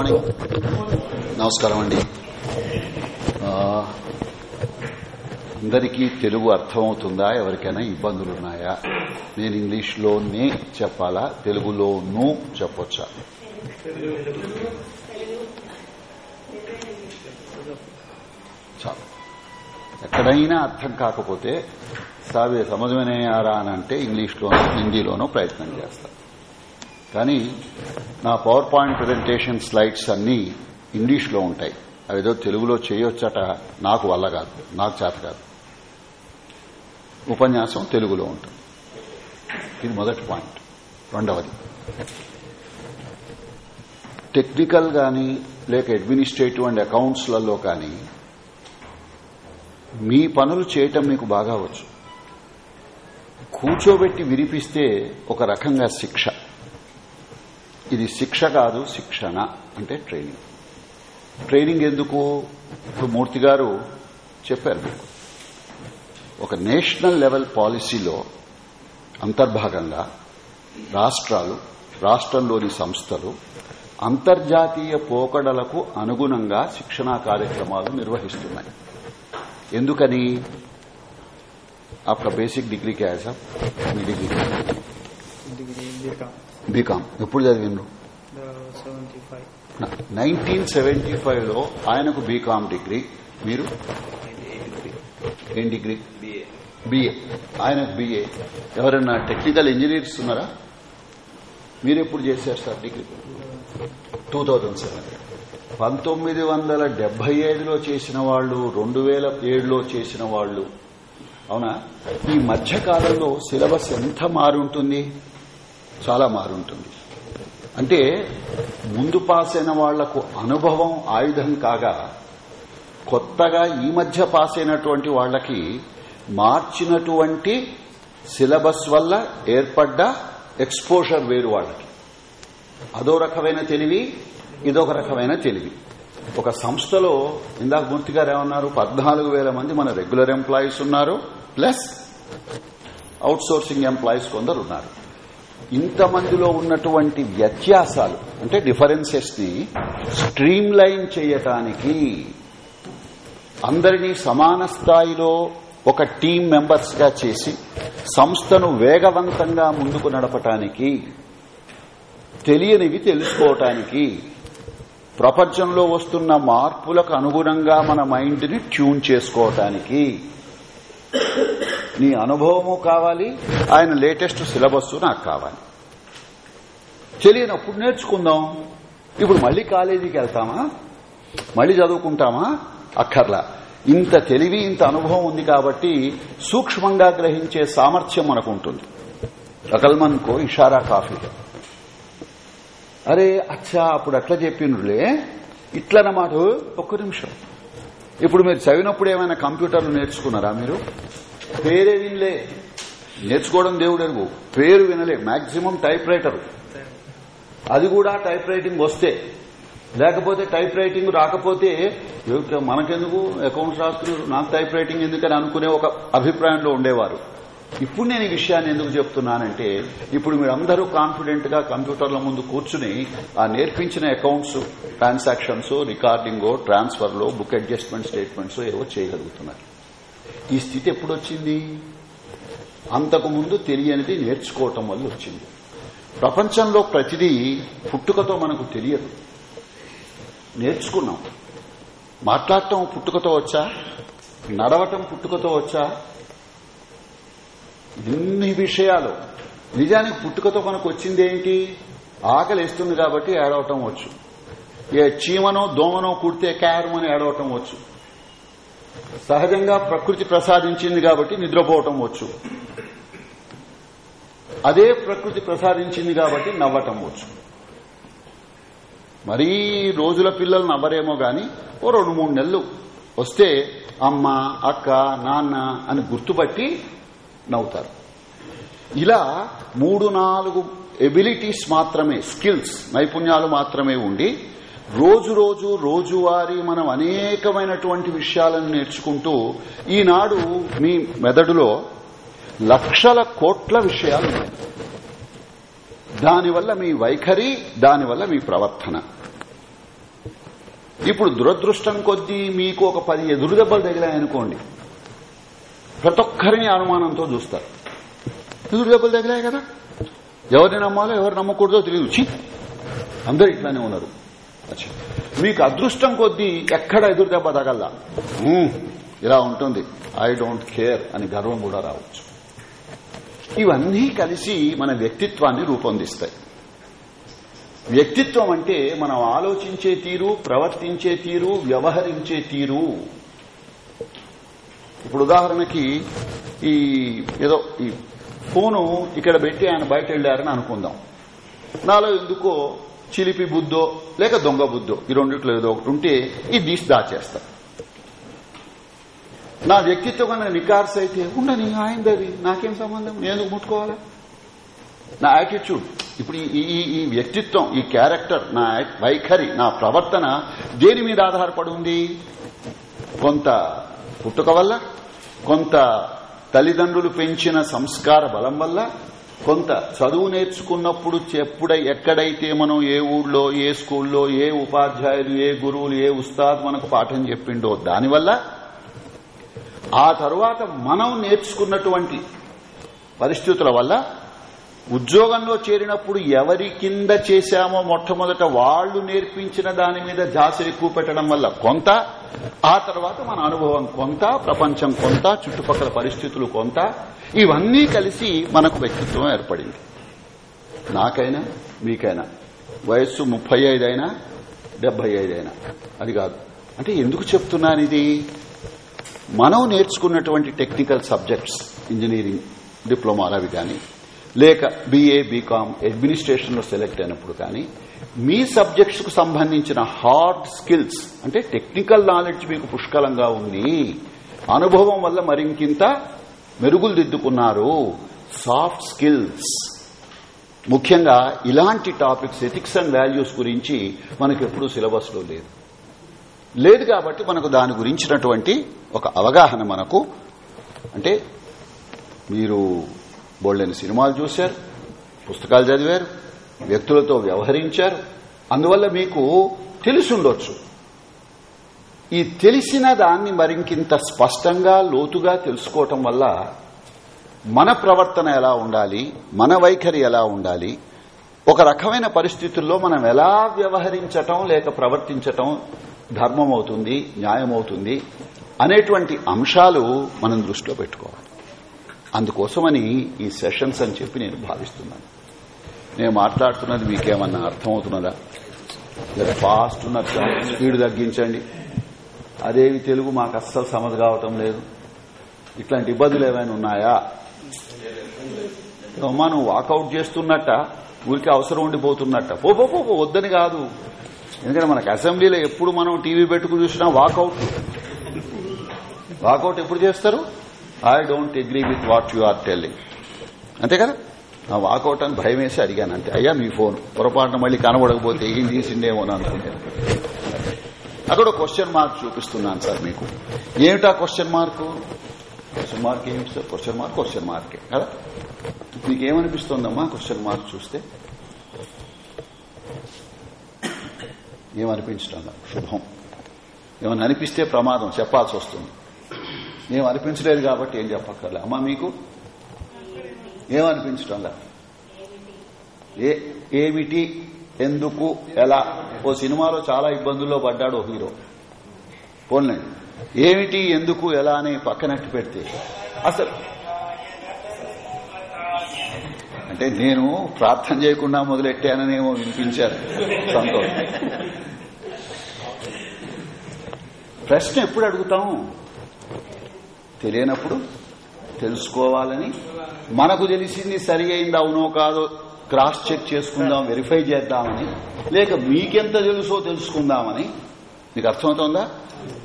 Morning. నమస్కారం అండి అందరికీ తెలుగు అర్థమవుతుందా? ఎవరికైనా ఇబ్బందులు ఉన్నాయా? నేను ఇంగ్లీష్లోనే చెప్పాలా? తెలుగులోనూ చెప్పొచ్చా? చాలు. ఎక్కడైనా అర్థం కాకపోతే సావే సమజమనేయారా అని అంటే ఇంగ్లీష్లోనో హిందీలోనో ప్రయత్నం చేస్తాను కానీ నా పవర్ పాయింట్ ప్రజెంటేషన్ స్లైడ్స్ అన్ని ఇంగ్లీష్లో ఉంటాయి. అవేదో తెలుగులో చేయొచ్చట నాకు వల్ల కాదు నాకు చేత కాదు. ఉపన్యాసం తెలుగులో ఉంటుంది. ఇది మొదటి పాయింట్. రెండవది. టెక్నికల్ గాని లేక అడ్మినిస్ట్రేటివ్ అండ్ అకౌంట్స్లలో కానీ మీ పనులు చేయటం మీకు బాగా వచ్చు. కూర్చోబెట్టి వినిపిస్తే ఒక రకంగా శిక్ష. ఇది శిక్ష కాదు శిక్షణ అంటే ట్రైనింగ్ ట్రైనింగ్ ఎందుకు ఇప్పుడు మూర్తి గారు చెప్పారు మీకు ఒక నేషనల్ లెవెల్ పాలసీలో అంతర్భాగంగా రాష్ట్రాలు రాష్ట్రంలోని సంస్థలు అంతర్జాతీయ పోకడలకు అనుగుణంగా శిక్షణా కార్యక్రమాలు నిర్వహిస్తున్నాయి ఎందుకని आपका बेसिक डिग्री क्या है साहब మీ డిగ్రీ డిగ్రీ బీకామ్ ఎప్పుడు చదివిండ్రు? Nineteen seventy five. లో ఆయనకు బీకామ్ డిగ్రీ. మీరు? ఏం డిగ్రీ? బిఏ ఆయనకు బిఏ ఎవరైనా టెక్నికల్ ఇంజనీర్స్ ఉన్నారా? మీరు ఎప్పుడు చేశారు sir degree? Two thousand seven. పంతొమ్మిది వందల డెబ్బై ఐదులో చేసిన వాళ్ళు రెండు వేల ఏడులో చేసిన వాళ్ళు. అవునా? ఈ మధ్య కాలంలో సిలబస్ ఎంత మారుంటుంది? చాలా మారుంటుంది. అంటే ముందు పాస్ అయిన వాళ్ళకు అనుభవం ఆయుధం కాగా కొత్తగా ఈ మధ్య పాస్ అయినటువంటి వాళ్ళకి మార్చినటువంటి సిలబస్ వల్ల ఏర్పడ్డ ఎక్స్పోజర్ వేరు వాళ్ళకి అదో రకమైన తెలివి ఇదొక రకమైన తెలివి. ఒక సంస్థలో ఇందాక మూర్తి గారు ఏమన్నారు? పద్నాలుగు వేల మంది మన రెగ్యులర్ ఎంప్లాయీస్ ఉన్నారు ప్లస్ అవుట్ సోర్సింగ్ ఎంప్లాయీస్ కొందరు ఉన్నారు. ఇంతమందిలో ఉన్నటువంటి వ్యత్యాసాలు అంటే డిఫరెన్సెస్ని స్ట్రీమ్ లైన్ చేయటానికి అందరినీ సమాన స్థాయిలో ఒక టీం మెంబర్స్గా చేసి సంస్థను వేగవంతంగా ముందుకు నడపటానికి తెలియనివి తెలుసుకోవటానికి ప్రపంచంలో వస్తున్న మార్పులకు అనుగుణంగా మన మైండ్ని ట్యూన్ చేసుకోవటానికి నీ అనుభవము కావాలి ఆయన లేటెస్ట్ సిలబస్ నాకు కావాలి. తెలియనప్పుడు నేర్చుకుందాం. ఇప్పుడు మళ్ళీ కాలేజీకి వెళ్తామా? మళ్ళీ చదువుకుంటామా? అక్కర్లా. ఇంత తెలివి ఇంత అనుభవం ఉంది కాబట్టి సూక్ష్మంగా గ్రహించే సామర్థ్యం మనకు ఉంటుంది అకల్మన్ కో ఇషారా కాఫీ. అరే అచ్చా అప్పుడు అట్లా చెప్పిండ్రులే ఇట్లన్నమాట ఒక్క నిమిషం. ఇప్పుడు మీరు చదివినప్పుడు ఏమైనా కంప్యూటర్లు నేర్చుకున్నారా మీరు? పేరే వినలే. నేర్చుకోవడం దేవుడు ఎరుగు పేరు వినలే. మాక్సిమం టైప్ రైటర్ అది కూడా టైప్ రైటింగ్ వస్తే. లేకపోతే టైప్ రైటింగ్ రాకపోతే మనకెందుకు? అకౌంట్స్ రాస్తున్నారు నాకు టైప్ రైటింగ్ ఎందుకని అనుకునే ఒక అభిప్రాయంలో ఉండేవారు. ఇప్పుడు నేను ఈ విషయాన్ని ఎందుకు చెప్తున్నానంటే ఇప్పుడు మీరందరూ కాన్ఫిడెంట్గా కంప్యూటర్ల ముందు కూర్చుని ఆ నేర్పించిన అకౌంట్స్ ట్రాన్సాక్షన్స్ రికార్డింగో ట్రాన్స్ఫర్లో బుక్ అడ్జస్ట్మెంట్ స్టేట్మెంట్స్ ఏవో చేయగలుగుతున్నారు. ఈ స్థితి ఎప్పుడు వచ్చింది అంతకు ముందు తెలియనిది నేర్చుకోవటం వల్ల వచ్చింది. ప్రపంచంలో ప్రతిదీ పుట్టుకతో మనకు తెలియదు. నేర్చుకున్నాం. మాట్లాడటం పుట్టుకతో వచ్చా? నడవటం పుట్టుకతో వచ్చా? ఇన్ని విషయాలు. నిజానికి పుట్టుకతో మనకు వచ్చింది ఏంటి? ఆకలి వేస్తుంది కాబట్టి ఏడవటం వచ్చు. ఏ చీమనో దోమనో కుడితే క్యారమని ఏడవటం వచ్చు. సహజంగా ప్రకృతి ప్రసాదించింది కాబట్టి నిద్రపోవటం వచ్చు. అదే ప్రకృతి ప్రసాదించింది కాబట్టి నవ్వటం వచ్చు. మరీ రోజుల పిల్లలు నవ్వరేమో గాని ఓ రెండు మూడు నెలలు వస్తే అమ్మ అక్క నాన్న అని గుర్తుపట్టి నవ్వుతారు. ఇలా మూడు నాలుగు ఎబిలిటీస్ మాత్రమే స్కిల్స్ నైపుణ్యాలు మాత్రమే ఉండి రోజు రోజు రోజువారీ మనం అనేకమైనటువంటి విషయాలను నేర్చుకుంటూ ఈనాడు మీ మెదడులో లక్షల కోట్ల విషయాలు దానివల్ల మీ వైఖరి దానివల్ల మీ ప్రవర్తన. ఇప్పుడు దురదృష్టం కొద్దీ మీకు ఒక పది ఎదురు దెబ్బలు తగిలాయనుకోండి. ప్రతి ఒక్కరిని అనుమానంతో చూస్తారు. ఎదురు దెబ్బలు తగిలాయి కదా? ఎవరిని నమ్మాలో ఎవరు నమ్మకూడదో తెలియదు. చి అందరూ ఇట్లానే ఉన్నారు. మీకు అదృష్టం కొద్దీ ఎక్కడ ఎదురు దెబ్బ తగల్లా? ఇలా ఉంటుంది. ఐ డోంట్ కేర్ అని గర్వం కూడా రావచ్చు. ఇవన్నీ కలిసి మన వ్యక్తిత్వాన్ని రూపొందిస్తాయి. వ్యక్తిత్వం అంటే మనం ఆలోచించే తీరు ప్రవర్తించే తీరు వ్యవహరించే తీరు. ఇప్పుడు ఉదాహరణకి ఈ ఏదో ఈ ఫోను ఇక్కడ పెట్టి ఆయన బయట వెళ్ళారని అనుకుందాం. నాలో ఎందుకో చిలిపి బుద్ధో లేక దొంగ బుద్ధో ఈ రెండిట్లో ఏదో ఒకటి ఉంటే ఇది తీసి దాచేస్తా. నా వ్యక్తిత్వం కన్నా నికార్స్ అయితే ఉండని ఆయనది నాకేం సంబంధం? నేను ముట్టుకోవాలా? నా యాటిట్యూడ్ ఇప్పుడు ఈ ఈ ఈ వ్యక్తిత్వం ఈ క్యారెక్టర్ నా వైఖరి నా ప్రవర్తన దేని మీద ఆధారపడి ఉంది? కొంత పుట్టుక వల్ల కొంత తల్లిదండ్రులు పెంచిన సంస్కార బలం వల్ల కొంత చదువు నేర్చుకున్నప్పుడు ఎప్పుడ ఎక్కడైతే మనం ఏ ఊళ్ళో ఏ స్కూల్లో ఏ ఉపాధ్యాయులు ఏ గురువులు ఏ ఉస్తాద్ మనకు పాఠం చెప్పిండో దానివల్ల ఆ తరువాత మనం నేర్చుకున్నటువంటి పరిస్థితుల వల్ల ఉద్యోగంలో చేరినప్పుడు ఎవరి కింద చేశామో మొట్టమొదట వాళ్ళు నేర్పించిన దాని మీద జాస ఎక్కువ పెట్టడం వల్ల కొంత ఆ తర్వాత మన అనుభవం కొంత ప్రపంచం కొంత చుట్టుపక్కల పరిస్థితులు కొంత ఇవన్నీ కలిసి మనకు వ్యక్తిత్వం ఏర్పడింది. నాకైనా మీకైనా. వయస్సు ముప్పై ఐదైనా డెబ్బై ఐదైనా అది కాదు. అంటే ఎందుకు చెప్తున్నాను ఇది మనం నేర్చుకున్నటువంటి టెక్నికల్ సబ్జెక్ట్స్ ఇంజనీరింగ్ డిప్లొమాలు అవి కానీ లేక బీఏ బీకామ్ అడ్మినిస్ట్రేషన్లో సెలెక్ట్ అయినప్పుడు కానీ మీ సబ్జెక్ట్స్కు సంబంధించిన హార్డ్ స్కిల్స్ అంటే టెక్నికల్ నాలెడ్జ్ మీకు పుష్కలంగా ఉంది అనుభవం వల్ల మరింకింత మెరుగులు దిద్దుకున్నారు సాఫ్ట్ స్కిల్స్ ముఖ్యంగా ఇలాంటి టాపిక్స్ ఎథిక్స్ అండ్ వాల్యూస్ గురించి మనకు ఎప్పుడూ సిలబస్లో లేదు. లేదు కాబట్టి మనకు దాని గురించినటువంటి ఒక అవగాహన మనకు అంటే మీరు బోల్డైన సినిమాలు చూశారు పుస్తకాలు చదివారు వ్యక్తులతో వ్యవహరించారు అందువల్ల మీకు తెలిసుండొచ్చు ఈ తెలిసిన దాన్ని మరింకింత స్పష్టంగా లోతుగా తెలుసుకోవటం వల్ల మన ప్రవర్తన ఎలా ఉండాలి మన వైఖరి ఎలా ఉండాలి ఒక రకమైన పరిస్థితుల్లో మనం ఎలా వ్యవహరించటం లేక ప్రవర్తించటం ధర్మం అవుతుంది న్యాయం అవుతుంది అనేటువంటి అంశాలు మనం దృష్టిలో పెట్టుకోవాలి. అందుకోసమని ఈ సెషన్స్ అని చెప్పి నేను భావిస్తున్నాను. నేను మాట్లాడుతున్నది మీకేమన్నా అర్థమవుతున్నదా? లేదా ఫాస్ట్ ఉన్నట్టు స్పీడ్ తగ్గించండి. అదేవి తెలుగు మాకు అస్సలు సమధ కావటం లేదు. ఇట్లాంటి ఇబ్బందులు ఏమైనా ఉన్నాయా? అమ్మా నువ్వు వాకౌట్ చేస్తున్నట్ట ఊరికి అవసరం ఉండిపోతున్నట్ట. పో వద్దని కాదు. ఎందుకంటే మనకు అసెంబ్లీలో ఎప్పుడు మనం టీవీ పెట్టుకుని చూసినా వాకౌట్ వాకౌట్ ఎప్పుడు చేస్తారు? I don't agree with what you are telling అంతే కదా? ఆ వాకౌట్ అని భయం వేసి అడిగాను అంటే అయ్యా మీ ఫోన్ పొరపాటున మళ్ళీ కనబడకపోతే ఏం తీసిండేమో అని అక్కడ క్వశ్చన్ మార్క్ చూపిస్తున్నాను సార్ మీకు. ఏమిటా క్వశ్చన్ మార్కు క్వశ్చన్ మార్క్ ఏమిటి సార్? క్వశ్చన్ మార్క్ క్వశ్చన్ మార్కే కదా? మీకు ఏమనిపిస్తుందమ్మా క్వశ్చన్ మార్క్ చూస్తే? ఏమనిపించడం శుభం. ఏమని అనిపిస్తే ప్రమాదం చెప్పాల్సి వస్తుంది. మేము అనిపించలేదు కాబట్టి ఏం చెప్పక్కర్లే. అమ్మా మీకు? ఏమనిపించటంలా ఏ ఏమిటి? ఎందుకు ఎలా? ఓ సినిమాలో చాలా ఇబ్బందుల్లో పడ్డాడు ఓ హీరో. పోన్లండి ఏమిటి ఎందుకు ఎలా అని పక్కనట్టు పెడితే. అసలు అంటే నేను ప్రార్థన చేయకుండా మొదలెట్టాననేమో వినిపించారు. సంతోషం. ప్రశ్న ఎప్పుడు అడుగుతాం? తెలియనప్పుడు తెలుసుకోవాలని మనకు తెలిసింది సరి అయింది అవునో కాదో క్రాస్ చెక్ చేసుకుందాం వెరిఫై చేద్దామని లేక మీకెంత తెలుసో తెలుసుకుందామని మీకు అర్థమవుతోందా?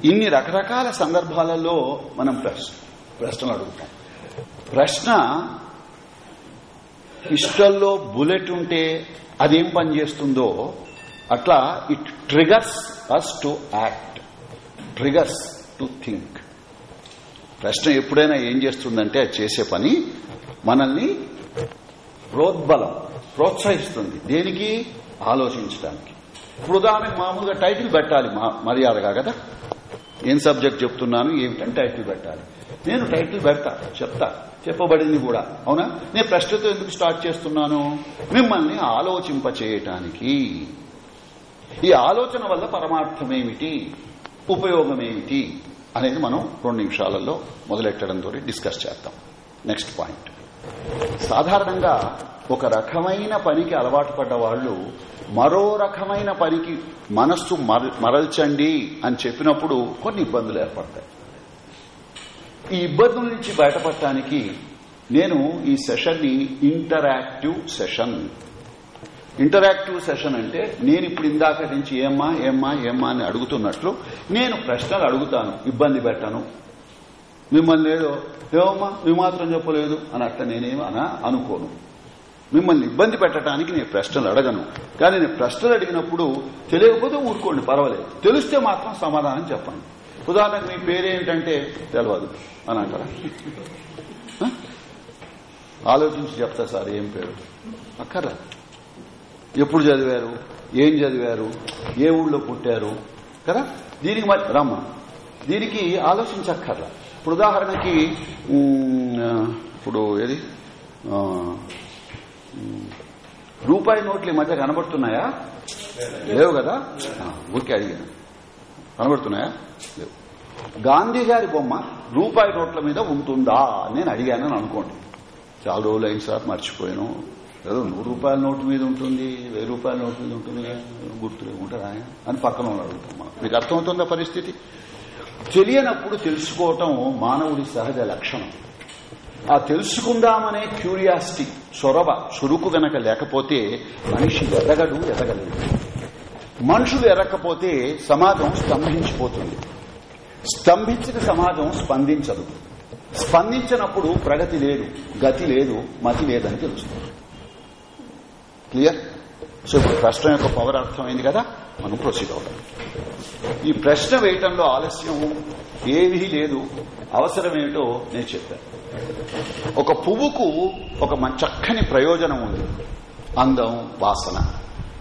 ఇన్ని రకరకాల సందర్భాలలో మనం ప్రశ్న ప్రశ్నలు అడుగుతాం. ప్రశ్న పిస్టల్లో బుల్లెట్ ఉంటే అదేం పని చేస్తుందో అట్లా it triggers us to act triggers to think ప్రశ్న ఎప్పుడైనా ఏం చేస్తుందంటే అది చేసే పని మనల్ని ప్రోద్బలం ప్రోత్సహిస్తుంది. దేనికి? ఆలోచించడానికి. ఇప్పుడు ఉదాహరణకు మామూలుగా టైటిల్ పెట్టాలి మా- మర్యాదగా కదా? ఏం సబ్జెక్ట్ చెప్తున్నాను ఏమిటని టైటిల్ పెట్టాలి. నేను టైటిల్ పెడతా చెప్తా చెప్పబడింది కూడా. అవునా? నేను ప్రశ్నతో ఎందుకు స్టార్ట్ చేస్తున్నాను? మిమ్మల్ని ఆలోచింప చేయటానికి ఈ ఆలోచన వల్ల పరమార్థమేమిటి? ఉపయోగమేమిటి? అనేది మనం రెండు నిమిషాలలో మొదలెట్టడంతో డిస్కస్ చేద్దాం. Next point. సాధారణంగా ఒక రకమైన పనికి అలవాటు పడ్డ వాళ్ళు మరో రకమైన పనికి మనస్సు మర- మరల్చండి అని చెప్పినప్పుడు కొన్ని ఇబ్బందులు ఏర్పడతాయి. ఈ ఇబ్బందుల నుంచి బయటపడటానికి నేను ఈ సెషన్ని ఇంటరాక్టివ్ సెషన్. ఇంటరాక్టివ్ సెషన్ అంటే నేను ఇప్పుడు ఇందాక నుంచి ఏమ్మా ఏమ్మా ఏమ్మా అని అడుగుతున్నట్లు నేను ప్రశ్నలు అడుగుతాను ఇబ్బంది పెట్టను. మిమ్మల్ని ఏదో ఏమమ్మా మీ మాత్రం చెప్పలేదు అని అట్లా నేనేమి అనుకోను. మిమ్మల్ని ఇబ్బంది పెట్టడానికి నేను ప్రశ్నలు అడగను. కానీ నేను ప్రశ్నలు అడిగినప్పుడు తెలియకపోతే ఊరుకోండి పర్వాలేదు. తెలిస్తే మాత్రం సమాధానం చెప్పండి. ఉదాహరణకు మీ పేరేంటంటే తెలియదు అని అంటారా? ఆలోచించి చెప్తా సార్ ఏం పేరు? అక్కర్లా ఎప్పుడు చదివారు? ఏం చదివారు? ఏ ఊళ్ళో పుట్టారు? కదా? దీనికి మరి రమ్మ. దీనికి ఆలోచించక్కర్లా. ఇప్పుడు ఉదాహరణకి ఇప్పుడు ఏది? రూపాయి నోట్లు ఈ మధ్య కనబడుతున్నాయా? లేవు కదా? ఊరికే అడిగాను. కనబడుతున్నాయా? లేవు. గాంధీ గారి బొమ్మ రూపాయి నోట్ల మీద ఉంటుందా అని నేను అడిగానని అనుకోండి. చాలా రోజులు అయింది సార్ మర్చిపోయాను. ఏదో నూరు రూపాయల నోటు మీద ఉంటుంది వెయ్యి రూపాయల నోటు మీద ఉంటుంది గుర్తు ఉంటారా అని పక్కన అడుగుతాం మనం. మీకు అర్థమవుతుందా పరిస్థితి? తెలియనప్పుడు తెలుసుకోవటం మానవుడి సహజ లక్షణం. ఆ తెలుసుకుందామనే క్యూరియాసిటీ చొరవ చురుకు గనక లేకపోతే మనిషి ఎదగడు ఎదగలేదు మనుషులు ఎరకపోతే సమాజం స్తంభించిపోతుంది. స్తంభించిన సమాజం స్పందించదు. స్పందించినప్పుడు ప్రగతి లేదు గతి లేదు మతి లేదని తెలుస్తుంది. క్లియర్ సో ఇప్పుడు ప్రశ్న యొక్క పవర్ అర్థమైంది కదా? మనం ప్రొసీడ్ అవుతాం ఈ ప్రశ్న వేయటంలో ఆలస్యం ఏమీ లేదు. అవసరమేమిటో నేను చెప్పాను. ఒక పువ్వుకు ఒక చక్కని ప్రయోజనం ఉంది. అందం వాసన.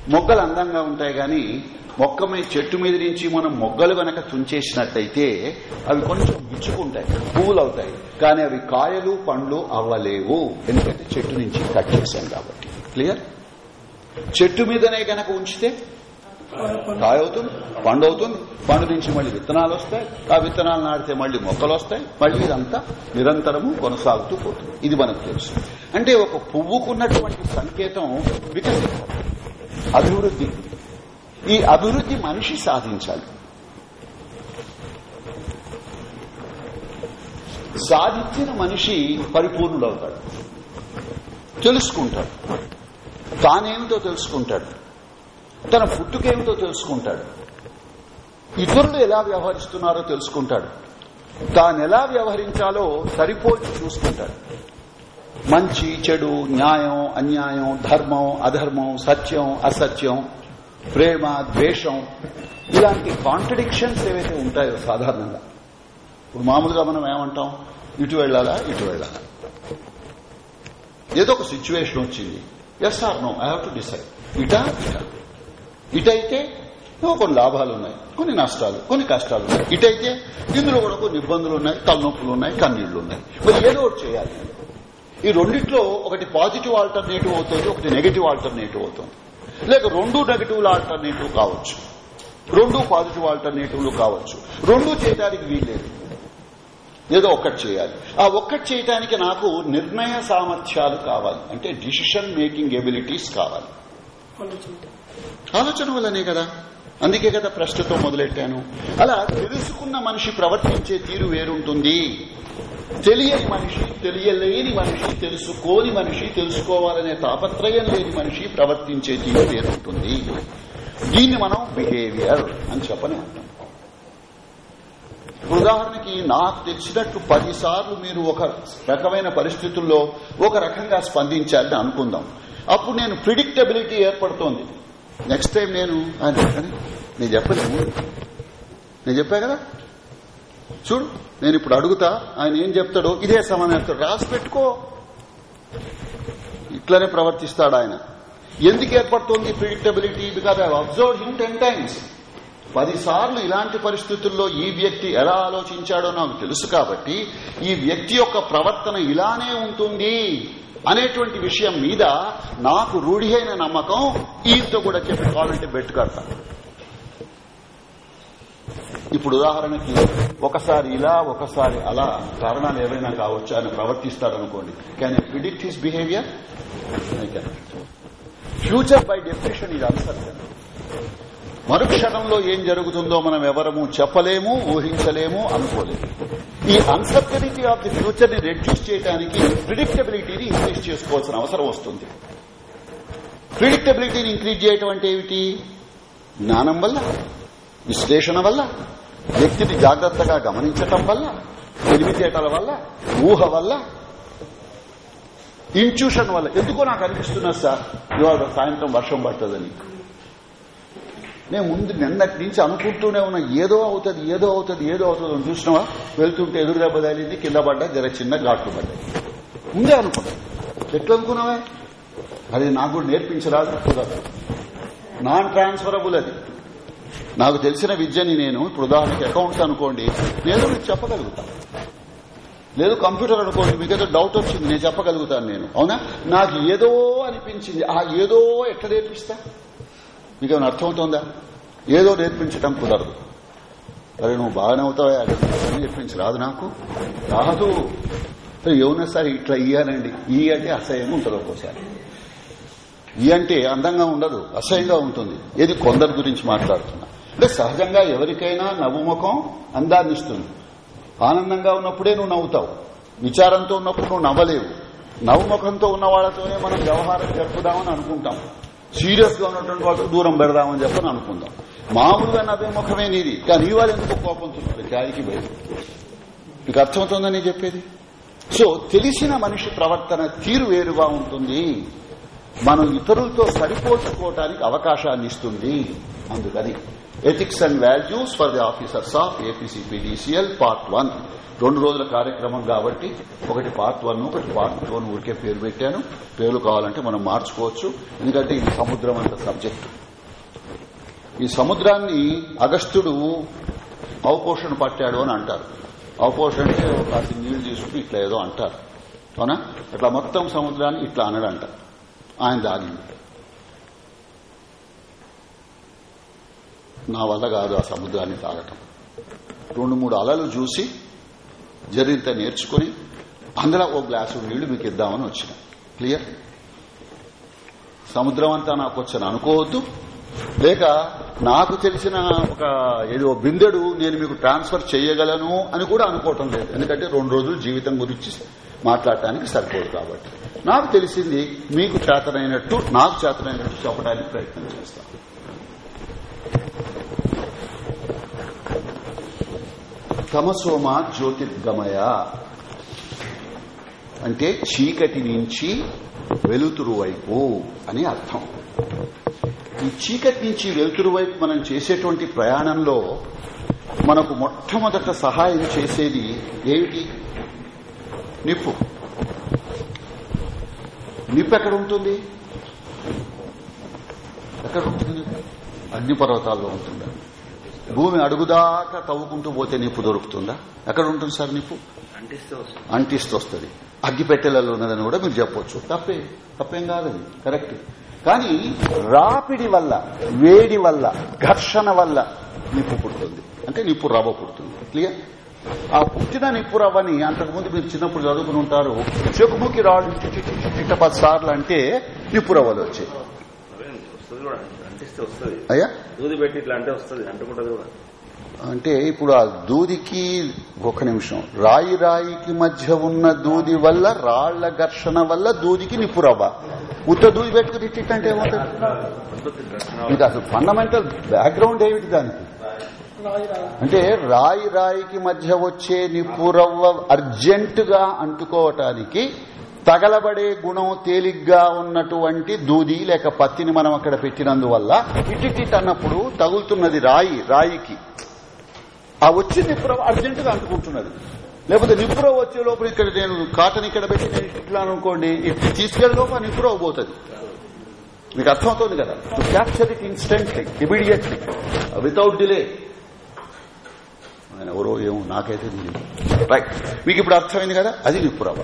మొగ్గలు అందంగా ఉంటాయి గాని మొక్క మీద చెట్టు మీద నుంచి మనం మొగ్గలు గనక తుంచేసినట్టయితే అవి కొంచెం గుచ్చుకుంటాయి పువ్వులు అవుతాయి కానీ అవి కాయలు పండ్లు అవ్వలేవు. ఎందుకంటే చెట్టు నుంచి కట్ చేశాం కాబట్టి. క్లియర్? చెట్టు మీదనే గనక ఉంచితే కాయ అవుతుంది పండు అవుతుంది పండు నుంచి మళ్ళీ విత్తనాలు వస్తాయి ఆ విత్తనాలు నాటితే మళ్ళీ మొక్కలు వస్తాయి మళ్ళీ ఇదంతా నిరంతరము కొనసాగుతూ పోతుంది. ఇది మనకు తెలుసు. అంటే ఒక పువ్వుకున్నటువంటి సంకేతం వికసించడం అభివృద్ధి. ఈ అభివృద్ధి మనిషి సాధించాలి. సాధించిన మనిషి పరిపూర్ణుడవుతాడు. తెలుసుకుంటాడు. తానేమిటో తెలుసుకుంటాడు. తన పుట్టుకేమిటో తెలుసుకుంటాడు. ఇతరులు ఎలా వ్యవహరిస్తున్నారో తెలుసుకుంటాడు. తాను ఎలా వ్యవహరించాలో సరిపోల్చి చూసుకుంటాడు. మంచి చెడు న్యాయం అన్యాయం ధర్మం అధర్మం సత్యం అసత్యం ప్రేమ ద్వేషం ఇలాంటి కాంట్రడిక్షన్స్ ఏవైతే ఉంటాయో సాధారణంగా. ఇప్పుడు మామూలుగా మనం ఏమంటాం? ఇటు వెళ్ళాలా? ఇటు వెళ్ళాలా? ఏదో ఒక సిచ్యువేషన్ వచ్చింది. Yes or no I have to decide ఇటా ఇటా. ఇటైతే కొన్ని లాభాలు ఉన్నాయి కొన్ని నష్టాలు కొన్ని కష్టాలు ఉన్నాయి ఇటైతే ఇందులో కూడా కొన్ని ఇబ్బందులు ఉన్నాయి తలనొప్పులు ఉన్నాయి కన్నీళ్ళు ఉన్నాయి. మరి ఏదో ఒకటి చేయాలి. ఈ రెండిట్లో ఒకటి పాజిటివ్ ఆల్టర్నేటివ్ అవుతుంది ఒకటి నెగిటివ్ ఆల్టర్నేటివ్ అవుతుంది. లేక రెండు నెగిటివ్ ఆల్టర్నేటివ్ కావచ్చు. రెండు పాజిటివ్ ఆల్టర్నేటివ్లు కావచ్చు. రెండు చేయడానికి వీల్లేదు. ఏదో ఒక్కటి చేయాలి. ఆ ఒక్కటి చేయడానికి నాకు నిర్ణయ సామర్థ్యాలు కావాలి. అంటే డిసిషన్ మేకింగ్ ఎబిలిటీస్ కావాలి. ఆలోచన వల్లనే కదా. అందుకే కదా ప్రశ్నతో మొదలెట్టాను. అలా తెలుసుకున్న మనిషి ప్రవర్తించే తీరు వేరుంటుంది. తెలియని మనిషి తెలియలేని మనిషి తెలుసుకోని మనిషి తెలుసుకోవాలనే తాపత్రయం లేని మనిషి ప్రవర్తించే తీరు వేరుంటుంది. దీన్ని మనం బిహేవియర్ అని చెప్పని అంటాం. ఉదాహరణకి నాకు తెచ్చినట్టు పదిసార్లు మీరు ఒక రకమైన పరిస్థితుల్లో ఒక రకంగా స్పందించాలని అనుకుందాం. అప్పుడు నేను ప్రిడిక్టబిలిటీ ఏర్పడుతోంది. నెక్స్ట్ టైం నేను ఆయన అని నేను చెప్పలేను. నేను చెప్పా కదా? చూడు నేను ఇప్పుడు అడుగుతా ఆయన ఏం చెప్తాడో ఇదే సమాధానం చెప్తాడు. రాసి పెట్టుకో. ఇట్లనే ప్రవర్తిస్తాడు ఆయన. ఎందుకు ఏర్పడుతోంది predictability because I observe him ten times పదిసార్లు ఇలాంటి పరిస్థితుల్లో ఈ వ్యక్తి ఎలా ఆలోచించాడో నాకు తెలుసు కాబట్టి ఈ వ్యక్తి యొక్క ప్రవర్తన ఇలానే ఉంటుంది. అనేటువంటి విషయం మీద నాకు రూఢి అయిన నమ్మకం ఈతో కూడా చెప్పి కావాలంటే పెట్టుకడతా కడతా. ఇప్పుడు ఉదాహరణకి ఒకసారి ఇలా ఒకసారి అలా కారణాలు ఏవైనా కావచ్చు ఆయన ప్రవర్తిస్తారనుకోండి. Can predict his behaviour future by definition ఇది అన్సర్టన్ మరుక్షణంలో ఏం జరుగుతుందో మనం ఎవరము చెప్పలేము ఊహించలేము అనుకోలేము. ఈ అన్సర్టనిటీ ఆఫ్ ది ఫ్యూచర్ని రెడ్యూస్ చేయడానికి ప్రిడిక్టబిలిటీని ఇంక్రీజ్ చేసుకోవాల్సిన అవసరం వస్తుంది. ప్రిడిక్టబిలిటీని ఇంక్రీజ్ చేయటం అంటే ఏమిటి? జ్ఞానం వల్ల విశ్లేషణ వల్ల వ్యక్తిని జాగ్రత్తగా గమనించటం వల్ల తెలివితేటల వల్ల ఊహ వల్ల ఇంట్యూషన్ వల్ల. ఎందుకో నాకు అనిపిస్తున్నది సార్. ఇవాళ సాయంత్రం వర్షం పడుతుందని నేను ముందు నిన్నటి నుంచి అనుకుంటూనే ఉన్నా ఏదో అవుతుంది ఏదో అవుతుంది ఏదో అవుతుంది అని చూసినావా? వెళ్తుంటే ఎదురు దెబ్బ తగిలింది కింద పడ్డా జర చిన్న ఘాట్లు పడ్డాయి. ముందే అనుకున్నా. ఎట్లా అనుకున్నావే అది నాకు కూడా నేర్పించరాదు కుదరదు. నాన్ ట్రాన్స్ఫరబుల్ అది. నాకు తెలిసిన విద్యని నేను ఇప్పుడు ఉదాహరణకి అకౌంట్స్ అనుకోండి నేను మీకు చెప్పగలుగుతాను లేదు కంప్యూటర్ అనుకోండి మీకు ఏదో డౌట్ వచ్చింది నేను చెప్పగలుగుతాను నేను. అవునా? నాకు ఏదో అనిపించింది ఆ ఏదో ఎట్లా నేర్పిస్తా? మీకు అర్థమవుతోందా ఏదో నేర్పించడం కుదరదు. అరే నువ్వు బాగానే అవుతావా నేర్పించి రాదు నాకు. రాదు. ఏమన్నా సార్ ఇట్లా ఇయ్యానండి ఈ అంటే అసహ్యం ఉంటుంది ఒక్కోసారి. ఈ అంటే అందంగా ఉండదు అసహ్యంగా ఉంటుంది. ఏది కొందరి గురించి మాట్లాడుతున్నా. అంటే సహజంగా ఎవరికైనా నవ్వుముఖం అందాన్నిస్తుంది ఆనందంగా ఉన్నప్పుడే నువ్వు నవ్వుతావు. విచారంతో ఉన్నప్పుడు నువ్వు నవ్వలేవు. నవ్వుముఖంతో ఉన్న వాళ్ళతోనే మనం వ్యవహారం జరుపుదామని అనుకుంటాం. సీరియస్గా ఉన్నటువంటి వాళ్ళకి దూరం పెడదామని చెప్పని అనుకుందాం. మామూలుగా నవ్వుముఖమే నీది. కానీ ఇవాళ ఎందుకు కోపం చూస్తుంది గాలికి బయట మీకు అర్థమవుతుందని చెప్పేది? సో తెలిసిన మనిషి ప్రవర్తన తీరు వేరుగా ఉంటుంది. మనం ఇతరులతో సరిపోల్చుకోవటానికి అవకాశాన్ని ఇస్తుంది. అందుకని ethics and values for the officers of APCPDCL part one రెండు రోజుల కార్యక్రమం కాబట్టి ఒకటి పార్ట్ వన్ ఒకటి పార్ట్ టూ అని ఊరికే పేరు పెట్టాను. పేర్లు కావాలంటే మనం మార్చుకోవచ్చు. ఎందుకంటే ఇది సముద్రం అంత సబ్జెక్టు ఈ సముద్రాన్ని అగస్త్యుడు అవపోషణ పట్టాడు అని అంటారు. అవపోషణ అంటే కాస్త నీళ్ళు తీసుకుని ఇట్లా ఏదో అంటారు. అవునా? ఇట్లా మొత్తం సముద్రాన్ని ఇట్లా అనడంట. ఆయన దాగింది. నా వల్ల కాదు ఆ సముద్రాన్ని తాగటం. రెండు మూడు అలలు చూసి జరింత నేర్చుకుని అందులో ఓ గ్లాసు నీళ్ళు మీకు ఇద్దామని వచ్చిన. క్లియర్ సముద్రం అంతా నాకు వచ్చాను. అనుకోవద్దు. లేక నాకు తెలిసిన ఒక ఏదో బిందెడు నేను మీకు ట్రాన్స్ఫర్ చేయగలను అని కూడా అనుకోవటం లేదు. ఎందుకంటే రెండు రోజులు జీవితం గురించి మాట్లాడటానికి సరిపోదు కాబట్టి. నాకు తెలిసింది మీకు చేతనైనట్టు నాకు చేతనైనట్టు చెప్పడానికి ప్రయత్నం చేస్తాను. తమసోమ జ్యోతిర్గమయ. అంటే చీకటి నుంచి వెలుతురు వైపు అని అర్థం. ఈ చీకటి నుంచి వెలుతురు వైపు మనం చేసేటువంటి ప్రయాణంలో మనకు మొట్టమొదట సహాయం చేసేది ఏమిటి? నిప్పు. నిప్పు ఎక్కడ ఉంటుంది? ఎక్కడ ఉంటుంది? అగ్నిపర్వతాల్లో ఉంటుందండి ఉంటుందా. భూమి అడుగుదాకా తవ్వుకుంటూ పోతే నిప్పు దొరుకుతుందా ఎక్కడ ఉంటుంది సార్ నిప్పు అంటిస్తూ వస్తుంది అగ్గిపెట్టెలలో ఉన్నదని కూడా మీరు చెప్పొచ్చు తప్పే తప్పేం కాదని కరెక్ట్ కానీ రాపిడి వల్ల వేడి వల్ల ఘర్షణ వల్ల నిప్పు పుడుతుంది అంటే నిప్పు రవ్వ పుడుతుంది క్లియర్ ఆ పుట్టిన నిప్పు రవ్వని అంతకుముందు మీరు చిన్నప్పుడు చదువుకుని ఉంటారు చెకుముకి రాళ్ళు చిట్ట పది సార్లు అంటే నిప్పు రవ్వలు వచ్చాయి వస్తుంది. అయ్యా? దూది పెట్టి ఇట్లా అంటే వస్తుంది అంటుకుంటది కూడా. అంటే ఇప్పుడు ఆ దూదికి ఒక నిమిషం. రాయి రాయికి మధ్య ఉన్న దూది వల్ల రాళ్ళ ఘర్షణ వల్ల దూదికి నిప్పురవ్వ ఉత్త దూది పెట్టుకుని ఇట్టింటే ఏమవుతుంది? మీకు అసలు ఫండమెంటల్ బ్యాక్గ్రౌండ్ ఏమిటి దానికి? అంటే రాయి రాయికి మధ్య వచ్చే నిప్పురవ్వ అర్జెంట్గా అంటుకోవటానికి తగలబడే గుణం తేలిగ్గా ఉన్నటువంటి దూది లేక పత్తిని మనం అక్కడ పెట్టినందువల్ల ఇటిటిట్ అన్నప్పుడు తగులుతున్నది రాయి రాయికి. ఆ వచ్చి నిప్పురవ్వ అర్జెంట్గా అంటుకుంటున్నది. లేకపోతే నిప్పురవ్వ వచ్చే లోపల ఇక్కడ నేను కాటన్ ఇక్కడ పెట్టి నేను ఇట్లా అనుకోండి ఇట్లా తీసుకెళ్ళే లోపల నిప్పురవ్వ పోతుంది. మీకు అర్థమవుతుంది కదా? To capture it instantly immediately without delay ఆయన ఎవరో ఏమో నాకైతే తెలియదు. రైట్ మీకు ఇప్పుడు అర్థమైంది కదా? అది నిప్పురవ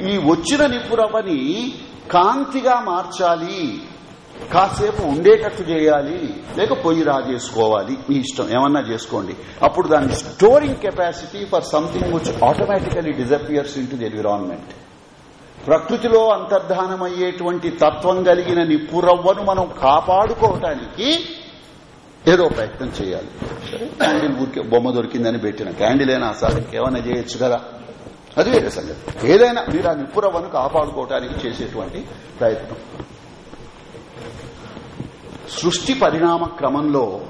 ఈ వచ్చిన నిప్పురవ్వని కాంతిగా మార్చాలి. కాసేపు ఉండేటట్టు చేయాలి. లేక పొయ్యి రాజేసుకోవాలి. మీ ఇష్టం. ఏమన్నా చేసుకోండి. అప్పుడు దాని storing capacity for something which automatically disappears into the environment ప్రకృతిలో అంతర్ధానమయ్యేటువంటి తత్వం కలిగిన నిప్పురవ్వను మనం కాపాడుకోవటానికి ఏదో ప్రయత్నం చేయాలి. సరే క్యాండిల్ ఊరికే బొమ్మ దొరికిందని పెట్టిన క్యాండిల్ అయినా అసలు ఇంకేమైనా చేయొచ్చు కదా? అది వేరే సంగతి. ఏదైనా మీరు ఆ నిప్పురవ్వను కాపాడుకోవటానికి చేసేటువంటి ప్రయత్నం. సృష్టి పరిణామ క్రమంలో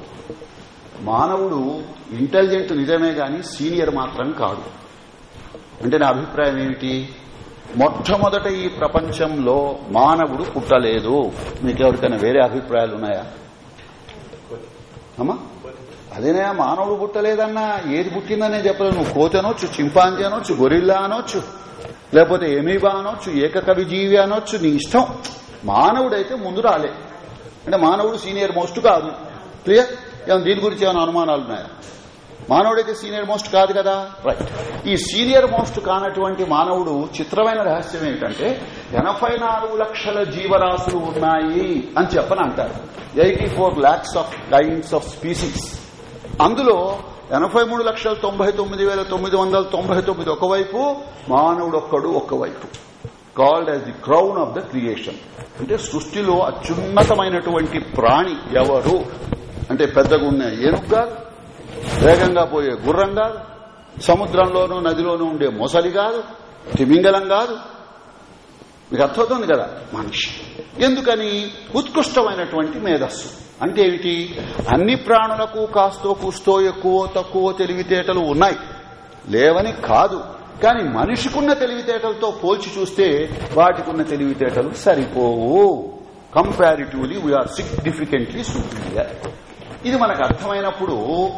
మానవుడు ఇంటెలిజెంట్ నిజమే గాని సీనియర్ మాత్రం కాదు అంటే నా అభిప్రాయం ఏమిటి? మొట్టమొదట ఈ ప్రపంచంలో మానవుడు పుట్టలేదు. మీకు ఎవరికైనా వేరే అభిప్రాయాలు ఉన్నాయా అమ్మా అదేనా మానవుడు పుట్టలేదన్నా ఏది పుట్టిందనే చెప్పలేదు. నువ్వు కోతి అనొచ్చు చింపాంజీ అనొచ్చు గొరిల్లా అనొచ్చు లేకపోతే ఎమీబా అనొచ్చు ఏకకవి జీవి అనొచ్చు నీ ఇష్టం. మానవుడైతే ముందు రాలే. అంటే మానవుడు సీనియర్ మోస్ట్ కాదు. క్లియర్? ఏమైనా దీని గురించి ఏమైనా అనుమానాలు ఉన్నాయా మానవుడైతే సీనియర్ మోస్ట్ కాదు కదా? రైట్ ఈ సీనియర్ మోస్ట్ కానటువంటి మానవుడు చిత్రమైన రహస్యం ఏంటంటే ఎనభై నాలుగు లక్షల జీవరాశులు ఉన్నాయి అని చెప్పని అంటారు. Eighty four lakhs of kinds of species అందులో ఎనభై మూడు లక్షల తొంభై తొమ్మిది వేల తొమ్మిది వందల తొంభై తొమ్మిది ఒకవైపు మానవుడు ఒక్కడు ఒకవైపు. Called as the crown of the creation అంటే సృష్టిలో అత్యున్నతమైనటువంటి ప్రాణి ఎవరు? అంటే పెద్దగా ఉన్న ఏనుగు వేగంగా పోయే గుర్రం కాదు. సముద్రంలోనూ నదిలోనూ ఉండే మొసలి కాదు. తిమింగలం కాదు. మీకు అర్థమవుతుంది కదా? మనిషి. ఎందుకని? ఉత్కృష్టమైనటువంటి మేధస్సు. అంటే ఏమిటి? అన్ని ప్రాణులకు కాస్తో కూస్తో ఎక్కువ తక్కువ తెలివితేటలు ఉన్నాయి. లేవని కాదు. కానీ మనిషికున్న తెలివితేటలతో పోల్చి చూస్తే వాటికున్న తెలివితేటలు సరిపోవు. కంపారిటివ్లీ వీఆర్ సిగ్నిఫికెంట్లీ సుపీరియర్ ఇది మనకు అర్థమైనప్పుడు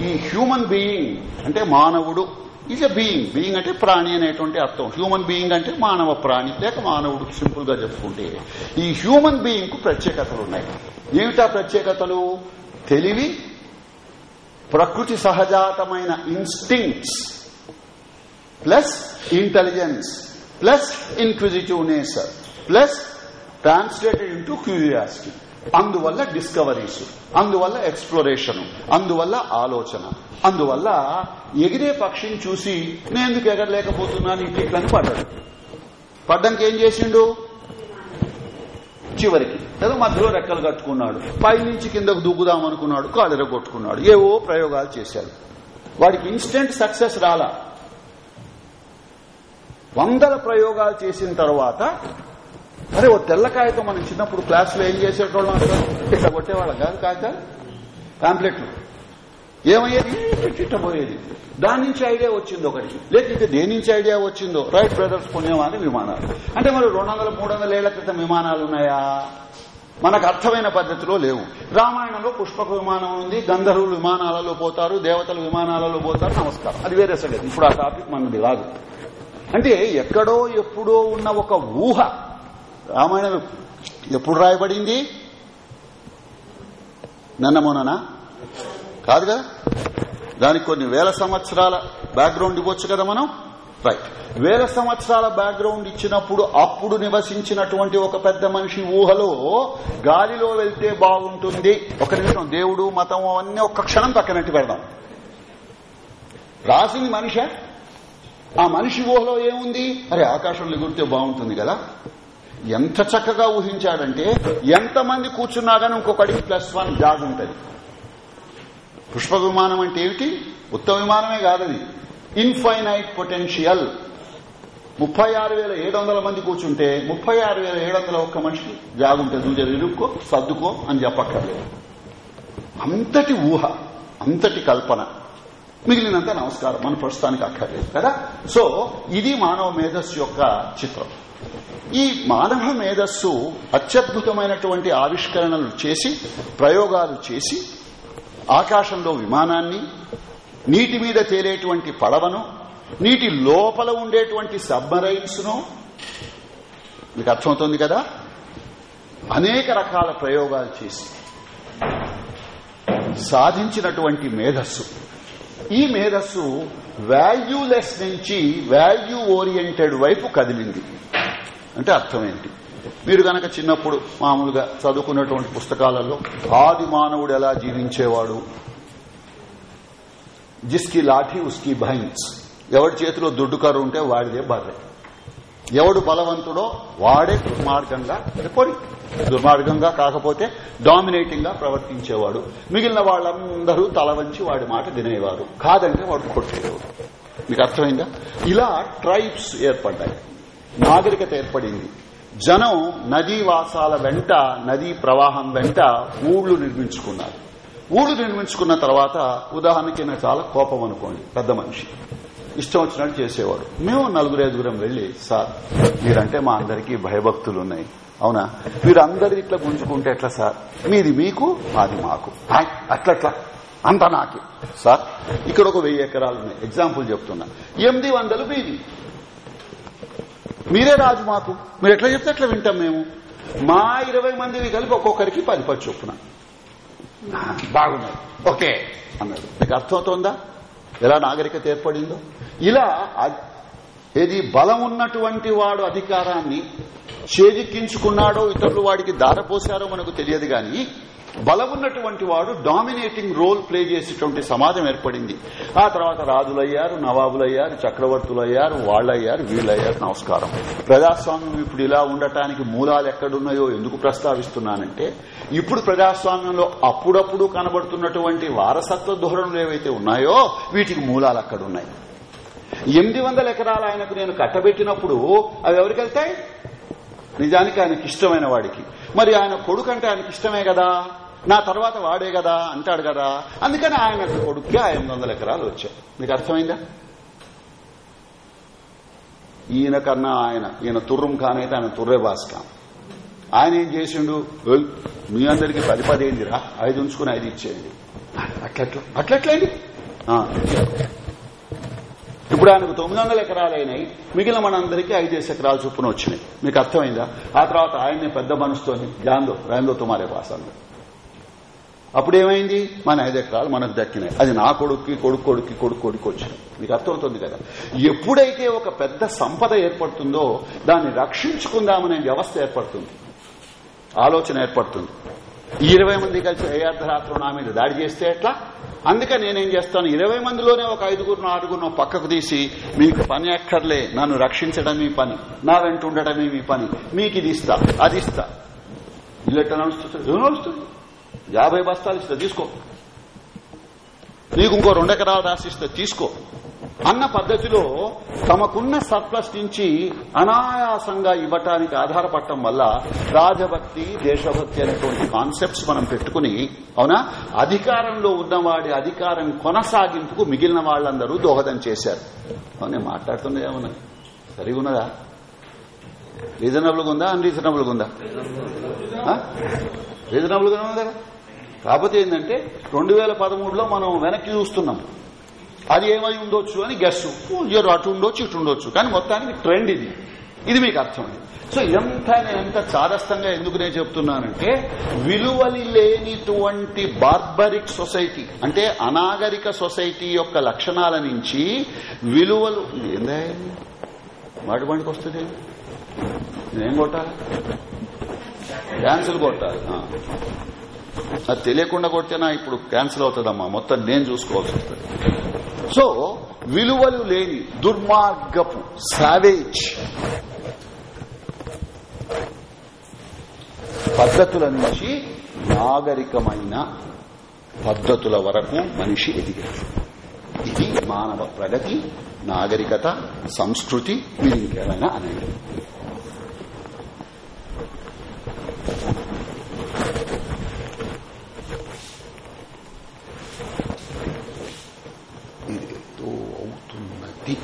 ఈ హ్యూమన్ బీయింగ్ అంటే మానవుడు ఈజ్ ఎ బీయింగ్ బీయింగ్ అంటే ప్రాణి అనేటువంటి అర్థం. హ్యూమన్ బీయింగ్ అంటే మానవ ప్రాణి. లేక మానవుడు సింపుల్గా చెప్పుకుంటే. ఈ హ్యూమన్ బీయింగ్కు ప్రత్యేకతలు ఉన్నాయి. ఏమిటా ప్రత్యేకతలు? తెలివి ప్రకృతి సహజాతమైన instincts plus intelligence plus inquisitive nature plus translated into curiosity అందువల్ల డిస్కవరీస్ అందువల్ల ఎక్స్ప్లోరేషన్ అందువల్ల ఆలోచన అందువల్ల ఎగిరే పక్షిని చూసి నేను ఎందుకు ఎగరలేకపోతున్నాను? ఇట్లని పడ్డాడు. పడ్డానికి ఏం చేసిండు? చివరికి లేదా మధ్యలో రెక్కలు కట్టుకున్నాడు పై నుంచి కిందకు దూకుదాం అనుకున్నాడు కాళ్ళెర కొట్టుకున్నాడు ఏవో ప్రయోగాలు చేశాడు. వాడికి ఇన్స్టెంట్ సక్సెస్ రాలా. వందల ప్రయోగాలు చేసిన తర్వాత అరే ఓ తెల్లకాయతో మనం చిన్నప్పుడు క్లాసులో ఏం చేసేటోళ్ళం అంటే ఇట్లా కొట్టేవాళ్ళం కాదు కాక పాంప్లెట్లు ఏమయ్యేది? పోయేది దాని నుంచి ఐడియా వచ్చింది ఒకటి. లేకపోతే దేని నుంచి ఐడియా వచ్చిందో? రైట్ బ్రదర్స్ పుణ్యమాని విమానాలు. అంటే మరి రెండు వందల మూడు వందల ఏళ్ళ క్రితం విమానాలు ఉన్నాయా? మనకు అర్థమైన పద్ధతిలో లేవు. రామాయణంలో పుష్పక విమానం ఉంది గంధర్వులు విమానాలలో పోతారు దేవతలు విమానాలలో పోతారు నమస్కారం. అది వేరే సంగతి. ఇప్పుడు ఆ టాపిక్ మనది కాదు. అంటే ఎక్కడో ఎప్పుడో ఉన్న ఒక ఊహ రామాయణం ఎప్పుడు రాయబడింది? నిన్న మొన్ననా కాదు కదా దానికి కొన్ని వేల సంవత్సరాల బ్యాక్గ్రౌండ్ ఇవ్వచ్చు కదా మనం? రైట్ వేల సంవత్సరాల బ్యాక్గ్రౌండ్ ఇచ్చినప్పుడు అప్పుడు నివసించినటువంటి ఒక పెద్ద మనిషి ఊహలో గాలిలో వెళ్తే బాగుంటుంది. ఒక నిమిషం దేవుడు మతం అవన్నీ ఒక్క క్షణం పక్కనట్టు పెడదాం. రాసింది మనిష. ఆ మనిషి ఊహలో ఏముంది? అరే ఆకాశంలో గుడితే బాగుంటుంది కదా. ఎంత చక్కగా ఊహించాడంటే ఎంతమంది కూర్చున్నా కానీ ప్లస్ వన్ జాగ్ ఉంటుంది. పుష్ప విమానం అంటే ఏమిటి? ఉత్తమ విమానమే కాదది ఇన్ఫైనైట్ పొటెన్షియల్. ముప్పై ఆరు వేల ఏడు వందల మంది కూర్చుంటే ముప్పై ఆరు వేల ఏడు వందల ఒక్క మనిషికి జాగుంటుంది నువ్వు ఇరుక్కో సర్దుకో అని చెప్పక్కర్లేదు. అంతటి ఊహ అంతటి కల్పన మిగిలినంత నమస్కారం మన ప్రస్తుతానికి అక్కర్లేదు కదా? సో ఇది మానవ మేధస్సు యొక్క చిత్రం. ఈ మానవ మేధస్సు అత్యద్భుతమైనటువంటి ఆవిష్కరణలు చేసి ప్రయోగాలు చేసి ఆకాశంలో విమానాన్ని నీటి మీద తేలేటువంటి పడవను నీటి లోపల ఉండేటువంటి సబ్మరైన్స్ను మీకు అర్థమవుతుంది కదా? అనేక రకాల ప్రయోగాలు చేసి సాధించినటువంటి మేధస్సు. ఈ మేధస్సు వాల్యూలెస్ నుంచి వాల్యూ ఓరియంటెడ్ వైపు కదిలింది. అంటే అర్థం ఏంటి మీరు గనక చిన్నప్పుడు మామూలుగా చదువుకున్నటువంటి పుస్తకాలలో ఆది మానవుడు ఎలా జీవించేవాడు? జిస్కి లాఠీ ఉస్కి భైన్స్ ఎవడి చేతిలో దుడ్డు కర్ర ఉంటే వాడిదే బర్రె ఎవడు బలవంతుడో వాడే దుర్మార్గంగా పోయి దుర్మార్గంగా కాకపోతే డామినేటింగ్గా ప్రవర్తించేవాడు. మిగిలిన వాళ్ళందరూ తల వంచి వాడి మాట వినేవారు. కాదంటే వాడు కొట్టేవాడు. మీకు అర్థమైందా? ఇలా ట్రైబ్స్ ఏర్పడ్డాయి. నాగరికత ఏర్పడింది. జనం నదీ వాసాల వెంట నదీ ప్రవాహం వెంట ఊళ్ళు నిర్మించుకున్నారు. ఊళ్ళు నిర్మించుకున్న తర్వాత ఉదాహరణకి నాకు చాలా కోపం అనుకోండి పెద్ద మనిషి. ఇష్టం వచ్చినట్టు చేసేవాడు. మేము నలుగురు ఐదుగురం వెళ్ళి సార్ మీరంటే మా అందరికీ భయభక్తులు ఉన్నాయి అవునా? మీరు ఇట్లా గుంజుకుంటే ఎట్లా సార్? మీది మీకు మాది మాకు. హాయ్, అట్లట్లా. అంత నాకే. సార్ ఇక్కడ ఒక వెయ్యి ఎకరాలు ఉన్నాయి ఎగ్జాంపుల్ చెప్తున్నా. ఎనిమిది వందలు మీది. మీరే రాజు మాకు. మీరు ఎట్లా చెప్తే అట్లా వింటాం మేము. మా ఇరవై మందివి కలిపి ఒక్కొక్కరికి పది పది చొప్పున. బాగున్నాయి. ఓకే అన్నాడు. మీకు అర్థమవుతోందా? ఎలా నాగరికత ఏర్పడిందో? ఇలా ఏది బలం ఉన్నటువంటి వాడు అధికారాన్ని చేజిక్కించుకున్నాడో ఇతరులు వాడికి దారపోశారో మనకు తెలియదు గాని బలం ఉన్నటువంటి వాడు డామినేటింగ్ రోల్ ప్లే చేసేటువంటి సమాజం ఏర్పడింది. ఆ తర్వాత రాజులయ్యారు నవాబులయ్యారు చక్రవర్తులయ్యారు వాళ్ళయ్యారు వీళ్ళయ్యారు. నమస్కారం. ప్రజాస్వామ్యం ఇప్పుడు ఇలా ఉండటానికి మూలాలు ఎక్కడున్నాయో ఎందుకు ప్రస్తావిస్తున్నానంటే ఇప్పుడు ప్రజాస్వామ్యంలో అప్పుడప్పుడు కనబడుతున్నటువంటి వారసత్వ ధోరణులు ఏవైతే ఉన్నాయో వీటికి మూలాలు అక్కడున్నాయి. ఎనిమిది వందల ఎకరాలు ఆయనకు నేను కట్టబెట్టినప్పుడు అవి ఎవరికి వెళ్తాయి? నిజానికి ఆయనకి ఇష్టమైన వాడికి. మరి ఆయన కొడుకు అంటే ఆయనకి ఇష్టమే కదా? నా తర్వాత వాడే కదా అంటాడు కదా. అందుకని ఆయన కొడుక్కి ఆ ఎనిమిది వందల ఎకరాలు వచ్చాయి. మీకు అర్థమైందా? ఈయన కన్నా ఆయన ఈయన తుర్రం కానైతే ఆయన తుర్రే బాస్ ఆయన ఏం చేసిండు? మీ అందరికి పది పదేందిరా ఐదు ఉంచుకుని ఐదు ఇచ్చేయండి. అట్లట్లా అట్లట్లేండి? ఇప్పుడు ఆయనకు తొమ్మిది వందల ఎకరాలు అయినాయి. మిగిలిన మనందరికీ ఐదేసి ఎకరాల చొప్పున వచ్చినాయి. మీకు అర్థమైందా? ఆ తర్వాత ఆయన్ని పెద్ద మనసుతో జాందో రాందో తుమారే పాస్ అప్పుడేమైంది? మన ఐదెకరాలు మనకు దక్కినాయి. అది నా కొడుక్కి కొడుకు కొడుక్కి కొడుకు కొడుకు వచ్చింది. మీకు అర్థమవుతుంది కదా? ఎప్పుడైతే ఒక పెద్ద సంపద ఏర్పడుతుందో దాన్ని రక్షించుకుందామనే వ్యవస్థ ఏర్పడుతుంది. ఆలోచన ఏర్పడుతుంది. ఇరవై మంది కలిసి ఏ అర్ధరాత్రం నా మీద దాడి చేస్తే ఎట్లా? అందుకని నేనేం చేస్తాను? ఇరవై మందిలోనే ఒక ఐదుగురు ఆరుగురు పక్కకు తీసి మీకు పని అక్కర్లే. నన్ను రక్షించడం మీ పని. నా వెంట ఉండడమే మీ పని. మీకు ఇది ఇస్తా అది ఇస్తా. ఇల్లెట్లా నడుస్తుంది? నడుస్తుంది. యాభై బస్తాలు ఇస్తా తీసుకో. నీకు ఇంకో రెండు ఎకరాలు రాసిస్తా తీసుకో. అన్న పద్ధతిలో తమకున్న సర్ప్లస్ నుంచి అనాయాసంగా ఇవ్వటానికి ఆధారపడటం వల్ల రాజభక్తి దేశభక్తి అనేటువంటి కాన్సెప్ట్స్ మనం పెట్టుకుని అవునా? అధికారంలో ఉన్నవాడి అధికారం కొనసాగింపుకు మిగిలిన వాళ్ళందరూ దోహదం చేశారు. అవును, నేను మాట్లాడుతున్నది ఏమన్నా? సరిగా ఉన్నదా? రీజనబుల్గా ఉందా అన్రీజనబుల్గా ఉందా? రీజనబుల్గా ఉంది కదా కాకపోతే ఏంటంటే రెండు వేల పదమూడులో మనం వెనక్కి చూస్తున్నాం. అది ఏమై ఉండొచ్చు అని గెస్ ఇయర్ అటు ఉండొచ్చు ఇటు ఉండొచ్చు. కానీ మొత్తానికి ట్రెండ్ ఇది. ఇది మీకు అర్థమైంది. సో ఎంత నేను ఎంత చాదస్తంగా ఎందుకు నేను చెప్తున్నానంటే విలువలు లేనిటువంటి బార్బరిక్ సొసైటీ అంటే అనాగరిక సొసైటీ యొక్క లక్షణాల నుంచి విలువలు ఏందా వాటి బండికి వస్తుంది నేనేం కొట్టాలి? క్యాన్సిల్ కొట్టాలి. అది తెలియకుండా కొడితేనా ఇప్పుడు క్యాన్సిల్ అవుతుందమ్మా. మొత్తం నేను చూసుకోవాల్సి వస్తుంది. సో విలువలు లేని దుర్మార్గపు సావేజ్ పద్ధతుల నుంచి నాగరికమైన పద్ధతుల వరకు మనిషి ఎదిగాడు. ఇది మానవ ప్రగతి నాగరికత సంస్కృతి మీరు ఇంకేమైనా అనేది ఇది ఏదో అవుతున్నది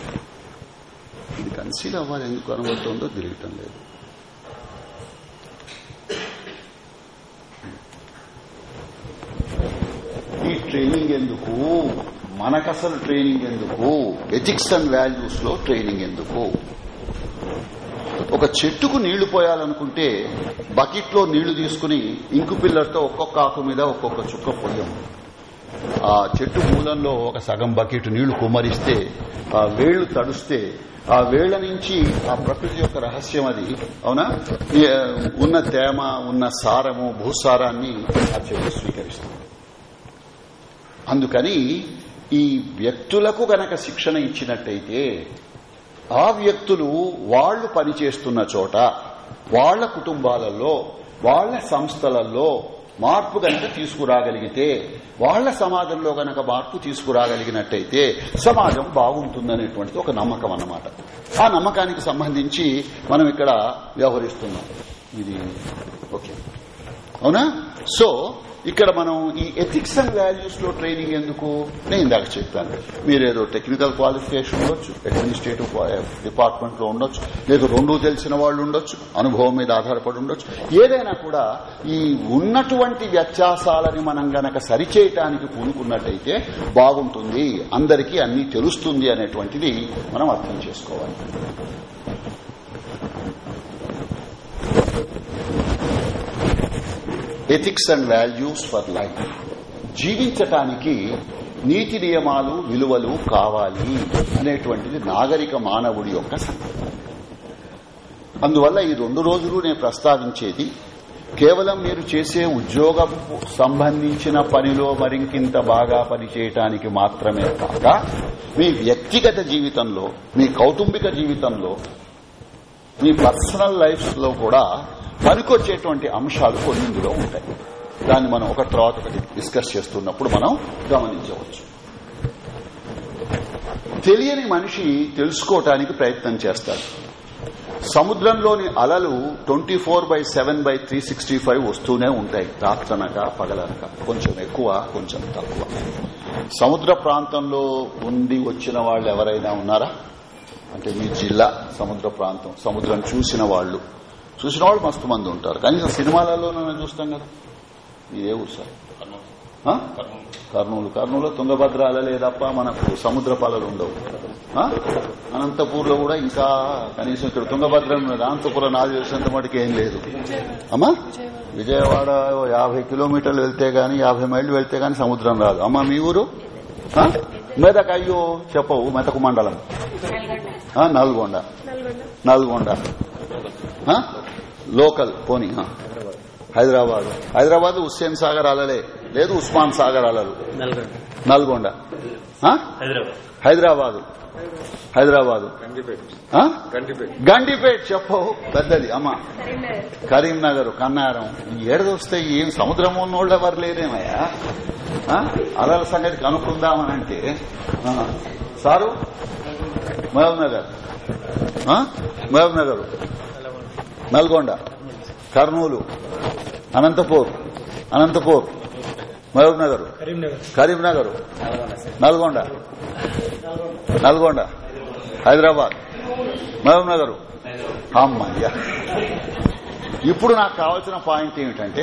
ఇది అవ్వాలి ఎందుకు అనుమవుతుందో తెలియటం లేదు. ఈ ట్రైనింగ్ ఎందుకు? మనకసలు ట్రైనింగ్ ఎందుకు? ఎథిక్స్ అండ్ వాల్యూస్లో ట్రైనింగ్ ఎందుకు? ఒక చెట్టుకు నీళ్ళు పోయాలనుకుంటే బకెట్లో నీళ్ళు తీసుకుని ఇంకు పిల్లలతో ఒక్కొక్క ఆకు మీద ఒక్కొక్క చుక్క పోయాం ఆ చెట్టు మూలంలో ఒక సగం బకెట్ నీళ్ళు కుమ్మరిస్తే ఆ వేళ్ళు తడుస్తే ఆ వేళ్ళ నుంచి ఆ ప్రకృతి యొక్క రహస్యం అది. అవునా? ఉన్న తేమ ఉన్న సారము భూసారాన్ని ఆ చెట్టు స్వీకరిస్తుంది. అందుకని ఈ వ్యక్తులకు గనక శిక్షణ ఇచ్చినట్టయితే ఆ వ్యక్తులు వాళ్ళు పనిచేస్తున్న చోట వాళ్ళ కుటుంబాలలో వాళ్ళ సంస్థలలో మార్పు గనక తీసుకురాగలిగితే వాళ్ళ సమాజంలో గనక మార్పు తీసుకురాగలిగినట్టయితే సమాజం బాగుంటుందనేటువంటిది ఒక నమ్మకం అన్నమాట. ఆ నమ్మకానికి సంబంధించి మనం ఇక్కడ వ్యవహరిస్తున్నాం. ఇది ఓకే. అవునా? సో ఇక్కడ మనం ఈ ఎథిక్స్ అండ్ వాల్యూస్లో ట్రైనింగ్ ఎందుకు? నేను ఇందాక చెప్పాను. మీరేదో టెక్నికల్ క్వాలిఫికేషన్ ఉండొచ్చు అడ్మినిస్ట్రేటివ్ డిపార్ట్మెంట్లో ఉండొచ్చు లేదా రెండు తెలిసిన వాళ్ళు ఉండొచ్చు అనుభవం మీద ఆధారపడి ఉండొచ్చు. ఏదైనా కూడా ఈ ఉన్నటువంటి వ్యత్యాసాలని మనం గనక సరిచేయటానికి పూనుకున్నట్టయితే బాగుంటుంది అందరికీ అన్ని తెలుస్తుంది అనేటువంటిది మనం అర్థం చేసుకోవాలి. Ethics and values for life జీవించటానికి నీతి నియమాలు విలువలు కావాలి అనేటువంటిది నాగరిక మానవుడి యొక్క సంకల్పం. అందువల్ల ఈ రెండు రోజులు నేను ప్రస్తావించేది కేవలం మీరు చేసే ఉద్యోగం సంబంధించిన పనిలో మరింకింత బాగా పనిచేయటానికి మాత్రమే కాక మీ వ్యక్తిగత జీవితంలో మీ కౌటుంబిక జీవితంలో మీ పర్సనల్ లైఫ్లో కూడా పనికొచ్చేటువంటి అంశాలు కొన్ని ఇందులో ఉంటాయి. దాన్ని మనం ఒక తర్వాత ఒకటి డిస్కస్ చేస్తున్నప్పుడు మనం గమనించవచ్చు. తెలియని మనిషి తెలుసుకోవటానికి ప్రయత్నం చేస్తాడు. సముద్రంలోని అలలు twenty four by seven by three sixty five వస్తూనే ఉంటాయి. రాత్రనక పగలనక. కొంచెం ఎక్కువ కొంచెం తక్కువ. సముద్ర ప్రాంతంలో ఉండి వచ్చిన వాళ్ళు ఎవరైనా ఉన్నారా? అంటే మీ జిల్లా సముద్ర ప్రాంతం సముద్రం చూసిన వాళ్ళు. చూసిన వాళ్ళు మస్తు మంది ఉంటారు. కనీసం సినిమాలలో చూస్తాం కదా. ఇదే సార్. కర్నూలు కర్నూలు. తుంగభద్ర అలలే తప్ప మనకు సముద్ర పాలలు ఉండవు. అనంతపూర్లో కూడా ఇంకా కనీసం ఇక్కడ తుంగభద్ర అనంతపురం నాకు చేసినంత మటుకు ఏం లేదు. అమ్మా? విజయవాడ యాభై కిలోమీటర్లు వెళ్తే గాని యాభై మైళ్ళు వెళ్తే గాని సముద్రం రాదు. అమ్మా మీ ఊరు? మెదక్ అయ్యో చెప్పవు. మెదకు మండలం. నల్గొండ. నల్గొండ. లోకల్. పోనీ. హైదరాబాద్. హైదరాబాద్ హుస్సేన్ సాగర్ అలలే. లేదు ఉస్మాన్ సాగర్ అలలు. నల్గొండ? హైదరాబాద్. హైదరాబాదు. హైదరాబాదు. గండిపేట. చెప్పవు పెద్దది అమ్మ. కరీంనగర్ కన్నారం. ఏడది వస్తాయి ఏం సముద్రం ఉన్నోళ్ళు ఎవరు లేరేమయ్యా? అలల సంగతి కనుక్కుందామని అంటే. Sir? Mahbubnagar? Mahbubnagar Nalgonda Kurnool Anantapur Anantapur Mahbubnagar Karimnagar Nalgonda Nalgonda Hyderabad Mahbubnagar అమ్మయ్యా. ఇప్పుడు నాకు కావాల్సిన పాయింట్ ఏమిటంటే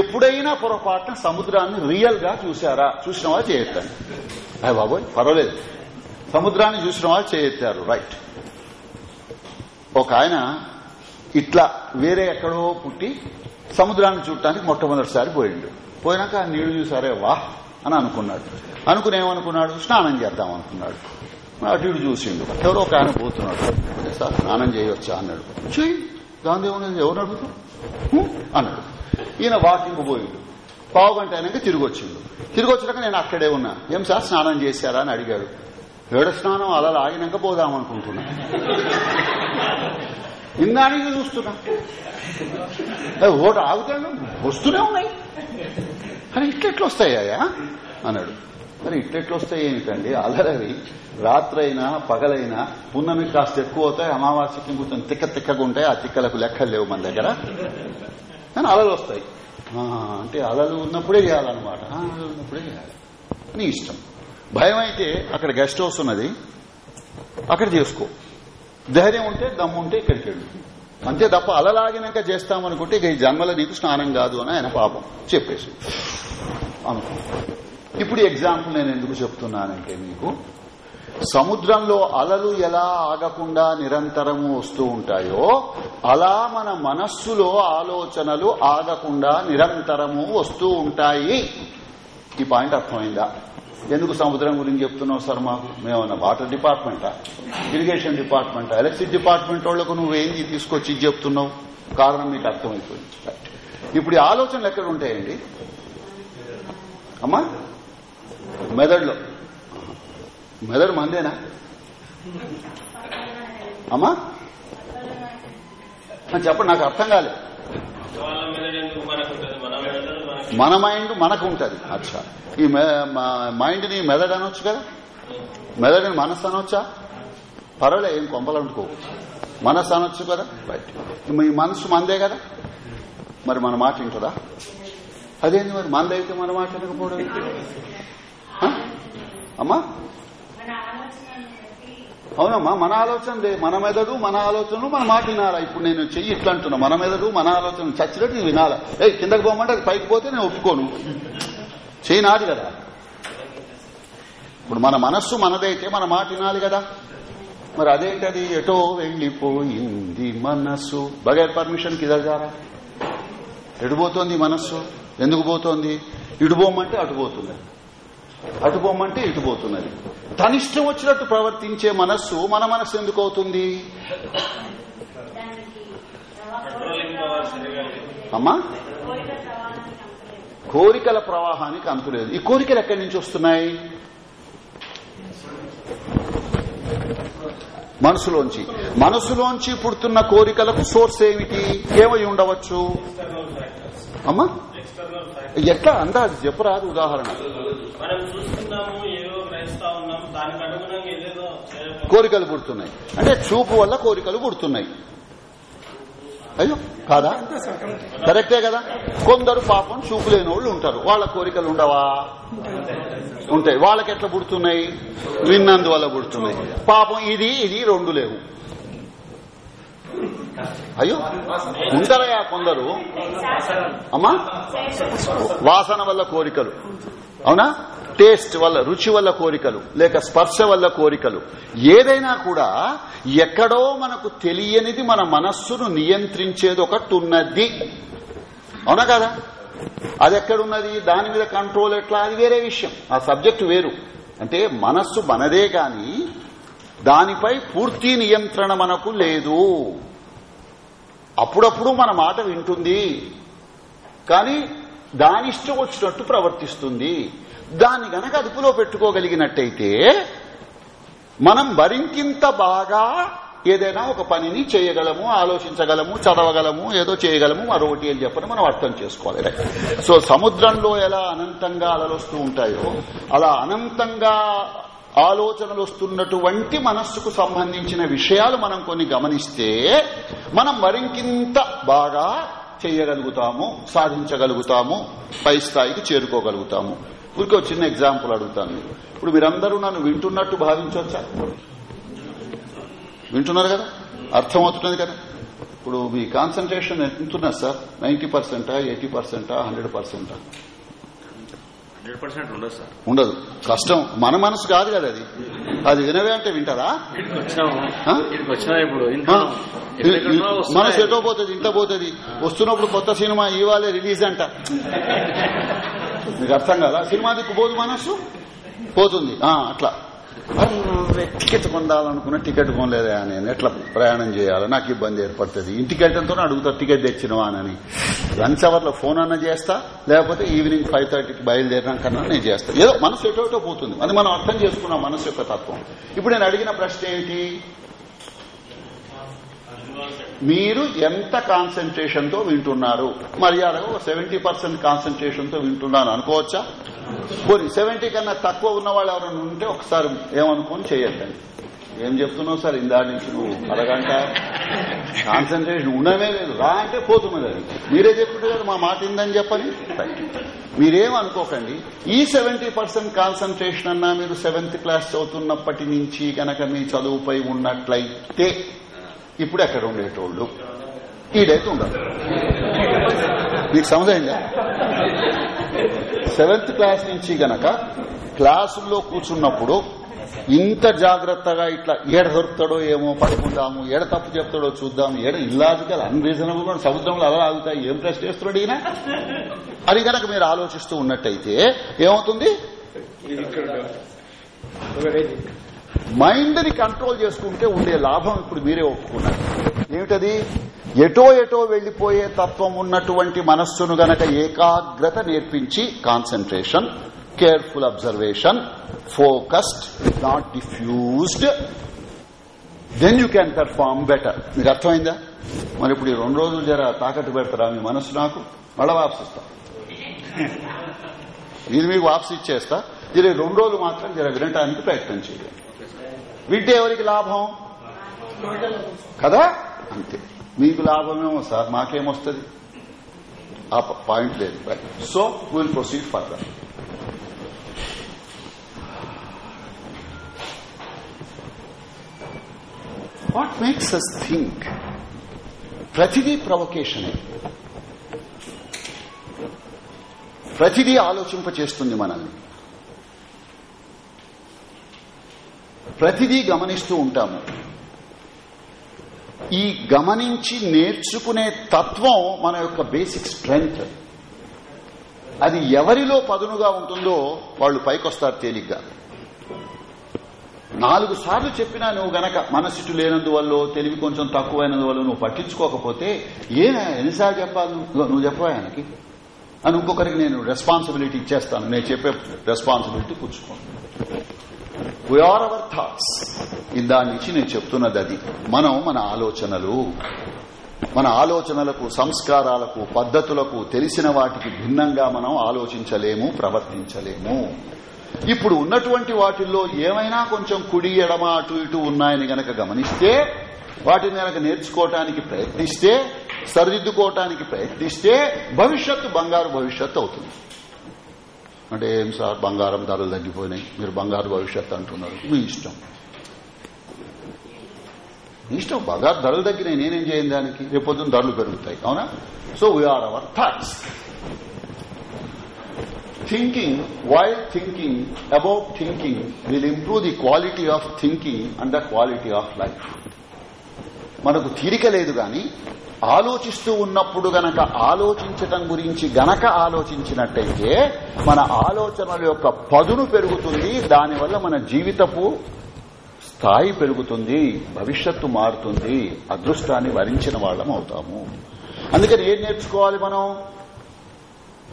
ఎప్పుడైనా పొరపాటున సముద్రాన్ని రియల్గా చూశారా? చూసిన వాళ్ళు చేయొద్దండి అయ్య బాబోయ్ పర్వాలేదు. సముద్రాన్ని చూసిన వాళ్ళు చేయెత్తారు రైట్. ఒక ఆయన ఇట్లా వేరే ఎక్కడో పుట్టి సముద్రాన్ని చూడటానికి మొట్టమొదటిసారి పోయిండు. పోయినాక ఆ నీళ్ళు చూసారే వా అని అనుకున్నాడు. అనుకుని ఏమనుకున్నాడు? స్నానం చేద్దాం అనుకున్నాడు. అటు ఇటు చూసిండు. ఎవరో ఒక ఆయన పోతున్నాడు. సార్ స్నానం చేయవచ్చా అన్నాడు. చెయ్యి దాని ఎవరు అడుగుతా అన్నాడు. ఈయన వాకింగ్ పోయిండు. పావు గంట అయినాక తిరిగి వచ్చిండు. తిరిగి వచ్చినాక నేను అక్కడే ఉన్నా. ఏం సార్ స్నానం చేశారా? అని అడిగాడు. ఏడ స్నానం? అలా ఆగినాక పోదాం అనుకుంటున్నా. ఇందానికి చూస్తున్నా. ఓటు ఆగుతాడు వస్తూనే ఉన్నాయి అని ఇట్లెట్లు వస్తాయా అన్నాడు. మరి ఇట్లెట్లు వస్తాయి ఏమిటండి? అలరవి రాత్రైనా పగలైనా పున్నమి కాస్త ఎక్కువ అవుతాయి అమావాస్యకి కొంచెం తిక్క తిక్కగా ఉంటాయి ఆ తిక్కలకు లెక్కలు లేవు మన దగ్గర. కానీ అలలు వస్తాయి. అంటే అలలు ఉన్నప్పుడే చేయాలన్నమాట. అలలు ఉన్నప్పుడే చేయాలి. నీ ఇష్టం. భయం అయితే అక్కడ గెస్ట్ హౌస్ ఉన్నది. అక్కడ చేసుకో. ధైర్యం ఉంటే దమ్ము ఉంటే ఇక్కడికి వెళ్ళు. అంతే తప్ప అలలాగినాక చేస్తామనుకుంటే ఇక ఈ జన్మలో నీకు స్నానం కాదు అని ఆయన పాపం చెప్పేసి. అనుకో ఇప్పుడు ఎగ్జాంపుల్ నేను ఎందుకు చెప్తున్నానంటే మీకు సముద్రంలో అలలు ఎలా ఆగకుండా నిరంతరము వస్తూ ఉంటాయో అలా మన మనస్సులో ఆలోచనలు ఆగకుండా నిరంతరము వస్తూ ఉంటాయి. ఈ పాయింట్ అర్థమైందా? ఎందుకు సముద్రం గురించి చెప్తున్నావు సార్ మాకు? మేమన్నా వాటర్ డిపార్ట్మెంటా? ఇరిగేషన్ డిపార్ట్మెంటా? ఎలక్ట్రిసిటీ డిపార్ట్మెంట్ వాళ్ళకు నువ్వేంది తీసుకొచ్చి ఇది చెప్తున్నావు? కారణం మీకు అర్థమైపోయింది. ఇప్పుడు ఈ ఆలోచనలు ఎక్కడ ఉంటాయండి అమ్మా మెదడులో. మెదడు మందేనా? అమ్మా చెప్పండి నాకు అర్థం కాలేదు వాళ్ళ మీద ఎందుకు మనకు ఉంటుంది మన మైండ్ మనకు ఉంటది అచ్చా. ఈ మైండ్ని మెదడు అనొచ్చు కదా? మెదడుని మనస్సు అనొచ్చా పర్వాలే ఏం కొంపలంటుకో మనస్సు అనొచ్చు కదా? రైట్ ఈ మనస్సు మందే కదా? మరి మన మాట వింటుందా అదేంది మరి? మందైతే మన మాట వినకపోవడం? అమ్మా? అవునమ్మా మన ఆలోచన మన మెదడు మన ఆలోచనలు మన మాట వినాలా? ఇప్పుడు నేను చెయ్యి ఇట్లా అంటున్నా మన మెదడు మన ఆలోచన చచ్చినట్టు నేను వినాలా? ఏ కిందకి పోమంటే అది పైకి పోతే నేను ఒప్పుకోను. చెయ్యి నాది కదా. ఇప్పుడు మన మనస్సు మనదైతే మన మాట వినాలి కదా. మరి అదేంటది? ఎటో వెళ్ళిపోయింది మనస్సు. బగైర్ పర్మిషన్ కిదగారా ఎటు పోతోంది మనస్సు? ఎందుకు పోతోంది? ఇటు పోమంటే అటు పోతుంది అటు పోమంటే ఇటు పోతున్నది వచ్చినట్టు ప్రవర్తించే మనస్సు మన మనస్సు ఎందుకు అవుతుంది? అమ్మా? కోరికల ప్రవాహానికి అంతులేదు. ఈ కోరికలు ఎక్కడి నుంచి వస్తున్నాయి? మనసులోంచి. మనసులోంచి పుడుతున్న కోరికలకు సోర్స్ ఏమిటి? ఏమై ఉండవచ్చు? అమ్మా? ఎట్లా అందాది చెప్పరాదు ఉదాహరణ. కోరికలు పుడుతున్నాయి. అంటే చూపు వల్ల కోరికలు పుడుతున్నాయి. అయ్యో కాదా? కరెక్టే. కదా? కొందరు పాపం చూపు లేని వాళ్ళు ఉంటారు. వాళ్ళ కోరికలు ఉండవా? ఉంటాయి. వాళ్ళకి ఎట్లా పుడుతున్నాయి? విన్నందువల్ల పుడుతున్నాయి. పాపం ఇది ఇది రెండు లేవు. అయ్యో ఉంటారయ్యా కొందరు. అమ్మా వాసన వల్ల కోరికలు. అవునా? టేస్ట్ వల్ల రుచి వల్ల కోరికలు లేక స్పర్శ వల్ల కోరికలు. ఏదైనా కూడా ఎక్కడో మనకు తెలియనిది మన మనస్సును నియంత్రించేది ఒకటి ఉన్నది అవునా కదా? అది ఎక్కడున్నది దాని మీద కంట్రోల్ ఎట్లా? అది వేరే విషయం. ఆ సబ్జెక్ట్ వేరు. అంటే మనస్సు మనదే గాని దానిపై పూర్తి నియంత్రణ మనకు లేదు. అప్పుడప్పుడు మన మాట వింటుంది. కానీ దాని ఇష్టం వచ్చినట్టు ప్రవర్తిస్తుంది. దాన్ని గనక అదుపులో పెట్టుకోగలిగినట్టయితే మనం మరింకింత బాగా ఏదైనా ఒక పనిని చేయగలము ఆలోచించగలము చదవగలము ఏదో చేయగలము మరొకటి అని చెప్పని మనం అర్థం చేసుకోవాలి. సో సముద్రంలో ఎలా అనంతంగా అలలొస్తూ ఉంటాయో అలా అనంతంగా ఆలోచనలు వస్తున్నటువంటి మనస్సుకు సంబంధించిన విషయాలు మనం కొన్ని గమనిస్తే మనం మరింకింత బాగా చేయగలుగుతాము సాధించగలుగుతాము పై స్థాయికి చేరుకోగలుగుతాము. ఊరికే ఒక చిన్న ఎగ్జాంపుల్ అడుగుతాను. ఇప్పుడు మీరందరూ నన్ను వింటున్నట్టు భావించవచ్చా? వింటున్నారు కదా? అర్థమవుతున్నది కదా? ఇప్పుడు మీ కాన్సన్ట్రేషన్ ఎంతున్నది సార్? నైన్టీ పర్సెంటా ఎయిటీ పర్సెంటా హండ్రెడ్ పర్సెంటా హండ్రెడ్ పర్సెంట్ ఉండదు కష్టం. మన మనసు కాదు కదా అది. అది వినవే అంటే ఎక్కడెక్కడో మనసు. ఎటో పోతుంది ఇంట్లో పోతుంది. వస్తున్నప్పుడు కొత్త సినిమా ఇవాళే రిలీజ్ అంట. మీకు అర్థం కదా? సినిమా దిక్కు పోదు మనస్సు పోతుంది. అట్లా. టికెట్ పొందాలనుకున్న టికెట్ కొనలేదా నేను ఎట్లా ప్రయాణం చేయాలి? నాకు ఇబ్బంది ఏర్పడుతుంది. ఇంటికి వెళ్ళడంతో అడుగుతా టికెట్ తెచ్చినవా? అని లంచ్ అవర్లో ఫోన్ అన్న చేస్తా లేకపోతే ఈవినింగ్ ఫైవ్ థర్టీకి బయలుదేరినాకన్నా నేను చేస్తా. ఏదో మనసు ఎటోటో పోతుంది. అది మనం అర్థం చేసుకున్నాం మనసు యొక్క తత్వం. ఇప్పుడు నేను అడిగిన ప్రశ్న ఏమిటి? మీరు ఎంత కాన్సన్ట్రేషన్తో వింటున్నారు? మర్యాదగా సెవెంటీ పర్సెంట్ కాన్సన్ట్రేషన్తో వింటున్నాను అనుకోవచ్చా? పోనీ సెవెంటీ కన్నా తక్కువ ఉన్న వాళ్ళు ఎవరైనా ఉంటే ఒకసారి ఏమనుకొని చేయొద్దండి ఏం చెప్తున్నావు సార్ ఇందా నుంచి నువ్వు? అరగంట? కాన్సన్ట్రేషన్ ఉండమే లేదు. రా అంటే పోతున్నది మీరే చెప్తున్నారు కదా మా మాట ఇందని చెప్పని. మీరేం అనుకోకండి ఈ సెవెంటీ పర్సెంట్ కాన్సన్ట్రేషన్ అన్నా మీరు సెవెంత్ క్లాస్ చదువుతున్నప్పటి నుంచి గనక మీ చదువుపై ఉన్నట్లయితే ఇప్పుడు ఎక్కడ ఉండేటోళ్ళు? ఈడైతే ఉండదు మీకు సమజైందా? సెవెంత్ క్లాస్ నుంచి గనక క్లాసుల్లో కూర్చున్నప్పుడు ఇంత జాగ్రత్తగా ఇట్లా ఏడ దొరుకుతాడో ఏమో పడుకుందాము ఏడ తప్పు చెప్తాడో చూద్దాము ఏడ ఇల్లాజికల్ అన్రీజనబుల్ కూడా సముద్రంలో అలా ఆగుతాయి. ఏం ప్రశ్న చేస్తున్నాడు ఈయన? అది కనుక మీరు ఆలోచిస్తూ ఉన్నట్టయితే ఏమవుతుంది? మైండ్ని కంట్రోల్ చేసుకుంటే ఉండే లాభం ఇప్పుడు మీరే ఒప్పుకున్నారు. ఏమిటది? ఎటో ఎటో వెళ్ళిపోయే తత్వం ఉన్నటువంటి మనస్సును గనక ఏకాగ్రత నేర్పించి concentration careful observation focused not diffused then you can perform better మీకు అర్థమైందా? మరి ఇప్పుడు ఈ రెండు రోజులు జర తాకట్టు పెడతారా? మీ మనస్సు నాకు? మళ్ళా వాపసిస్తా ఇది మీకు వాపసి ఇచ్చేస్తా. ఇది రెండు రోజులు మాత్రం జర వినటానికి ప్రయత్నం చేయండి. వింటే ఎవరికి లాభం? కదా? అంతే. మీకు లాభమేమో సార్ మాకేమొస్తుంది? ఆ పాయింట్ లేదు. So will proceed further what makes us think ప్రతిదీ ప్రొవకేషనే ప్రతిదీ ఆలోచింపచేస్తుంది మనల్ని. ప్రతిదీ గమనిస్తూ ఉంటాము. ఈ గమనించి నేర్చుకునే తత్వం మన యొక్క బేసిక్ స్ట్రెంగ్త్. అది ఎవరిలో పదునుగా ఉంటుందో వాళ్ళు పైకొస్తారు తేలిగ్గా. నాలుగు సార్లు చెప్పినా నువ్వు గనక మనసిటు లేనందువల్ల తెలివి కొంచెం తక్కువైనందువల్ల నువ్వు పట్టించుకోకపోతే ఏనా ఎన్నిసార్లు చెప్పాలి? నువ్వు నువ్వు చెప్పవా ఆయనకి? అని ఇంకొకరికి నేను రెస్పాన్సిబిలిటీ ఇచ్చేస్తాను. నేను చెప్పే రెస్పాన్సిబిలిటీ పుచ్చుకోను వీఆర్ అవర్ థాట్స్ ఇందా నుంచి నేను చెప్తున్నది అది. మనం మన ఆలోచనలు మన ఆలోచనలకు సంస్కారాలకు పద్ధతులకు తెలిసిన వాటికి భిన్నంగా మనం ఆలోచించలేము ప్రవర్తించలేము. ఇప్పుడు ఉన్నటువంటి వాటిల్లో ఏమైనా కొంచెం కుడి ఎడమ అటు ఇటు ఉన్నాయని గనక గమనిస్తే వాటిని గనక నేర్చుకోవటానికి ప్రయత్నిస్తే సరిదిద్దుకోవటానికి ప్రయత్నిస్తే భవిష్యత్తు బంగారు భవిష్యత్తు అవుతుంది. అంటే ఏం సార్? బంగారం ధరలు తగ్గిపోయినాయి. మీరు బంగారు భవిష్యత్తు అంటున్నారు. మీ ఇష్టం. మీ ఇష్టం. బంగారు ధరలు తగ్గినాయి. నేనేం చేయను దానికి? రేపొద్దున ధరలు పెరుగుతాయి. అవునా? So we are our thoughts thinking while thinking about thinking will improve the quality of thinking and the quality of life మనకు తీరిక లేదు గాని ఆలోచిస్తూ ఉన్నప్పుడు గనక ఆలోచించటం గురించి గనక ఆలోచించినట్టయితే మన ఆలోచనల యొక్క పదును పెరుగుతుంది దానివల్ల మన జీవితపు స్థాయి పెరుగుతుంది భవిష్యత్తు మారుతుంది అదృష్టాన్ని వరించిన వాళ్ళం అవుతాము. అందుకని ఏం నేర్చుకోవాలి మనం?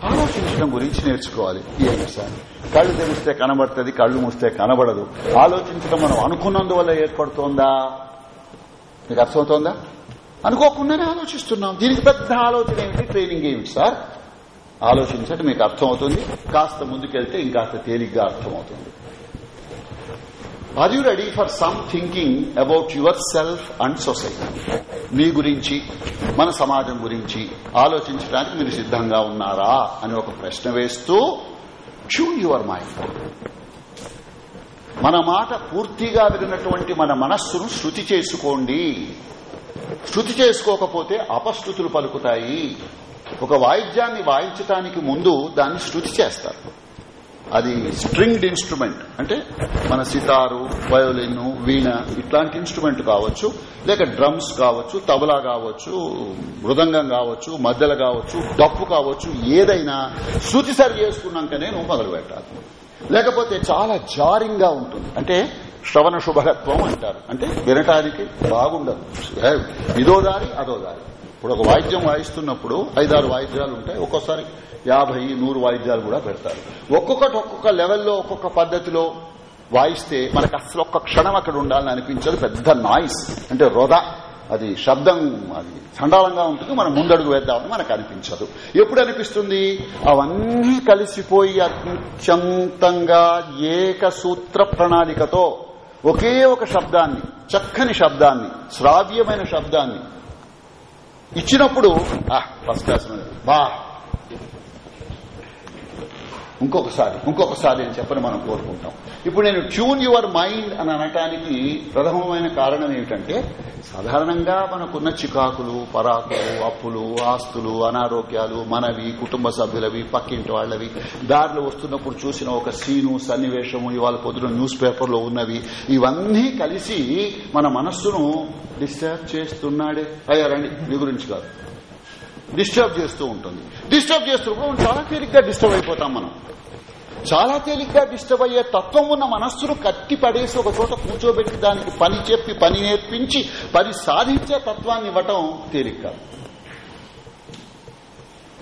ఆలోచించడం గురించి నేర్చుకోవాలి. ఏంటి సార్? కళ్ళు తెరిస్తే కనబడుతుంది కళ్ళు మూస్తే కనబడదు. ఆలోచించడం మనం అనుకున్నందువల్ల ఏర్పడుతోందా? మీకు అర్థమవుతోందా అనుకోకుండానే ఆలోచిస్తున్నాం. దీనికి పెద్ద ఆలోచన ఏమిటి? ట్రైనింగ్ ఏమిటి సార్ ఆలోచించండి మీకు అర్థమవుతుంది. కాస్త ముందుకెళ్తే ఇంకాస్త తేలిగ్గా అర్థమవుతుంది. Are you ready for some thinking about yourself and society మీ గురించి మన సమాజం గురించి ఆలోచించడానికి మీరు సిద్ధంగా ఉన్నారా అని ఒక ప్రశ్న వేస్తూ ట్యూన్ యువర్ మైండ్ మన మాట పూర్తిగా వినటువంటి మన మనస్సును శృతి చేసుకోండి. శృతి చేసుకోకపోతే అపశృతులు పలుకుతాయి. ఒక వాయిద్యాన్ని వాయించటానికి ముందు దాన్ని శృతి చేస్తారు. అది స్ట్రింగ్డ్ ఇన్స్ట్రుమెంట్. అంటే మన సితారు వయోలిన్ వీణ ఇట్లాంటి ఇన్స్ట్రుమెంట్ కావచ్చు లేక డ్రమ్స్ కావచ్చు తబలా కావచ్చు మృదంగం కావచ్చు మద్దెల కావచ్చు డప్పు కావచ్చు ఏదైనా శృతి సరి చేసుకున్నాకనే నువ్వు మొదలు పెట్టాలి లేకపోతే చాలా జారింగ్ ఉంటుంది. అంటే శ్రవణ శుభగత్వం అంటారు. అంటే వినటానికి బాగుండదు. ఇదో దారి అదో దారి. ఇప్పుడు ఒక వాయిద్యం వాయిస్తున్నప్పుడు ఐదారు వాయిద్యాలు ఉంటాయి. ఒక్కోసారి యాభై నూరు వాయిద్యాలు కూడా పెడతారు. ఒక్కొక్కటి ఒక్కొక్క లెవెల్లో ఒక్కొక్క పద్ధతిలో వాయిస్తే మనకు అసలు ఒక్క క్షణం అక్కడ ఉండాలని అనిపించదు. పెద్ద నాయిస్. అంటే వృధా అది శబ్దం అది చండాలంగా ఉంటుంది మనం ముందడుగు వేద్దామని మనకు అనిపించదు. ఎప్పుడు అనిపిస్తుంది? అవన్నీ కలిసిపోయి అత్యంతంగా ఏకసూత్ర ప్రణాళికతో ఒకే ఒక శబ్దాన్ని చక్కని శబ్దాన్ని శ్రావ్యమైన శబ్దాన్ని ఇచ్చినప్పుడు ఫస్ట్ క్లాస్ బా ఇంకొకసారి ఇంకొకసారి అని చెప్పని మనం కోరుకుంటాం. ఇప్పుడు నేను ట్యూన్ యువర్ మైండ్ అని అనటానికి ప్రథమమైన కారణం ఏమిటంటే సాధారణంగా మనకున్న చికాకులు పరాకులు అప్పులు ఆస్తులు అనారోగ్యాలు మనవి కుటుంబ సభ్యులవి పక్కింటి వాళ్ళవి దారిలో వస్తున్నప్పుడు చూసిన ఒక సీను సన్నివేశము ఇవాళ పొద్దున న్యూస్ పేపర్లో ఉన్నవి ఇవన్నీ కలిసి మన మనస్సును డిస్టర్బ్ చేస్తున్నాడే. అయ్యారండి మీ గురించి కాదు. డిస్టర్బ్ చేస్తూ ఉంటుంది. డిస్టర్బ్ చేస్తున్నప్పుడు మనం చాలా తేలిగ్గా డిస్టర్బ్ అయిపోతాం మనం. చాలా తేలిగ్గా డిస్టర్బ్ అయ్యే తత్వం ఉన్న మనస్సును కట్టి పడేసి ఒక చోట కూర్చోబెట్టి దానికి పని చెప్పి పని నేర్పించి పని సాధించే తత్వాన్ని ఇవ్వటం తేలిక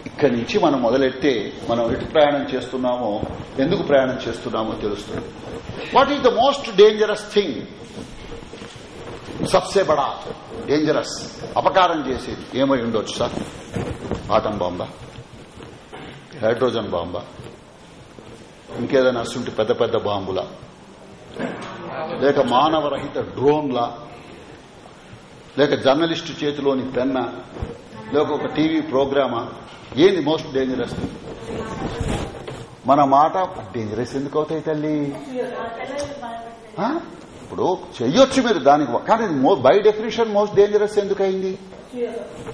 ఇక్కడి నుంచి మనం మొదలెట్టే మనం ఎటు ప్రయాణం చేస్తున్నామో ఎందుకు ప్రయాణం చేస్తున్నామో తెలుస్తుంది. What is the most dangerous thing Sabse బడా డేంజరస్ అపకారం చేసేది. ఏమై ఉండొచ్చు సార్? ఆటం బాంబా? హైడ్రోజన్ బాంబా? ఇంకేదైనా అసలు పెద్ద పెద్ద బాంబులా? లేక మానవరహిత డ్రోన్లా? లేక జర్నలిస్టు చేతిలోని పెన్న? లేక ఒక టీవీ ప్రోగ్రామా? ఏంది మోస్ట్ డేంజరస్? మన మాట డేంజరస్ ఎందుకు అవుతాయి తల్లి? ఇప్పుడు చెయ్యొచ్చు మీరు దానికి కానీ బై డెఫినేషన్ మోస్ట్ డేంజరస్ ఎందుకు అయింది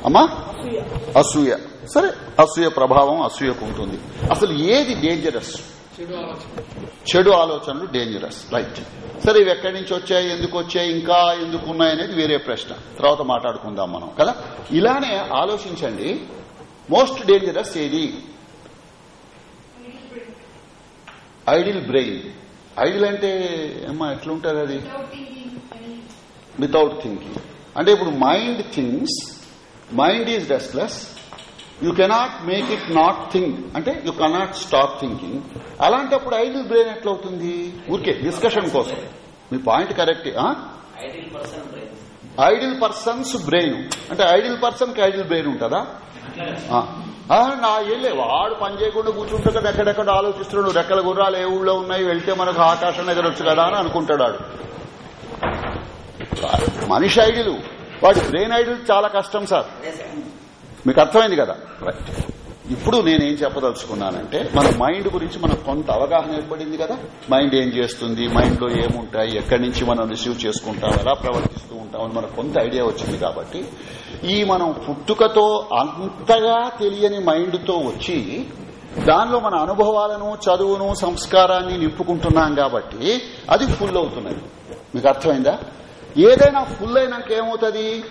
అమ్మా? అసూయ. సరే అసూయ ప్రభావం అసూయకు ఉంటుంది. అసలు ఏది డేంజరస్ చెడు ఆలోచనలు డేంజరస్ రైట్ సరే ఇవి ఎక్కడి నుంచి వచ్చాయి ఎందుకు వచ్చాయి ఇంకా ఎందుకు ఉన్నాయి అనేది వేరే ప్రశ్న. తర్వాత మాట్లాడుకుందాం మనం కదా? ఇలానే ఆలోచించండి. మోస్ట్ డేంజరస్ ఏది? ఐడిల్ బ్రెయిన్ ఐడిల్ అంటే ఏమ్మా ఎట్లుంటుంది అది? వితౌట్ థింకింగ్ అంటే ఇప్పుడు mind things mind is restless you cannot make it not think అంటే యూ కెనాట్ స్టాప్ థింకింగ్ అలాంటప్పుడు ఐడిల్ బ్రెయిన్ ఎట్లవుతుంది? ఊరికే డిస్కషన్ కోసం. మీ point correct idle persons brain అంటే ఐడిల్ పర్సన్కి ఐడిల్ బ్రెయిన్ ఉంటుందా? నా ఏలే వాడు పని చేయకుండా కూర్చుంటే కదా ఎక్కడెక్కడ ఆలోచిస్తున్నాడు? రెక్కల గుర్రాలు ఏ ఊళ్ళో ఉన్నాయి? వెళ్తే మనకు ఆకాశం ఎగరొచ్చు కదా అని అనుకుంటాడు. మనిషి ఐడిలు వాడి బ్రెయిన్ ఐడిల్ చాలా కష్టం సార్. మీకు అర్థమైంది కదా? రైట్ ఇప్పుడు నేనేం చెప్పదలుచుకున్నానంటే మన మైండ్ గురించి మనకు కొంత అవగాహన ఏర్పడింది కదా? మైండ్ ఏం చేస్తుంది? మైండ్లో ఏముంటాయి? ఎక్కడి నుంచి మనం రిసీవ్ చేసుకుంటాం? ఎలా ప్రవర్తిస్తూ ఉంటాం? అని మనకు కొంత ఐడియా వచ్చింది కాబట్టి ఈ మనం పుట్టుకతో అంతగా తెలియని మైండ్తో వచ్చి దానిలో మన అనుభవాలను చదువును సంస్కారాన్ని నింపుకుంటున్నాం కాబట్టి అది ఫుల్ అవుతున్నది. మీకు అర్థమైందా? ఏదైనా ఫుల్ అయినాక ఏమవుతుంది?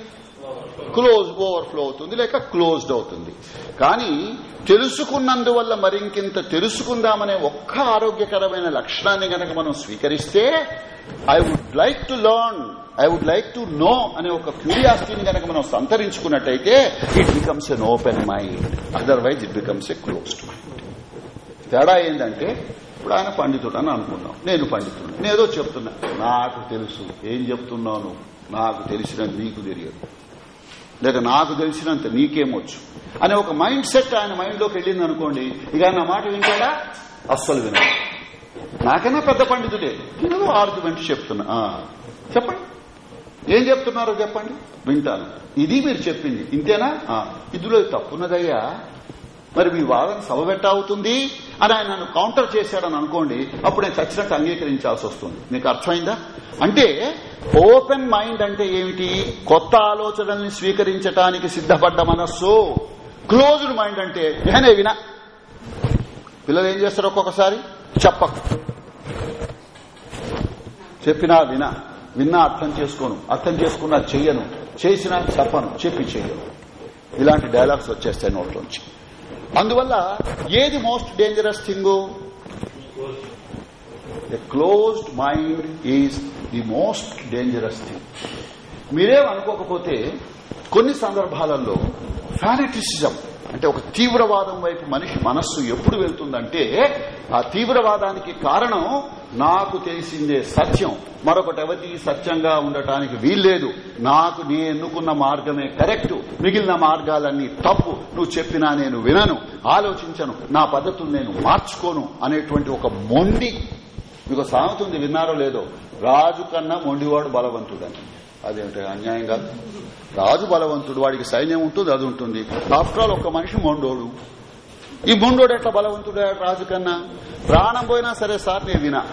క్లోజ్ ఓవర్ఫ్లో అవుతుంది లేక క్లోజ్డ్ అవుతుంది. కానీ తెలుసుకున్నందువల్ల మరింకింత తెలుసుకుందామనే ఒక్క ఆరోగ్యకరమైన లక్షణాన్ని గనక మనం స్వీకరిస్తే I would like to learn I would like to know అనే ఒక క్యూరియాసిటీని గనక మనం సంతరించుకున్నట్టయితే it becomes an open mind otherwise it becomes a closed mind తేడా ఏంటంటే ఇప్పుడు ఆయన పండితుడు అని అనుకున్నాం నేను పండితుడు నేను ఏదో చెప్తున్నా. నాకు తెలుసు. ఏం చెప్తున్నాను? నాకు తెలిసిన నీకు తెలియదు. లేక నాకు తెలిసినంత నీకేమొచ్చు అనే ఒక మైండ్ సెట్ ఆయన మైండ్లోకి వెళ్ళింది అనుకోండి ఇక నా మాట వింటాడా? అస్సలు వినడు. నాకైనా పెద్ద పండితుడే. నేను ఆర్గ్యుమెంట్ చెప్తున్నా. చెప్పండి. ఏం చెప్తున్నారో చెప్పండి? వింటాను. ఇది మీరు చెప్పింది. ఇంతేనా? ఇందులో తప్పున్నదయ్యా. మరి మీ వాదన సభబెట్ట అవుతుంది? అని ఆయన నన్ను కౌంటర్ చేశాడని అనుకోండి అప్పుడు నేను చచ్చినట్టు అంగీకరించాల్సి వస్తుంది. మీకు అర్థమైందా? అంటే ఓపెన్ మైండ్ అంటే ఏమిటి? కొత్త ఆలోచనల్ని స్వీకరించడానికి సిద్ధపడ్డ మనస్సు. క్లోజ్డ్ మైండ్ అంటే నేనే వినా. పిల్లలు ఏం చేస్తారు ఒక్కొక్కసారి? చెప్పకు. చెప్పినా వినా. విన్నా అర్థం చేసుకోను. అర్థం చేసుకున్నా చెయ్యను. చేసినా చెప్పను. చెప్పి చెయ్యను. ఇలాంటి డైలాగ్స్ వచ్చేస్తాయి నోట్లోంచి. అందువల్ల ఏది most dangerous thing? A closed mind is the most dangerous thing మీరేం అనుకోకపోతే కొన్ని సందర్భాలలో ఫ్యానిటిసిజం అంటే ఒక తీవ్రవాదం వైపు మనిషి మనస్సు ఎప్పుడు వెళ్తుందంటే ఆ తీవ్రవాదానికి కారణం నాకు తెలిసిందే సత్యం. మరొకటి ఎవరి సత్యంగా ఉండటానికి వీల్లేదు. నాకు నీ ఎన్నుకున్న మార్గమే కరెక్ట్. మిగిలిన మార్గాలన్నీ తప్పు. నువ్వు చెప్పినా నేను వినను. ఆలోచించను. నా పద్ధతులు నేను మార్చుకోను అనేటువంటి ఒక మొండి. మీకు సాగుతుంది విన్నారో లేదో? రాజు కన్నా మొండివాడు బలవంతుడని. అదేమిటి? అన్యాయం కాదు. రాజు బలవంతుడు వాడికి సైన్యం ఉంటుంది అది ఉంటుంది. ఆఫ్టర్ ఆల్ ఒక మనిషి మొండోడు. ఈ మొండోడు ఎట్లా బలవంతుడు రాజు కన్నా? ప్రాణం పోయినా సరే సార్ నేను వినా.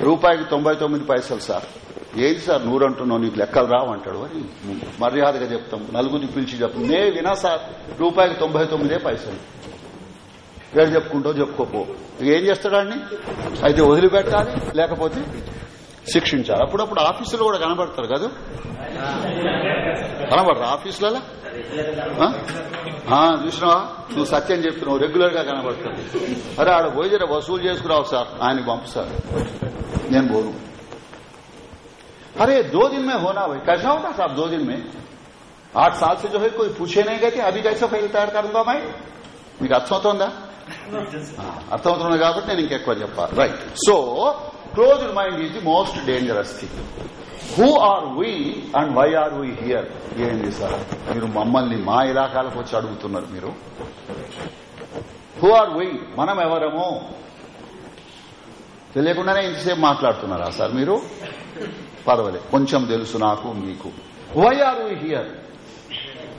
రూపాయికి తొంభై తొమ్మిది పైసలు సార్. ఏది సార్? నూరంటున్నావు నీకు లెక్కలు రావంటాడు అని మర్యాదగా చెప్తాం. నలుగురిని పిలిచి చెప్తాం నే వినా సార్ రూపాయికి తొంభై తొమ్మిదే పైసలు. వేడు చెప్పుకుంటావు చెప్పుకోపో. ఏం చేస్తాడాన్ని అయితే వదిలిపెట్టాలి లేకపోతే శిక్షించాలి అప్పుడప్పుడు ఆఫీసులో కూడా కనబడతారు కదా కనబడరు ఆఫీసులలో ఆ? ఆ, చూసినావా నువ్వు సత్యం చెప్తున్నావు రెగ్యులర్ గా కనబడుతుంది అరే ఆడ పోయి జర వసూలు చేసుకురావు సార్ ఆయనకి పంపు సార్ నేను పోను अरे दो दिन में होना भाई कैसा होगा साहब दो दिन में आठ साल से जो है कोई पूछे नहीं गए थे अभी कैसे ఫైల్ తయారు కరుందా మై మీకు అర్థమవుతోందా ఆ, అర్థమవుతుంది కాబట్టి నేను ఇంకెక్కువ చెప్పాలి right so closed mind is the most dangerous thing. Who are we and why are we here? ఏంటి సార్? మీరు మమ్మల్ని మా ఇలాకాలకు వచ్చి అడుగుతున్నారు మీరు. Who are we? మనం ఎవరము? తెలియకుండానే ఇంతసేపు మాట్లాడుతున్నారా సార్ మీరు? పర్వాలే కొంచెం తెలుసు నాకు మీకు. Why are we here?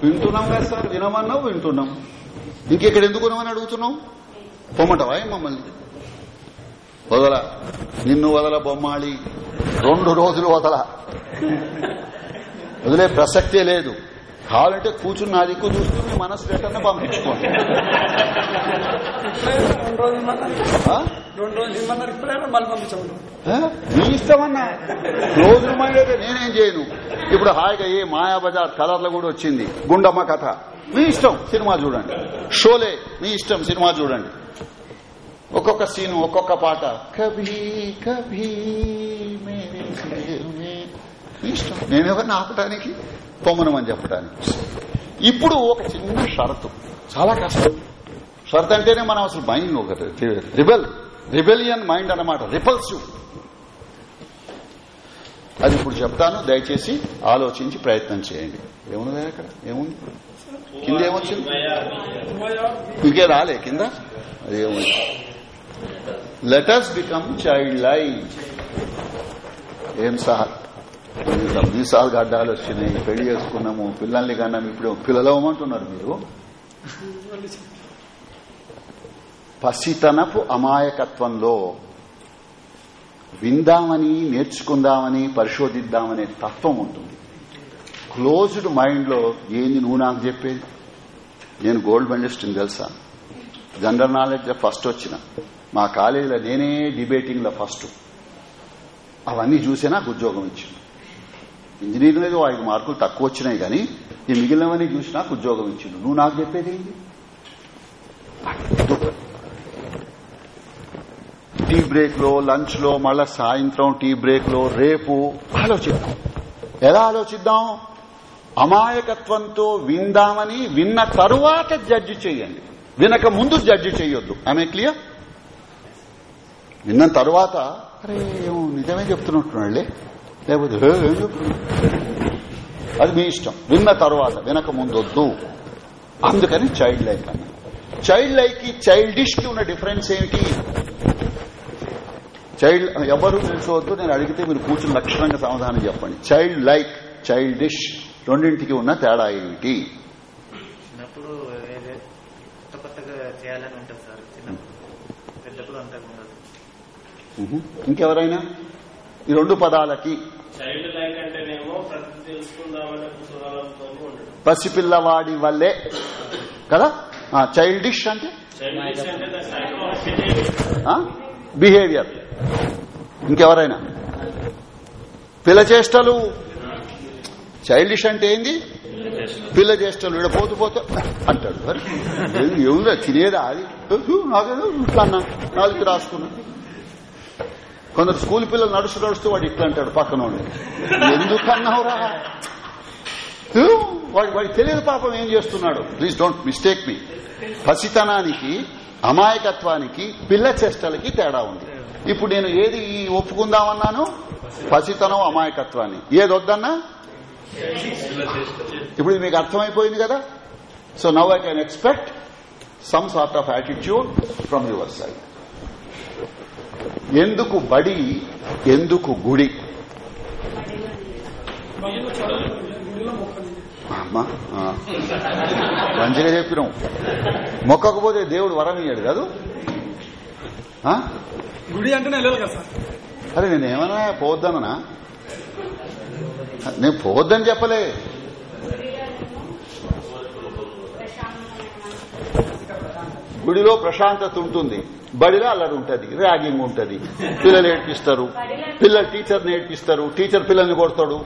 వింటున్నాం కదా సార్ వినమన్నావు వింటున్నాం. ఇంకెక్కడ ఎందుకు అడుగుతున్నాం పొమ్మటవా మమ్మల్ని? వదల. నిన్ను వదల బొమ్మాళి. రెండు రోజులు వదల. వదిలే ప్రసక్తే లేదు. కావాలంటే కూర్చుని నా దిక్కు చూసుకుని మనసు లెటర్ని పంపించుకోండి. రెండు రోజులు రోజులు ఇప్పుడే మళ్ళీ మైండ్ నేనేం చేయను. ఇప్పుడు హాయిగా ఏ మాయాబజార్ కలర్లో కూడా వచ్చింది. గుండమ్మ కథ. మీ ఇష్టం సినిమా చూడండి. షోలే మీ ఇష్టం సినిమా చూడండి. ఒక్కొక్క సీను ఒక్కొక్క పాట. కభీ కభీ ఇష్టం. నేనెవరిని ఆపటానికి? పొమ్మనమని చెప్పడానికి ఇప్పుడు ఒక చిన్న షరతు. చాలా కష్టం. షరత్ అంటేనే మనం అసలు మైండ్ ఒక రిబెల్ రిబెలియన్ మైండ్ అన్నమాట. రిపల్సివ్. అది ఇప్పుడు చెప్తాను. దయచేసి ఆలోచించి ప్రయత్నం చేయండి. ఏముంది అక్కడ? ఏముంది? కింద ఏమొచ్చింది? ఇంకే రాలే. కింద? అది ఏముంది లెటర్స్ బికమ్ చైల్డ్ లైఫ్ ఏం సార్? మీసాలు గడ్డాలు వచ్చినాయి పెళ్ళి చేసుకున్నాము పిల్లల్ని కన్నాము ఇప్పుడు పిల్లలవమంటున్నారు మీరు. పసితనపు అమాయకత్వంలో విందామని నేర్చుకుందామని పరిశోధిద్దామనే తత్వం ఉంటుంది. క్లోజ్డ్ మైండ్లో ఏంది నువ్వు నాకు చెప్పేది? నేను గోల్డ్ మెడలిస్ట్ తెలుసా? జనరల్ నాలెడ్జ్ ఫస్ట్ వచ్చిన. మా కాలేజీలో నేనే డిబేటింగ్లో ఫస్ట్ అవన్నీ చూసే నాకు ఉద్యోగం ఇచ్చింది ఇంజనీరింగ్ ఏదో ఐదు మార్కులు తక్కువ వచ్చినాయి కానీ ఈ మిగిలినవన్నీ చూసి నాకు ఉద్యోగం ఇచ్చిండు. నువ్వు నాకు చెప్పేది ఏంటి? టీ బ్రేక్లో లంచ్లో మళ్ళా సాయంత్రం టీ బ్రేక్లో రేపు ఆలోచిద్దాం. ఎలా ఆలోచిద్దాం? అమాయకత్వంతో విందామని విన్న తరువాత జడ్జి చేయండి. వినక ముందు జడ్జి చేయొద్దు. ఐ క్లియర్ విన్న తరువాత అరే నిజమే చెప్తున్నట్టున్నాళ్ళే లేకపోతే ఏం అది మీ ఇష్టం. విన్న తర్వాత వినక ముందు వద్దు అందుకని చైల్డ్ లైక్ అన్న చైల్డ్ లైక్కి చైల్డిష్కి ఉన్న డిఫరెన్స్ ఏమిటి? చైల్డ్ ఎవరు తెలుసుకోవద్దు నేను అడిగితే మీరు కూర్చుని లక్షణంగా సమాధానం చెప్పండి. చైల్డ్ లైక్ చైల్డ్ డిష్ రెండింటికి ఉన్న తేడా ఏమిటి? చిన్నప్పుడు కొత్త కొత్తగా చేయాలని ఉంటుంది సార్ చిన్నప్పుడు పెద్దప్పుడు అంతకు ఉండదు ఉహు. ఇంకెవరైనా? ఈ రెండు పదాలకి. పసిపిల్లవాడి వల్లే. కదా? చైల్డ్ డిష్ అంటే? బిహేవియర్ ఇంకెవరైనా? పిల్ల చేష్టలు. చైల్డిష్ అంటే ఏంది? పిల్ల చేష్టలు. వీడ పోతూ పోతూ అంటాడు. ఏముందా? తినేదా? అది? "ఉహు, నాకేదో ఇట్లా నాలుగు రాసుకున్నా. కొందరు స్కూల్ పిల్లలు నడుచు నడుస్తూ వాడు ఇట్లా అంటాడు పక్కన వాడిని. ఎందుకు అన్నావురా వాడి వాడికి తెలియదు పాపం ఏం చేస్తున్నాడు. ప్లీజ్ డోంట్ మిస్టేక్ మీ పసితనానికి అమాయకత్వానికి పిల్ల చేష్టలకి తేడా ఉంది. ఇప్పుడు నేను ఏది ఒప్పుకుందామన్నాను? పసితనం అమాయకత్వాన్ని. ఏది వద్దన్నా? ఇప్పుడు మీకు అర్థమైపోయింది కదా? So now I can expect some sort of attitude from your side ఎందుకు బడి ఎందుకు గుడి? అమ్మా. మంచిగా చెప్పినాం మొక్కకపోతే దేవుడు వరం ఇయ్యాడు కాదు? గుడి అంటేనే అరే నేను ఏమన్నా పోవద్దననా నేను పోవద్దని చెప్పలే. గుడిలో ప్రశాంతత ఉంటుంది. బడిలో అల్లరి ఉంటుంది ర్యాగింగ్ ఉంటుంది. పిల్లలు ఏడ్పిస్తారు. పిల్లలు టీచర్ నేర్పిస్తారు టీచర్ పిల్లల్ని కొడతాడు.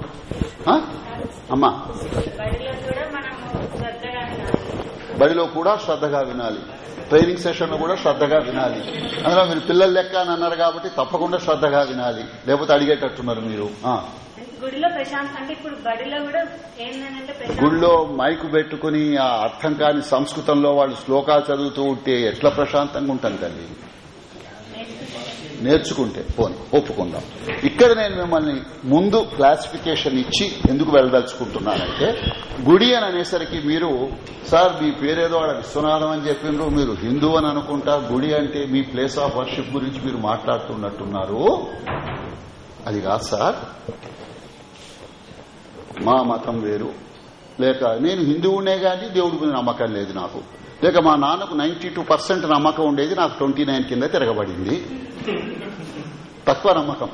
అమ్మా. బడిలో కూడా శ్రద్ధగా వినాలి. ట్రైనింగ్ సెషన్ కూడా శ్రద్ధగా వినాలి. అందులో మీరు పిల్లలు లెక్క అని అన్నారు కాబట్టి తప్పకుండా శ్రద్ధగా వినాలి. లేకపోతే అడిగేటట్టున్నారు మీరు. గుడిలో ప్రశాంత్ అంటే ఇప్పుడు బడిలో కూడా ఏంటంటే మైకు పెట్టుకుని ఆ అర్థం కాని సంస్కృతంలో వాళ్ళు శ్లోకాలు చదువుతూ ఉంటే ఎట్లా ప్రశాంతంగా ఉంటాను తల్లి? నేర్చుకుంటే. ఫోన్ ఒప్పుకుందాం. ఇక్కడ నేను మిమ్మల్ని ముందు క్లాసిఫికేషన్ ఇచ్చి ఎందుకు వెళ్ళదలుచుకుంటున్నానంటే గుడి అని అనేసరికి మీరు సార్ మీ పేరేదో ఆడ విశ్వనాథం అని చెప్పిండ్రు మీరు హిందూ అని అనుకుంటా గుడి అంటే మీ ప్లేస్ ఆఫ్ వర్షిప్ గురించి మీరు మాట్లాడుతున్నట్టున్నారు. అది కాదు సార్. మా మతం వేరు. లేక నేను హిందువునే గాని దేవుడి మీద నమ్మకం లేదు నాకు. లేక మా నాన్నకు నైన్టీ టూ పర్సెంట్ నమ్మకం ఉండేది నాకు ట్వంటీ నైన్ కింద తిరగబడింది. తక్కువ నమ్మకం.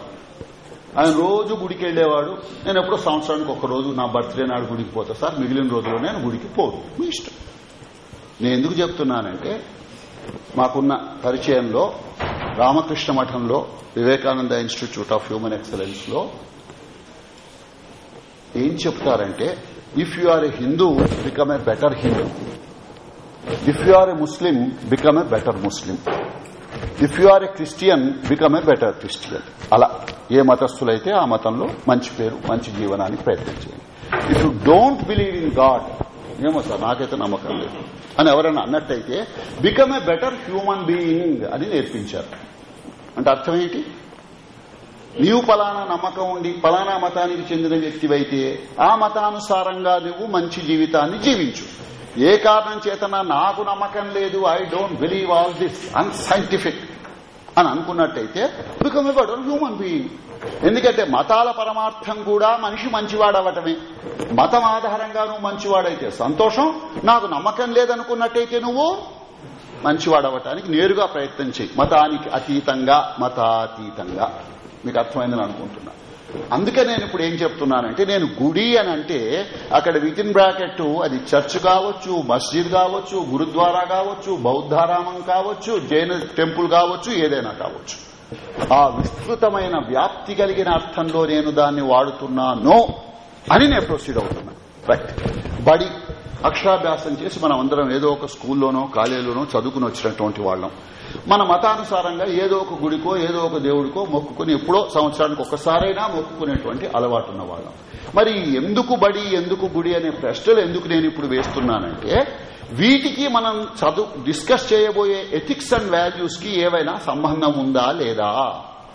ఆయన రోజు గుడికి వెళ్ళేవాడు నేను ఎప్పుడో సంవత్సరానికి ఒక రోజు నా బర్త్డే నాడు గుడికి పోతా సార్ మిగిలిన రోజుల్లో నేను గుడికి పోదు. మీ ఇష్టం. నేను ఎందుకు చెప్తున్నానంటే మాకున్న పరిచయంలో రామకృష్ణ మఠంలో వివేకానంద ఇన్స్టిట్యూట్ ఆఫ్ హ్యూమన్ ఎక్సలెన్స్లో ఏం చెప్తారంటే if you are a Hindu become a better Hindu if you are a Muslim become a better Muslim if you are a Christian become a better Christian అలా. ఏ మతస్థులైతే ఆ మతంలో మంచి పేరు మంచి జీవనానికి ప్రయత్నం చేయండి if you don't believe in God ఏమో సార్ నాకైతే నమ్మకం లేదు. అని ఎవరైనా అన్నట్టయితే become a better human being అని నేర్పించారు. అంటే అర్థం ఏంటి? నీవు పలానా నమ్మకం ఉండి పలానా మతానికి చెందిన వ్యక్తివైతే ఆ మతానుసారంగా నువ్వు మంచి జీవితాన్ని జీవించు. ఏ కారణం చేతన నాకు నమ్మకం లేదు I don't believe all this unscientific అని అనుకున్నట్టయితే బికమ్ ఎ హ్యూమన్ బీయింగ్. ఎందుకంటే మతాల పరమార్థం కూడా మనిషి మంచివాడవటమే. మతం ఆధారంగా నువ్వు మంచివాడైతే సంతోషం నాకు నమ్మకం లేదనుకున్నట్టయితే నువ్వు మంచివాడవటానికి నేరుగా ప్రయత్నం చేయి. మతానికి అతీతంగా మతాతీతంగా. మీకు అర్థమైందని అనుకుంటున్నా. అందుకే నేను ఇప్పుడు ఏం చెప్తున్నానంటే నేను గుడి అని అంటే అక్కడ విత్ ఇన్ బ్రాకెట్ అది చర్చ్ కావచ్చు మస్జిద్ కావచ్చు గురుద్వారా కావచ్చు బౌద్ధారామం కావచ్చు జైన టెంపుల్ కావచ్చు ఏదైనా కావచ్చు. ఆ విస్తృతమైన వ్యాప్తి కలిగిన అర్థంలో నేను దాన్ని వాడుతున్నాను అని నేను ప్రొసీడ్ అవుతున్నా. రైట్ బడి అక్షరాభ్యాసం చేసి మనం అందరం ఏదో ఒక స్కూల్లోనో కాలేజీలోనో చదువుకుని వచ్చినటువంటి వాళ్ళం. మన మతానుసారంగా ఏదో ఒక గుడికో ఏదో ఒక దేవుడికో మొక్కుకుని ఎప్పుడో సంవత్సరానికి ఒక్కసారైనా మొక్కుకునేటువంటి అలవాటు ఉన్న వాళ్ళం మరి ఎందుకు బడి ఎందుకు గుడి అనే ప్రశ్నలు ఎందుకు నేను ఇప్పుడు వేస్తున్నానంటే వీటికి మనం చదువు డిస్కస్ చేయబోయే ఎథిక్స్ అండ్ వాల్యూస్కి ఏవైనా సంబంధం ఉందా లేదా?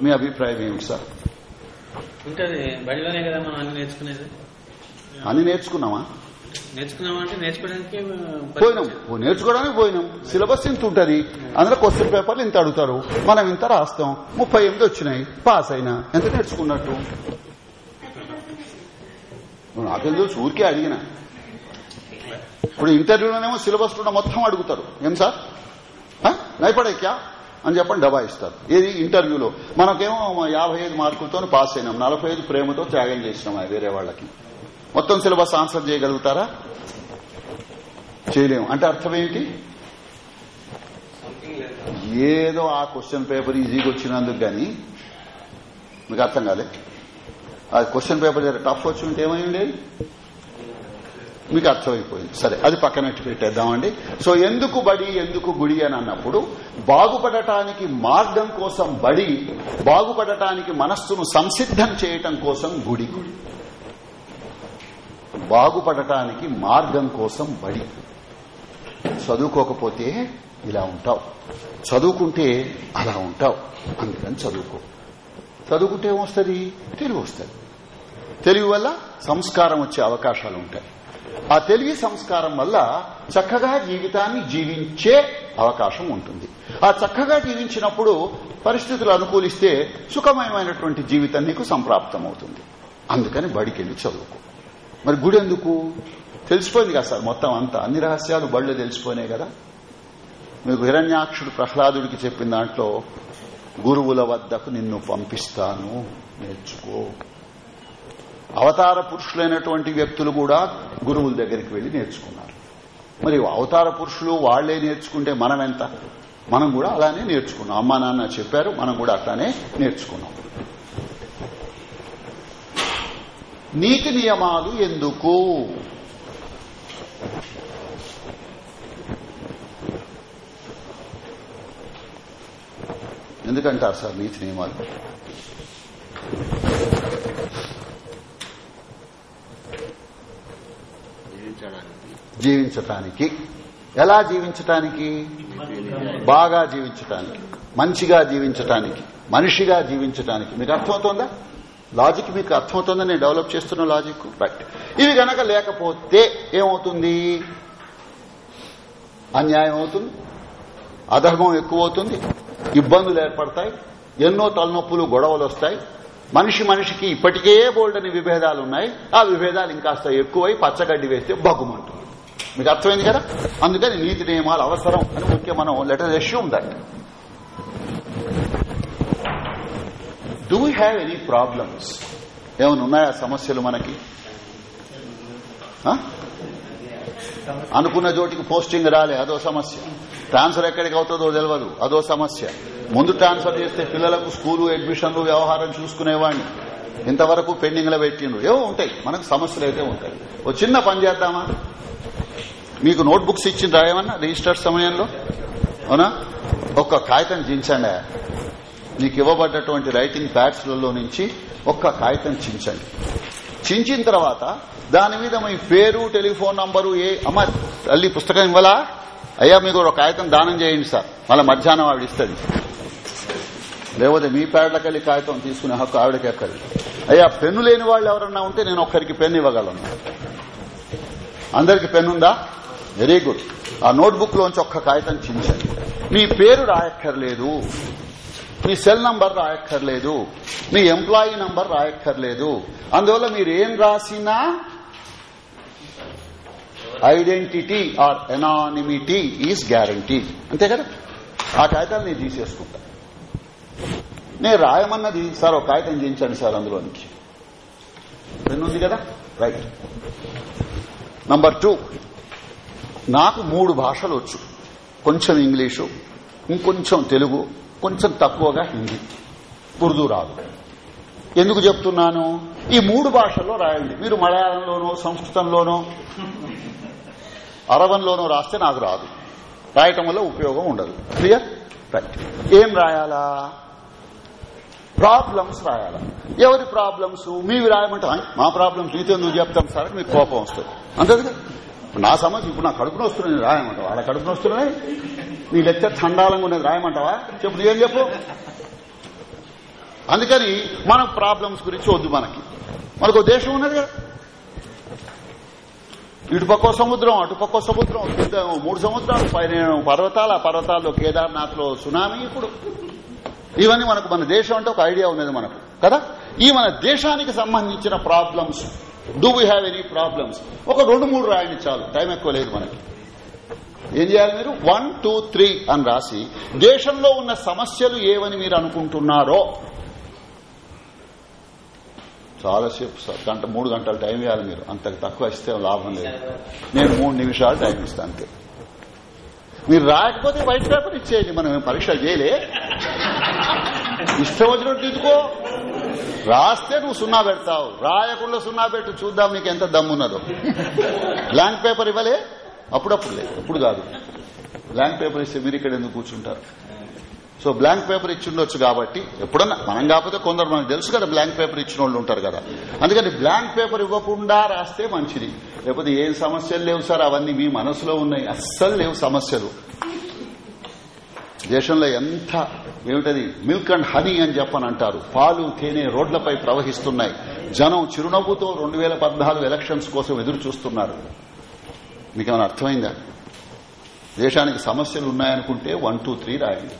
మీ అభిప్రాయం ఏమిటి సార్? ఉంటుంది బడిలోనే కదా మనం అన్ని నేర్చుకునేది? నేర్చుకున్నామా? నేర్చుకున్నామంటే నేర్చుకోవడానికి పోయినాం. నేర్చుకోవడానికి పోయినాం. సిలబస్ ఇంత ఉంటది. అందులో క్వశ్చన్ పేపర్లు ఇంత అడుగుతారు. మనం ఇంత రాస్తాం. ముప్పై ఎనిమిది వచ్చినాయి. పాస్ అయినా. ఎంత నేర్చుకున్నట్టు? నాకేం తెలుసు. ఊరికే అడిగిన. ఇప్పుడు ఇంటర్వ్యూలోనేమో సిలబస్ మొత్తం అడుగుతారు. ఏం సార్? నైపడే క్యా అని చెప్పండి డబ్బా ఇస్తారు. ఏది? ఇంటర్వ్యూలో. మనకేమో యాభై ఐదు మార్కులతో పాస్ అయినాం. నలభై ఐదు ప్రేమతో త్యాగం చేసినాం ఆ వేరే వాళ్ళకి. మొత్తం సిలబస్ ఆన్సర్ చేయగలుగుతారా? చేయలేము. అంటే అర్థం ఏమిటి? ఏదో ఆ క్వశ్చన్ పేపర్ ఈజీగా వచ్చినందుకు గాని మీకు అర్థం కాలే. ఆ క్వశ్చన్ పేపర్ టఫ్ వచ్చి ఉంటే ఏమై ఉండేది మీకు అర్థమైపోయింది. సరే అది పక్కనట్టు పెట్టేద్దామండి. సో ఎందుకు బడి ఎందుకు గుడి అని అన్నప్పుడు బాగుపడటానికి మార్గం కోసం బడి బాగుపడటానికి మనస్సును సంసిద్ధం చేయటం కోసం గుడి. బాగుపడటానికి మార్గం కోసం బడి చదువుకోకపోతే ఇలా ఉంటావు. చదువుకుంటే అలా ఉంటావు. అందుకని చదువుకో. చదువుకుంటే ఏమొస్తుంది? తెలివి వస్తుంది. తెలివి వల్ల సంస్కారం వచ్చే అవకాశాలు ఉంటాయి. ఆ తెలివి సంస్కారం వల్ల చక్కగా జీవితాన్ని జీవించే అవకాశం ఉంటుంది. ఆ చక్కగా జీవించినప్పుడు పరిస్థితులు అనుకూలిస్తే సుఖమయమైనటువంటి జీవితం నీకు సంప్రాప్తమవుతుంది. అందుకని బడికెళ్ళి చదువుకో. మరి గుడి ఎందుకు? తెలిసిపోయింది కదా సార్ మొత్తం అంతా. అన్ని రహస్యాలు బళ్ళు తెలిసిపోయినాయి కదా. మీకు హిరణ్యాక్షుడు ప్రహ్లాదుడికి చెప్పిన దాంట్లో గురువుల వద్దకు నిన్ను పంపిస్తాను నేర్చుకో. అవతార పురుషులైనటువంటి వ్యక్తులు కూడా గురువుల దగ్గరికి వెళ్ళి నేర్చుకున్నారు. మరి అవతార పురుషులు వాళ్ళే నేర్చుకుంటే మనం ఎంత? మనం కూడా అలానే నేర్చుకున్నాం. అమ్మా నాన్న చెప్పారు మనం కూడా అట్లానే నేర్చుకున్నాం. నీతి నియమాలు ఎందుకు? ఎందుకంటారు సార్ నీతి నియమాలు? జీవించటానికి. ఎలా జీవించటానికి? బాగా జీవించటానికి. మంచిగా జీవించటానికి. మనిషిగా జీవించటానికి. మీకు అర్థమవుతోందా? లాజిక్ మీకు అర్థమవుతుందని నేను డెవలప్ చేస్తున్న లాజిక్. రైట్ ఇవి గనక లేకపోతే ఏమవుతుంది? అన్యాయం అవుతుంది. అధర్మం ఎక్కువ అవుతుంది ఇబ్బందులు ఏర్పడతాయి. ఎన్నో తలనొప్పులు గొడవలు వస్తాయి. మనిషి మనిషికి ఇప్పటికే బోల్డని విభేదాలు ఉన్నాయి. ఆ విభేదాలు ఇంకాస్త ఎక్కువై పచ్చగడ్డి వేస్తే బగ్గుమంటుంది. మీకు అర్థమైంది కదా? అందుకని నీతి నియమాలు అవసరం అని ముఖ్యం మనం let us assume that do have any problems ఏమైనా ఉన్నాయా సమస్యలు మనకి? అనుకున్న చోటికి పోస్టింగ్ రాలే అదో సమస్య. ట్రాన్స్ఫర్ ఎక్కడికి అవుతుందో తెలియదు అదో సమస్య. ముందు ట్రాన్స్ఫర్ చేస్తే పిల్లలకు స్కూలు అడ్మిషన్లు వ్యవహారం చూసుకునేవాడిని. ఇంతవరకు పెండింగ్లో పెట్టిండ్రు. ఏవో ఉంటాయి మనకు సమస్యలు అయితే ఉంటాయి. ఓ చిన్న పని చేద్దామా? మీకు నోట్ బుక్స్ ఇచ్చిండ్రా ఏమన్నా రిజిస్టర్ సమయంలో? అవునా? ఒక్క కాగితం చించండి. మీకు ఇవ్వబడ్డటువంటి రైటింగ్ ప్యాడ్స్లలో నుంచి ఒక్క కాగితం చించండి. చించిన తర్వాత దాని మీద మీ పేరు టెలిఫోన్ నంబరు ఏ అమ్మ తల్లి పుస్తకం ఇవ్వాలా? అయ్యా మీకు ఒక కాగితం దానం చేయండి సార్. మళ్ళీ మధ్యాహ్నం ఆవిడ ఇస్తుంది. లేకపోతే మీ పేడలకెళ్ళి కాగితం తీసుకునే హక్కు ఆవిడకి ఎక్కడి అయ్యా పెన్ను లేని వాళ్ళు ఎవరన్నా ఉంటే నేను ఒక్కరికి పెన్ను ఇవ్వగలను. అందరికి పెన్ను ఉందా? వెరీ గుడ్ ఆ నోట్బుక్ లోంచి ఒక్క కాగితం చించండి. మీ పేరు రాయక్కర్లేదు. మీ సెల్ నంబర్ రాయక్కర్లేదు మీ ఎంప్లాయీ నంబర్ రాయక్కర్లేదు. అందువల్ల మీరు ఏం రాసినా identity or anonymity is guarantee అంతే కదా? ఆ కాగితాలు నేను తీసేసుకుంటా. నేను రాయమన్నది సార్ ఒక కాగితం చేయించండి సార్ అందులోనికి. పెన్నుంది కదా? రైట్. Number two. నాకు మూడు భాషలు వచ్చు. కొంచెం ఇంగ్లీషు ఇంకొంచెం తెలుగు కొంచెం తక్కువగా హిందీ ఉర్దూ రాదు. ఎందుకు చెప్తున్నాను? ఈ మూడు భాషల్లో రాయండి. మీరు మలయాళంలోనో సంస్కృతంలోనో అరవంలోనో రాస్తే నాకు రాదు. రాయటం వల్ల ఉపయోగం ఉండదు. క్లియర్ రైట్ ఏం రాయాలా? ప్రాబ్లమ్స్ రాయాలా? ఎవరి ప్రాబ్లమ్స్ మీవి రాయమంటే మా ప్రాబ్లమ్స్ మీతో నువ్వు చెప్తాం సార్? మీకు కోపం వస్తుంది. అంతే నా సమస్య ఇప్పుడు నా కడుపున వస్తున్నాయి రాయమంటావా? వాళ్ళ కడుపున వస్తున్నాయి? నీ లెక్చర్ తండాలంగా ఉన్నది రాయమంటావా? చెప్పు నీకేం చెప్పు? అందుకని మనం ప్రాబ్లమ్స్ గురించి వద్దు మనకి. మనకు దేశం ఉన్నది కదా. ఇటుపక్క సముద్రం అటుపక్క సముద్రం మూడు సముద్రాలు పైన పర్వతాలు ఆ పర్వతాల్లో కేదార్నాథ్లో సునామీ ఇప్పుడు. ఇవన్నీ మనకు మన దేశం అంటే ఒక ఐడియా ఉన్నది మనకు కదా? ఈ మన దేశానికి సంబంధించిన problems do we have any problems ఒక రెండు మూడు రాయండి చాలు. టైం ఎక్కువ లేదు మనకి. ఏం చేయాలి మీరు? వన్ టూ త్రీ అని రాసి దేశంలో ఉన్న సమస్యలు ఏవని మీరు అనుకుంటున్నారో చాలాసేపు గంట మూడు గంటల టైం ఇవ్వాలి మీరు. అంతకు తక్కువ ఇస్తే లాభం లేదు. నేను మూడు నిమిషాలు టైం ఇస్తాను అంతే. మీరు రాయకపోతే వైట్ పేపర్ ఇచ్చేయండి. మనం పరీక్ష చేయలే. ఇష్టం వచ్చినట్టు ఇదికో రాస్తే నువ్వు సున్నా పెడతావు. రాయకుండా సున్నా పెట్టు చూద్దాం నీకు ఎంత దమ్మున్నదో. బ్లాంక్ పేపర్ ఇవ్వలే? అప్పుడప్పుడు లేదు. ఇప్పుడు కాదు. బ్లాంక్ పేపర్ ఇస్తే మీరు ఇక్కడ ఎందుకు కూర్చుంటారు? సో బ్లాంక్ పేపర్ ఇచ్చి ఉండొచ్చు కాబట్టి ఎప్పుడన్నా మనం కాకపోతే కొందరు మనకు తెలుసు కదా బ్లాంక్ పేపర్ ఇచ్చిన వాళ్ళు ఉంటారు కదా. అందుకని బ్లాంక్ పేపర్ ఇవ్వకుండా రాస్తే మంచిది. లేకపోతే ఏం సమస్యలు లేవు సార్? అవన్నీ మీ మనసులో ఉన్నాయి. అస్సలు లేవు సమస్యలు. దేశంలో ఎంత ఏమిటది? మిల్క్ అండ్ హనీ అని చెప్పని అంటారు పాలు తేనె రోడ్లపై ప్రవహిస్తున్నాయి. జనం చిరునవ్వుతో రెండు వేల పద్నాలుగు ఎలక్షన్స్ కోసం ఎదురు చూస్తున్నారు. మీకేమైనా అర్థమైందా? దేశానికి సమస్యలు ఉన్నాయనుకుంటే వన్ టూ త్రీ రాయండి.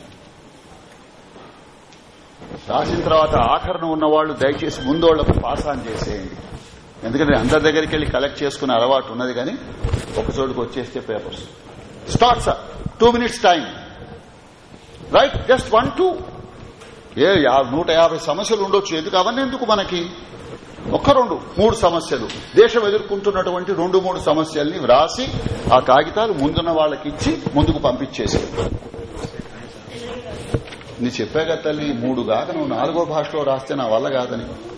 రాసిన తర్వాత ఆఖరణ ఉన్నవాళ్ళు దయచేసి ముందోళ్ళకు పాస్ ఆన్ చేసేయండి. ఎందుకంటే అందరి దగ్గరికి వెళ్ళి కలెక్ట్ చేసుకునే అలవాటు ఉన్నది కానీ ఒక చోటుకు వచ్చేస్తే papers start sir two minutes time right just one two ఏ నూట యాభై సమస్యలు ఉండొచ్చు. ఎందుకు? అవన్నీ ఎందుకు మనకి? ఒక్క రెండు మూడు సమస్యలు. దేశం ఎదుర్కొంటున్నటువంటి రెండు మూడు సమస్యల్ని వ్రాసి ఆ కాగితాలు ముందున్న వాళ్ళకి ఇచ్చి ముందుకు పంపించేసి. నీ చెప్పా కదా తల్లి మూడు కాక నువ్వు నాలుగో భాషలో రాస్తే నా వల్ల కాదని.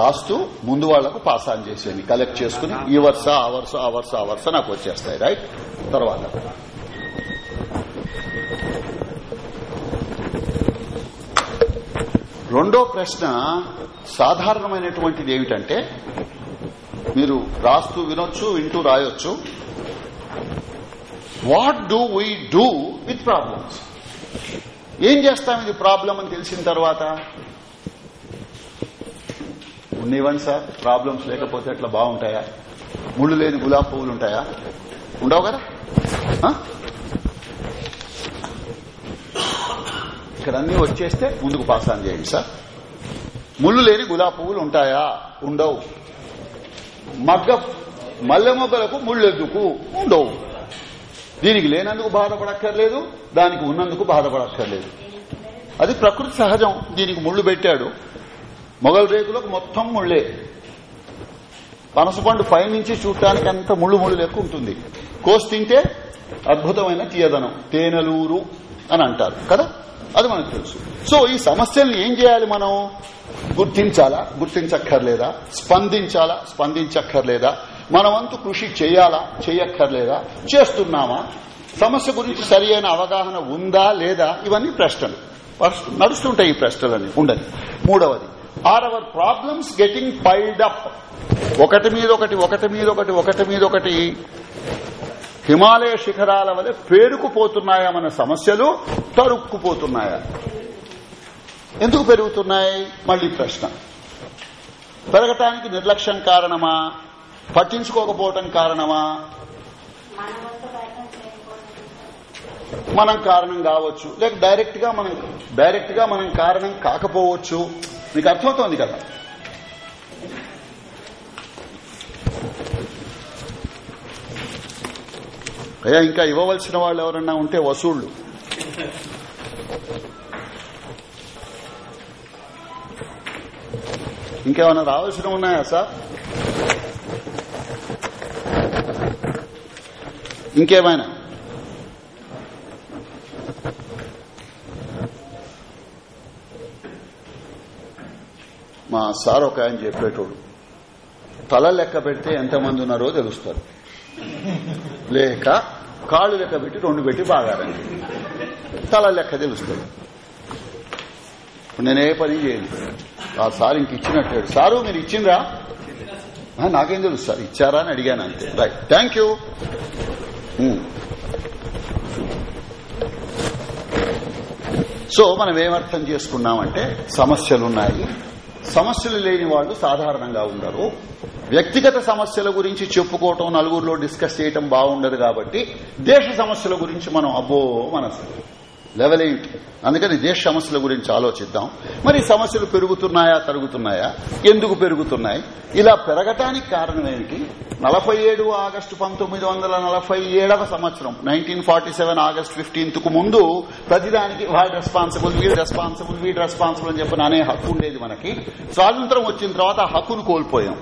రాస్తూ ముందు వాళ్ళకు పాస్ ఆన్ చేసేయండి. కలెక్ట్ చేసుకుని ఈ వరుస ఆ వరుస ఆ వరుస ఆ వరుస నాకు వచ్చేస్తాయి రైట్ తర్వాత. రెండో ప్రశ్న సాధారణమైనటువంటిది ఏమిటంటే మీరు రాస్తూ వినొచ్చు వింటూ రాయొచ్చు. What do we do with problems ఏం చేస్తాం ఇది ప్రాబ్లం అని తెలిసిన తర్వాత? ఉన్నివ్వండి సార్. ప్రాబ్లమ్స్ లేకపోతే ఎట్లా బాగుంటాయా? ముళ్ళు లేని గులాబ్ పువ్వులు ఉంటాయా? ఉండవు కదా? ఇక్కడ అన్ని వచ్చేస్తే ముందుకు పాస్ ఆన్ చేయండి సార్. ముళ్ళు లేని గులాబ్ పువ్వులు ఉంటాయా? ఉండవు. మగ్గ మల్లె మొగ్గలకు ముళ్ళెందుకు ఉండవు. దీనికి లేనందుకు బాధపడక్కర్లేదు దానికి ఉన్నందుకు బాధపడక్కర్లేదు. అది ప్రకృతి సహజం. దీనికి ముళ్ళు పెట్టాడు. మొగల్ రేకులకు మొత్తం ముళ్ళే. పనసపండు పై నుంచి చూడటానికి అంత ముళ్ళు ముళ్ళు లెక్క ఉంటుంది. కోసి తింటే అద్భుతమైన తీయదనం. తేనెలూరు అని అంటారు. కదా? అది మనకు తెలుసు. సో ఈ సమస్యల్ని ఏం చేయాలి మనం? గుర్తించాలా? గుర్తించక్కర్లేదా? స్పందించాలా? స్పందించక్కర్లేదా? మన వంతు కృషి చేయాలా? చేయక్కర్లేదా? చేస్తున్నామా? సమస్య గురించి సరి అయిన అవగాహన ఉందా లేదా? ఇవన్నీ ప్రశ్నలు. నడుస్తుంటాయి ఈ ప్రశ్నలన్నీ. ఉండని మూడవది are our problems getting piled up ఒకటి మీద ఒకటి ఒకటి మీద ఒకటి ఒకటి మీద ఒకటి. హిమాలయ శిఖరాల వలె పేరుకుపోతున్నాయా మన సమస్యలు? తరుక్కుపోతున్నాయా ఎందుకు పెరుగుతున్నాయి? మళ్ళీ ప్రశ్న. పెరగటానికి నిర్లక్ష్యం కారణమా? పట్టించుకోకపోవటం కారణమా? మనం కారణం కావచ్చు లేక డైరెక్ట్గా మనం డైరెక్ట్గా మనం కారణం కాకపోవచ్చు. మీకు అర్థమవుతోంది కదా? అయ్యా ఇంకా ఇవ్వవలసిన వాళ్ళు ఎవరన్నా ఉంటే వసూళ్ళు. ఇంకేమైనా రావాల్సిన ఉన్నాయా సార్? ఇంకేమైనా? మా సార్ ఒక ఆయన చెప్పేటోడు. తల లెక్క పెడితే ఎంతమంది ఉన్నారో తెలుస్తారు. లేక కాళ్ళు లెక్క పెట్టి రెండు పెట్టి బాగారండి. తల లెక్క తెలుస్తుంది. నేనే పని చేయను. ఆ సార్ ఇంక ఇచ్చినట్టు. సారు మీరు ఇచ్చిండ్రా? నాకేం తెలుసు సార్. ఇచ్చారా అని అడిగాను అంతే. రైట్ థ్యాంక్ యూ సో మనం ఏమర్థం చేసుకున్నామంటే సమస్యలున్నాయి. సమస్యలు లేని వాళ్ళు సాధారణంగా ఉండరు. వ్యక్తిగత సమస్యల గురించి చెప్పుకోవటం నలుగురిలో డిస్కస్ చేయటం బాగుండదు కాబట్టి దేశ సమస్యల గురించి మనం అబ్బో మనసు. Level eight. అందుకని దేశ సమస్యల గురించి ఆలోచిద్దాం. మరి సమస్యలు పెరుగుతున్నాయా తరుగుతున్నాయా? ఎందుకు పెరుగుతున్నాయి? ఇలా పెరగటానికి కారణం ఏమిటి? నలభై ఏడు ఆగస్టు పంతొమ్మిది వందల నలభై ఏడవ సంవత్సరం నైన్టీన్ ఫార్టీ సెవెన్ ఆగస్టు ఫిఫ్టీన్త్కు ముందు ప్రతిదానికి వాడు రెస్పాన్సిబుల్ వీడు రెస్పాన్సిబుల్ వీడు రెస్పాన్సిబుల్ అని చెప్పిన అనే హక్కు ఉండేది మనకి. స్వాతంత్రం వచ్చిన తర్వాత హక్కును కోల్పోయాం.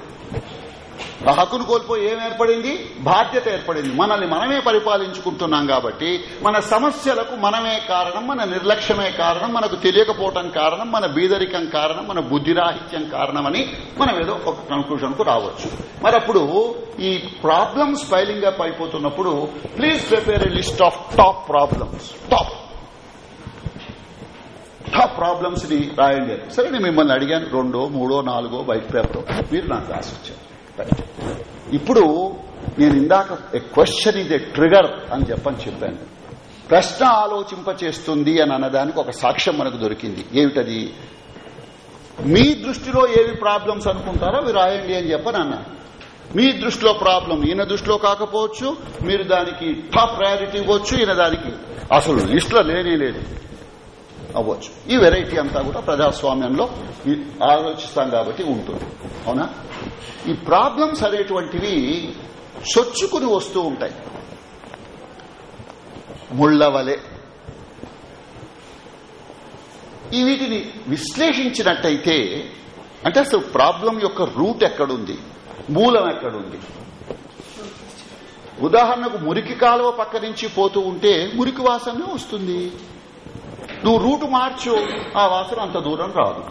హక్కును కోల్పోయి ఏం ఏర్పడింది? బాధ్యత ఏర్పడింది. మనల్ని మనమే పరిపాలించుకుంటున్నాం కాబట్టి మన సమస్యలకు మనమే కారణం మన నిర్లక్ష్యమే కారణం మనకు తెలియకపోవటం కారణం మన బీదరికం కారణం మన బుద్ధిరాహిత్యం కారణమని మనం ఏదో ఒక కన్క్లూజన్కు రావచ్చు. మరి అప్పుడు ఈ problems piling up అయిపోతున్నప్పుడు please prepare a list of top problems top top ప్రాబ్లమ్స్ని రాయండి. సరే నేను మిమ్మల్ని అడిగాను. రెండో మూడో నాలుగో వైట్ పేపర్ మీరు నాకు రాసి వచ్చారు ఇప్పుడు నేను ఇందాక క్వశ్చన్ ఇది ట్రిగర్ అని చెప్పని చెప్పాను. ప్రశ్న ఆలోచింప చేస్తుంది అని అన్నదానికి ఒక సాక్ష్యం మనకు దొరికింది. ఏమిటది? మీ దృష్టిలో ఏవి ప్రాబ్లమ్స్ అనుకుంటారో అవి రాయండి అని చెప్పని అన్నాను మీ దృష్టిలో ప్రాబ్లం ఈయన దృష్టిలో కాకపోవచ్చు మీరు దానికి టాప్ ప్రయారిటీ ఇవ్వచ్చు ఈయన దానికి. అసలు లిస్టులో లేనే లేదు. అవ్వచ్చు. ఈ వెరైటీ అంతా కూడా ప్రజాస్వామ్యంలో ఆలోచిస్తాం కాబట్టి ఉంటుంది. అవునా? ఈ ప్రాబ్లమ్స్ అనేటువంటివి చొచ్చుకుని వస్తూ ఉంటాయి. ముళ్ళవలే ఈ వీటిని విశ్లేషించినట్టయితే అంటే అసలు ప్రాబ్లం యొక్క రూట్ ఎక్కడుంది? మూలం ఎక్కడుంది? ఉదాహరణకు మురికి కాలువ పక్క నుంచి పోతూ ఉంటే మురికి వాసనే వస్తుంది. నువ్వు రూటు మార్చు. ఆ వాసన అంత దూరం రాదు.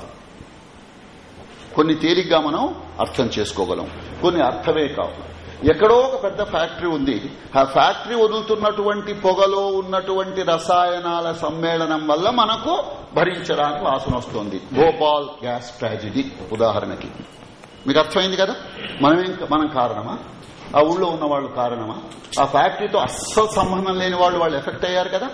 కొన్ని తేలిగ్గా మనం అర్థం చేసుకోగలం. కొన్ని అర్థమే కావు. ఎక్కడో ఒక పెద్ద ఫ్యాక్టరీ ఉంది. ఆ ఫ్యాక్టరీ వదులుతున్నటువంటి పొగలో ఉన్నటువంటి రసాయనాల సమ్మేళనం వల్ల మనకు భరించడానికి వాసన వస్తుంది. Bhopal gas tragedy. ఉదాహరణకి. మీకు అర్థమైంది కదా? మనమేం మనం కారణమా? ఆ ఊళ్ళో ఉన్న వాళ్ళు కారణమా? ఆ ఫ్యాక్టరీతో అస్సలు సంబంధం లేని వాళ్ళు వాళ్ళు ఎఫెక్ట్ అయ్యారు కదా?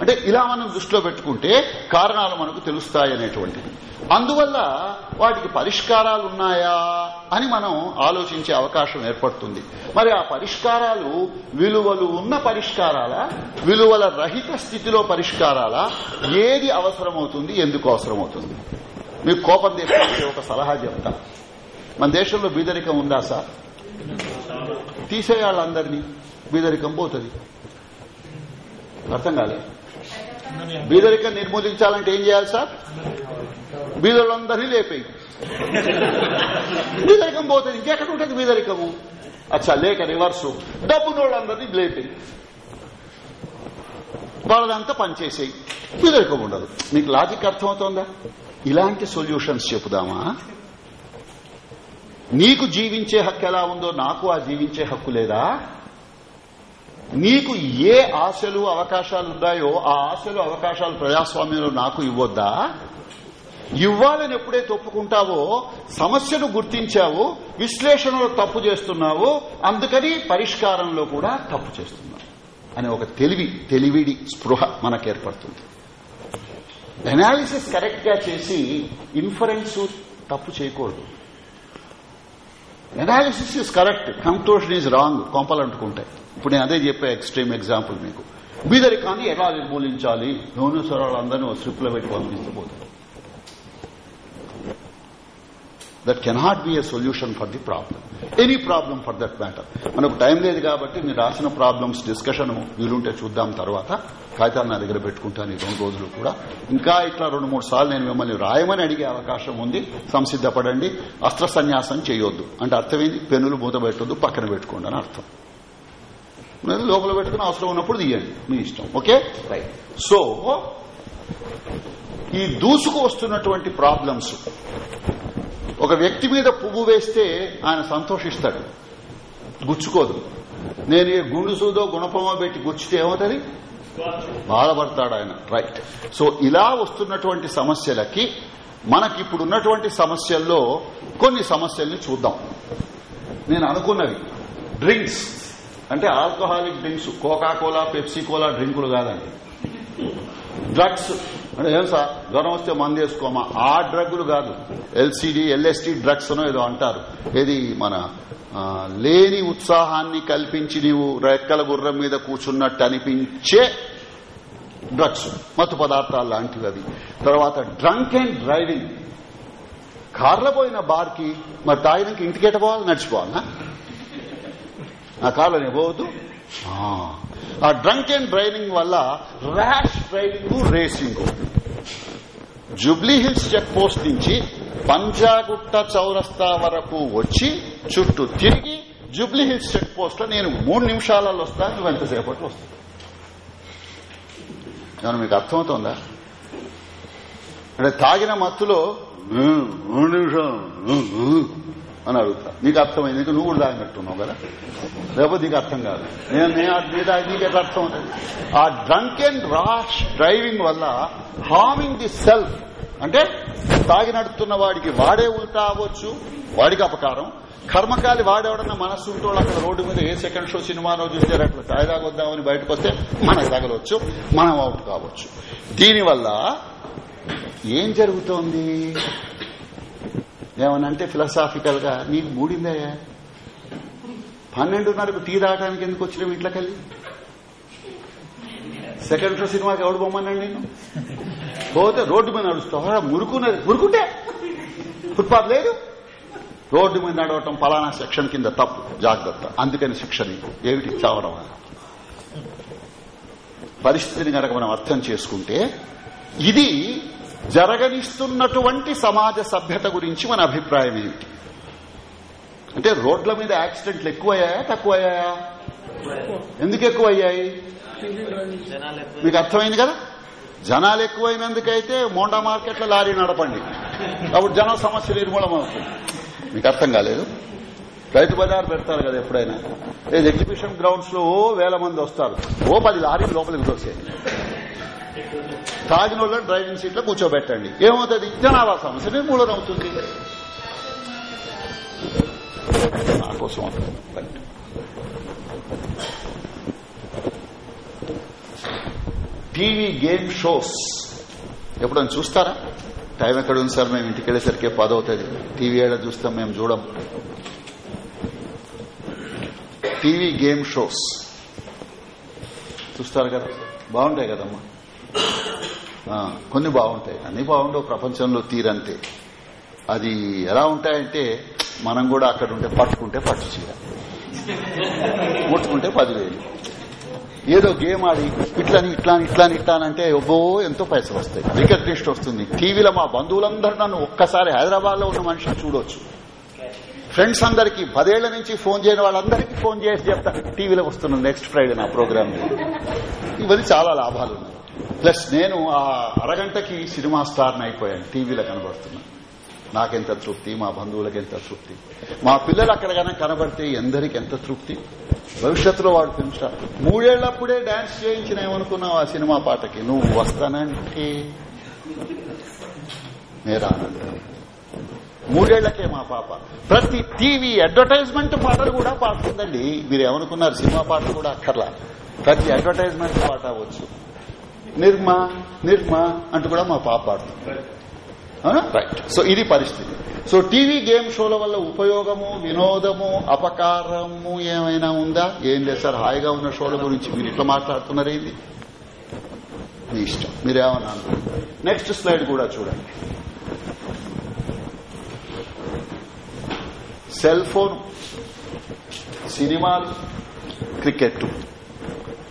అంటే ఇలా మనం దృష్టిలో పెట్టుకుంటే కారణాలు మనకు తెలుస్తాయి అనేటువంటిది. అందువల్ల వాటికి పరిష్కారాలు ఉన్నాయా అని మనం ఆలోచించే అవకాశం ఏర్పడుతుంది. మరి ఆ పరిష్కారాలు విలువలు ఉన్న పరిష్కారాలా విలువల రహిత స్థితిలో పరిష్కారాలా ఏది అవసరమవుతుంది ఎందుకు అవసరమవుతుంది? మీకు కోపం తీసుకుంటే ఒక సలహా చెప్తా. మన దేశంలో బీదరికం ఉందా సార్? తీసేయాళ్ళందరినీ బీదరికం పోతుంది. అర్థం కాలేదు బీదరికం నిర్మూలించాలంటే ఏం చేయాలి సార్? బీదరులందరినీ లేపేయి బీదరికం పోతుంది ఇంకెక్కడ ఉంటుంది బీదరికము? అచ్చా లేక రివర్సు. డబ్బునోళ్ళందరినీ లేపేయి వాళ్ళదంతా పనిచేసేయి బీదరికం ఉండదు. మీకు లాజిక్ అర్థమవుతోందా? ఇలాంటి సొల్యూషన్స్ చెప్పుదామా? నీకు జీవించే హక్కు ఎలా ఉందో నాకు ఆ జీవించే హక్కు లేదా? నీకు ఏ ఆశలు అవకాశాలు ఉన్నాయో ఆ ఆశలు అవకాశాలు ప్రజాస్వామ్యంలో నాకు ఇవ్వద్దా? ఇవ్వాలని ఎప్పుడైతే ఒప్పుకుంటావో సమస్యను గుర్తించావు విశ్లేషణలో తప్పు చేస్తున్నావు అందుకని పరిష్కారంలో కూడా తప్పు చేస్తున్నావు అనే ఒక తెలివి తెలివిడి స్పృహ మనకు ఏర్పడుతుంది అనాలిసిస్ కరెక్ట్గా చేసి ఇన్ఫరెన్స్ తప్పు చేయకూడదు. Analysis is correct conclusion is wrong కొంపలు అంటుకుంటాయి. ఇప్పుడు నేను అదే చెప్పే ఎక్స్ట్రీమ్ ఎగ్జాంపుల్ మీకు. బీదరికాన్ని ఎలా నిర్మూలించాలి? నూనె స్వరాలందరినీ స్ట్రిప్లో పెట్టి పంపిస్తూ that cannot be a solution for the problem any problem for that matter మనకు టైం లేదు కాబట్టి మీరు రాసిన ప్రాబ్లమ్స్ డిస్కషన్ వీలుంటే చూద్దాం తర్వాత. కాగితాలు నా దగ్గర పెట్టుకుంటాను ఈ రెండు రోజులు కూడా. ఇంకా ఇట్లా రెండు మూడు సార్లు నేను మిమ్మల్ని రాయమని అడిగే అవకాశం ఉంది. సంసిద్ధపడండి. అస్త్ర సన్యాసం చేయొద్దు. అంటే అర్థమైంది పెనులు మూత పెట్టొద్దు పక్కన పెట్టుకోండి అని అర్థం. లోపల పెట్టుకుని అవసరం ఉన్నప్పుడు తీయండి. మీ ఇష్టం. ఓకే? రైట్ సో ఈ దూసుకు వస్తున్నటువంటి ప్రాబ్లమ్స్. ఒక వ్యక్తి మీద పువ్వు వేస్తే ఆయన సంతోషిస్తాడు. గుచ్చుకోదు. నేను ఏ గుండు సూదో గుణపమో పెట్టి గుచ్చితే ఏమవుతుంది? బాధపడతాడు ఆయన. రైట్ సో ఇలా వస్తున్నటువంటి సమస్యలకి మనకి ఇప్పుడు ఉన్నటువంటి సమస్యల్లో కొన్ని సమస్యల్ని చూద్దాం. నేను అనుకున్నవి. డ్రింక్స్ అంటే alcoholic drinks Coca Cola Pepsi cola డ్రింకులు కాదండి. డ్రగ్స్ అంటే ఏం సార్? జ్వరం వస్తే మందు వేసుకోమా? ఆ డ్రగ్లు కాదు. ఎల్సిడి ఎల్ఎస్టీ డ్రగ్స్ అనో ఏదో అంటారు. ఏది మన లేని ఉత్సాహాన్ని కల్పించి నీవు రెక్కల గుర్రం మీద కూర్చున్నట్టు అనిపించే డ్రగ్స్ మత్తు పదార్థాలు లాంటివి అది తర్వాత డ్రంక్ అండ్ డ్రైవింగ్. కార్లో పోయిన బార్కి మరి తాగినాక ఇంటికి పోవాలి? నడిచిపోవాలనా నా కాళ్ళు నేను ఆ, డ్రంక్ అండ్ డ్రైవింగ్ వల్ల rash driving racing Jubilee Hills check post నుంచి పంజాగుట్ట చౌరస్తా వరకు వచ్చి చుట్టూ తిరిగి జూబ్లీ హిల్స్ చెక్ పోస్ట్లో నేను మూడు నిమిషాలలో వస్తాను నువ్వు ఎంతసేపట్లో వస్తాను ఏమన్నా మీకు అర్థమవుతోందా? అంటే తాగిన మత్తులో నిమిషం అని అడుగుతా. నీకు అర్థమైంది? నీకు నువ్వు కూడా తాగినట్టున్నావు కదా? లేకపోతే నీకు అర్థం కాదు. నేను నీకు ఎట్లా అర్థం అవుతుంది ఆ డ్రంక్ అండ్ రాష్ డ్రైవింగ్ వల్ల హార్మింగ్ ది సెల్ఫ్ అంటే తాగి నడుతున్న వాడికి వాడే ఉల్టా అవ్వచ్చు వాడికి అపకారం. కర్మకాలి వాడేవాడన్న మనసు ఉంటోళ్ళు అక్కడ రోడ్డు మీద ఏ సెకండ్ షో సినిమానో చూస్తే అట్లా తాగి తాగొద్దామని బయటకు వస్తే మనకు తగలవచ్చు మనం అవుట్ కావచ్చు. దీనివల్ల ఏం జరుగుతోంది? ఏమనంటే ఫిలసాఫికల్గా నీకు మూడిందయ్యా పన్నెండున్నరకు టీ తాగడానికి ఎందుకు వచ్చినాం ఇంట్లోకెళ్ళి? సెకండ్ షో సినిమాకి ఎవడు బొమ్మనండి నేను పోతే రోడ్డు మీద నడుస్తా మురుకున్నది. మురుకుంటే? ఫుట్పాత్ లేదు. రోడ్డు మీద నడవటం పలానా సెక్షన్ కింద తప్పు. జాగ్రత్త. అందుకని శిక్ష నీకు. ఏమిటి? చావడం పరిస్థితిని కనుక మనం అర్థం చేసుకుంటే ఇది జరగనిస్తున్నటువంటి సమాజ సభ్యత గురించి మన అభిప్రాయం ఏమిటి? అంటే రోడ్ల మీద యాక్సిడెంట్లు ఎక్కువయ్యాయా తక్కువయ్యాయా? ఎందుకు ఎక్కువయ్యాయి? మీకు అర్థమైంది కదా? జనాలు ఎక్కువైనందుకైతే మోండా మార్కెట్లో లారీ నడపండి. అప్పుడు జన సమస్య నిర్మూలం అవుతుంది. మీకు అర్థం కాలేదు? రైతు బజార్ పెడతారు కదా ఎప్పుడైనా. ఏది ఎగ్జిబిషన్ గ్రౌండ్స్లో ఓ వేల మంది వస్తారు. ఓ పది లారీలు లోపలికి దోసేయండి తాగిన వాళ్ళని డ్రైవింగ్ సీట్లో కూర్చోబెట్టండి. ఏమవుతుంది? జనాభా సమస్య నిర్మూలన అవుతుంది. నా కోసం టీవీ గేమ్ షోస్. ఎప్పుడైనా చూస్తారా? టైం ఎక్కడ ఉంది సార్? మేము ఇంటికి వెళ్ళేసరికి పదవుతుంది. టీవీ ఏడా చూస్తాం? మేము చూడం. TV game shows. చూస్తారు కదా? బాగుంటాయి కదమ్మా. కొన్ని బాగుంటాయి. అన్ని బాగుండవు ప్రపంచంలో తీరంతే. అది ఎలా ఉంటాయంటే మనం కూడా అక్కడ ఉంటే పట్టుకుంటే పట్టు చీర. ముట్టుకుంటే పదివేలు. ఏదో గేమ్ ఆడి ఇట్లాని ఇట్లాని ఇట్లాని ఇట్లానంటే ఒబ్బో ఎంతో పైసలు వస్తాయి. రికగ్నిషన్ వస్తుంది. టీవీలో మా బంధువులందరూ నన్ను ఒక్కసారి హైదరాబాద్లో ఉన్న మనిషిని చూడొచ్చు. ఫ్రెండ్స్ అందరికి పదేళ్ళ నుంచి ఫోన్ చేయని వాళ్ళందరికీ ఫోన్ చేసి చెప్తా టీవీలో వస్తున్నాను నెక్స్ట్ ఫ్రైడే నా ప్రోగ్రామ్. ఇవన్నీ చాలా లాభాలు ఉన్నాయి. ప్లస్ నేను ఆ అరగంటకి సినిమా స్టార్ని అయిపోయాను. టీవీలో కనబడుతున్నా. నాకెంత తృప్తి? మా బంధువులకు ఎంత తృప్తి? మా పిల్లలు అక్కడ కనుక కనబడితే ఎందరికి ఎంత తృప్తి? భవిష్యత్తులో వాడు ఫిల్మ్ స్టార్ మూడేళ్ళప్పుడే డాన్స్ చేయించిన ఏమనుకున్నావు ఆ సినిమా పాటకి? నువ్వు వస్తానంటే నేరా మూడేళ్ళకే మా పాప. ప్రతి టీవీ అడ్వర్టైజ్మెంట్ పాటలు కూడా పాడుతుందండి. మీరు ఏమనుకున్నారు సినిమా పాటలు కూడా అక్కర్లా. ప్రతి అడ్వర్టైజ్మెంట్ పాట అవ్వచ్చు నిర్మా నిర్మా అంటూ కూడా మా పాప పాడుతుంది. అవునా రైట్ సో ఇది పరిస్థితి. సో టీవీ గేమ్ షోల వల్ల ఉపయోగము వినోదము అపకారము ఏమైనా ఉందా? ఏం లేదు సార్ హాయిగా ఉన్న షోల గురించి మీరు ఇట్లా మాట్లాడుతున్నారేంది మీ ఇష్టం. మీరేమన్నా నెక్స్ట్ స్లైడ్ కూడా చూడండి. సెల్ ఫోన్ సినిమాలు క్రికెట్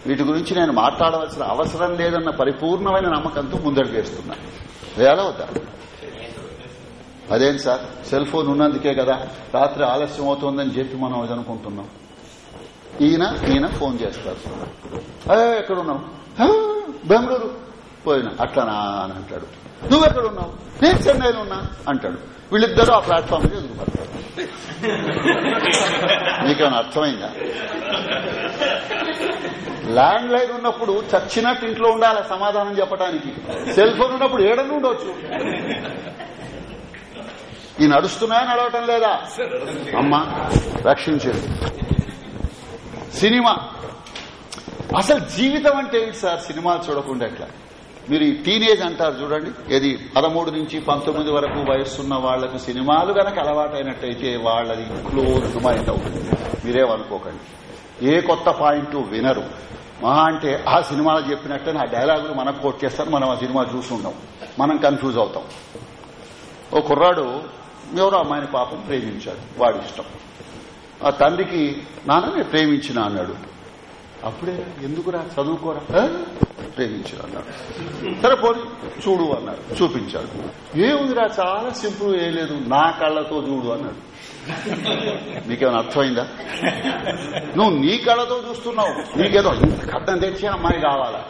వీటి గురించి నేను మాట్లాడవలసిన అవసరం లేదన్న పరిపూర్ణమైన నమ్మకంతో ముందడుగు వేస్తున్నా. వేయాలా వద్దా? అదేం సార్? సెల్ ఫోన్ ఉన్నందుకే కదా రాత్రి ఆలస్యం అవుతోందని చెప్పి మనం ఇది అనుకుంటున్నాం. ఈయన ఈయన ఫోన్ చేస్తారు "ఏ, ఎక్కడున్నావు? "ఆ, బెంగళూరు. పోయినా అట్లనా అని అంటాడు. నువ్వెక్కడున్నావు నేను చెన్నైలో ఉన్నా అంటాడు. వీళ్ళిద్దరూ ఆ ప్లాట్ఫామ్ మీద ఎదుగుపడతారు. మీకేమైనా అర్థమైందా? ల్యాండ్ లైన్ ఉన్నప్పుడు చచ్చినట్టు ఇంట్లో ఉండాలి సమాధానం చెప్పడానికి సెల్ ఫోన్ ఉన్నప్పుడు ఏడని ఉండొచ్చు. ఈ నడుస్తున్నా నడవటం లేదా? అమ్మా రక్షించండి. సినిమా. అసలు జీవితం అంటే ఏంటి సార్? సినిమాలు చూడకుండా ఎట్లా? మీరు ఈ టీనేజ్ అంటారు చూడండి. ఇది పదమూడు నుంచి పంతొమ్మిది వరకు వయస్సున్న వాళ్ళకు సినిమాలు గనక అలవాటైనట్టయితే వాళ్ళది క్లోజ్ మైండ్ అవుతుంది. మీరేమనుకోకండి. ఏ కొత్త పాయింట్ వినరు. మహా అంటే ఆ సినిమాలో చెప్పినట్టే నా డైలాగులు మనకు కోట్ చేస్తారు మనం ఆ సినిమా చూసి మనం కన్ఫ్యూజ్ అవుతాం. ఓ కుర్రాడు ఎవరో అమ్మాయిని పాపం ప్రేమించాడు వాడి ఇష్టం. ఆ తండ్రికి నాన్న నేను ప్రేమించిన అన్నాడు. అప్పుడే ఎందుకురా చదువుకోరా? ప్రేమించాడు అన్నాడు. సరే పోనీ చూడు అన్నాడు. చూపించాడు. ఏముందిరా చాలా సింపుల్ ఏ లేదు నా కళ్ళతో చూడు అన్నాడు. నీకేమైనా అర్థమైందా? నువ్వు నీ కళ్ళతో చూస్తున్నావు. నీకేదో ఇంత కట్టం తెచ్చి అమ్మాయి కావాలా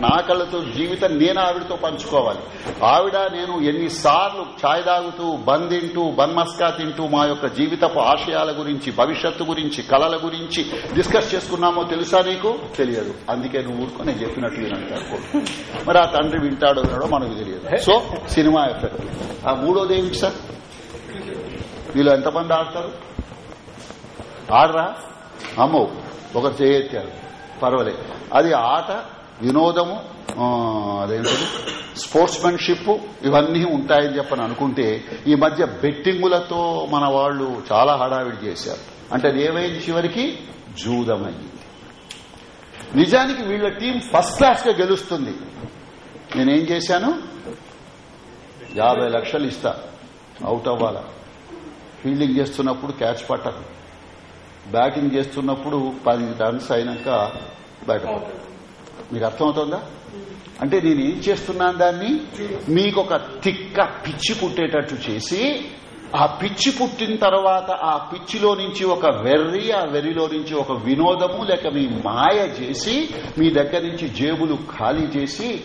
నా కళ్ళతో జీవితం నేను ఆవిడతో పంచుకోవాలి. ఆవిడ నేను ఎన్నిసార్లు ఛాయ్ తాగుతూ బన్ తింటూ బన్మస్కా తింటూ మా యొక్క జీవితపు ఆశయాల గురించి భవిష్యత్తు గురించి కళల గురించి డిస్కస్ చేసుకున్నామో తెలుసా నీకు? తెలియదు. అందుకే నువ్వు ఊరుకో నేను చెప్పినట్లు వినంటారు మరి ఆ తండ్రి వింటాడో వినడో మనకు తెలియదు. So cinema effect. ఆ మూడోది ఏమిటి సార్? వీళ్ళు ఎంతమంది ఆడతారు? ఆడరా? అమ్మో ఒకరు చేయెత్తారు పర్వాలేదు. అది ఆట వినోదము అదేంటది? స్పోర్ట్స్మెన్షిప్ ఇవన్నీ ఉంటాయని చెప్పని అనుకుంటే ఈ మధ్య బెట్టింగులతో మన వాళ్ళు చాలా హడావిడి చేశారు. అంటే అది ఏమైంది చివరికి జూదమైంది నిజానికి వీళ్ళ టీం ఫస్ట్ క్లాస్గా గెలుస్తుంది. నేనేం చేశాను? యాభై లక్షలు ఇస్తా. అవుట్ అవ్వాలా? ఫీల్డింగ్ చేస్తున్నప్పుడు క్యాచ్ పట్టదు. బ్యాటింగ్ చేస్తున్నప్పుడు పది రన్స్ అయినాక బయట మీకు అర్థమవుతుందా? అంటే నేను ఏం చేస్తున్నాను దాన్ని? మీకు ఒక తిక్క పిచ్చి పుట్టేటట్టు చేసి ఆ పిచ్చి పుట్టిన తర్వాత ఆ పిచ్చిలో నుంచి ఒక వెర్రి ఆ వెర్రిలో నుంచి ఒక వినోదము లేక మీ మాయ చేసి మీ దగ్గర నుంచి జేబులు ఖాళీ చేసి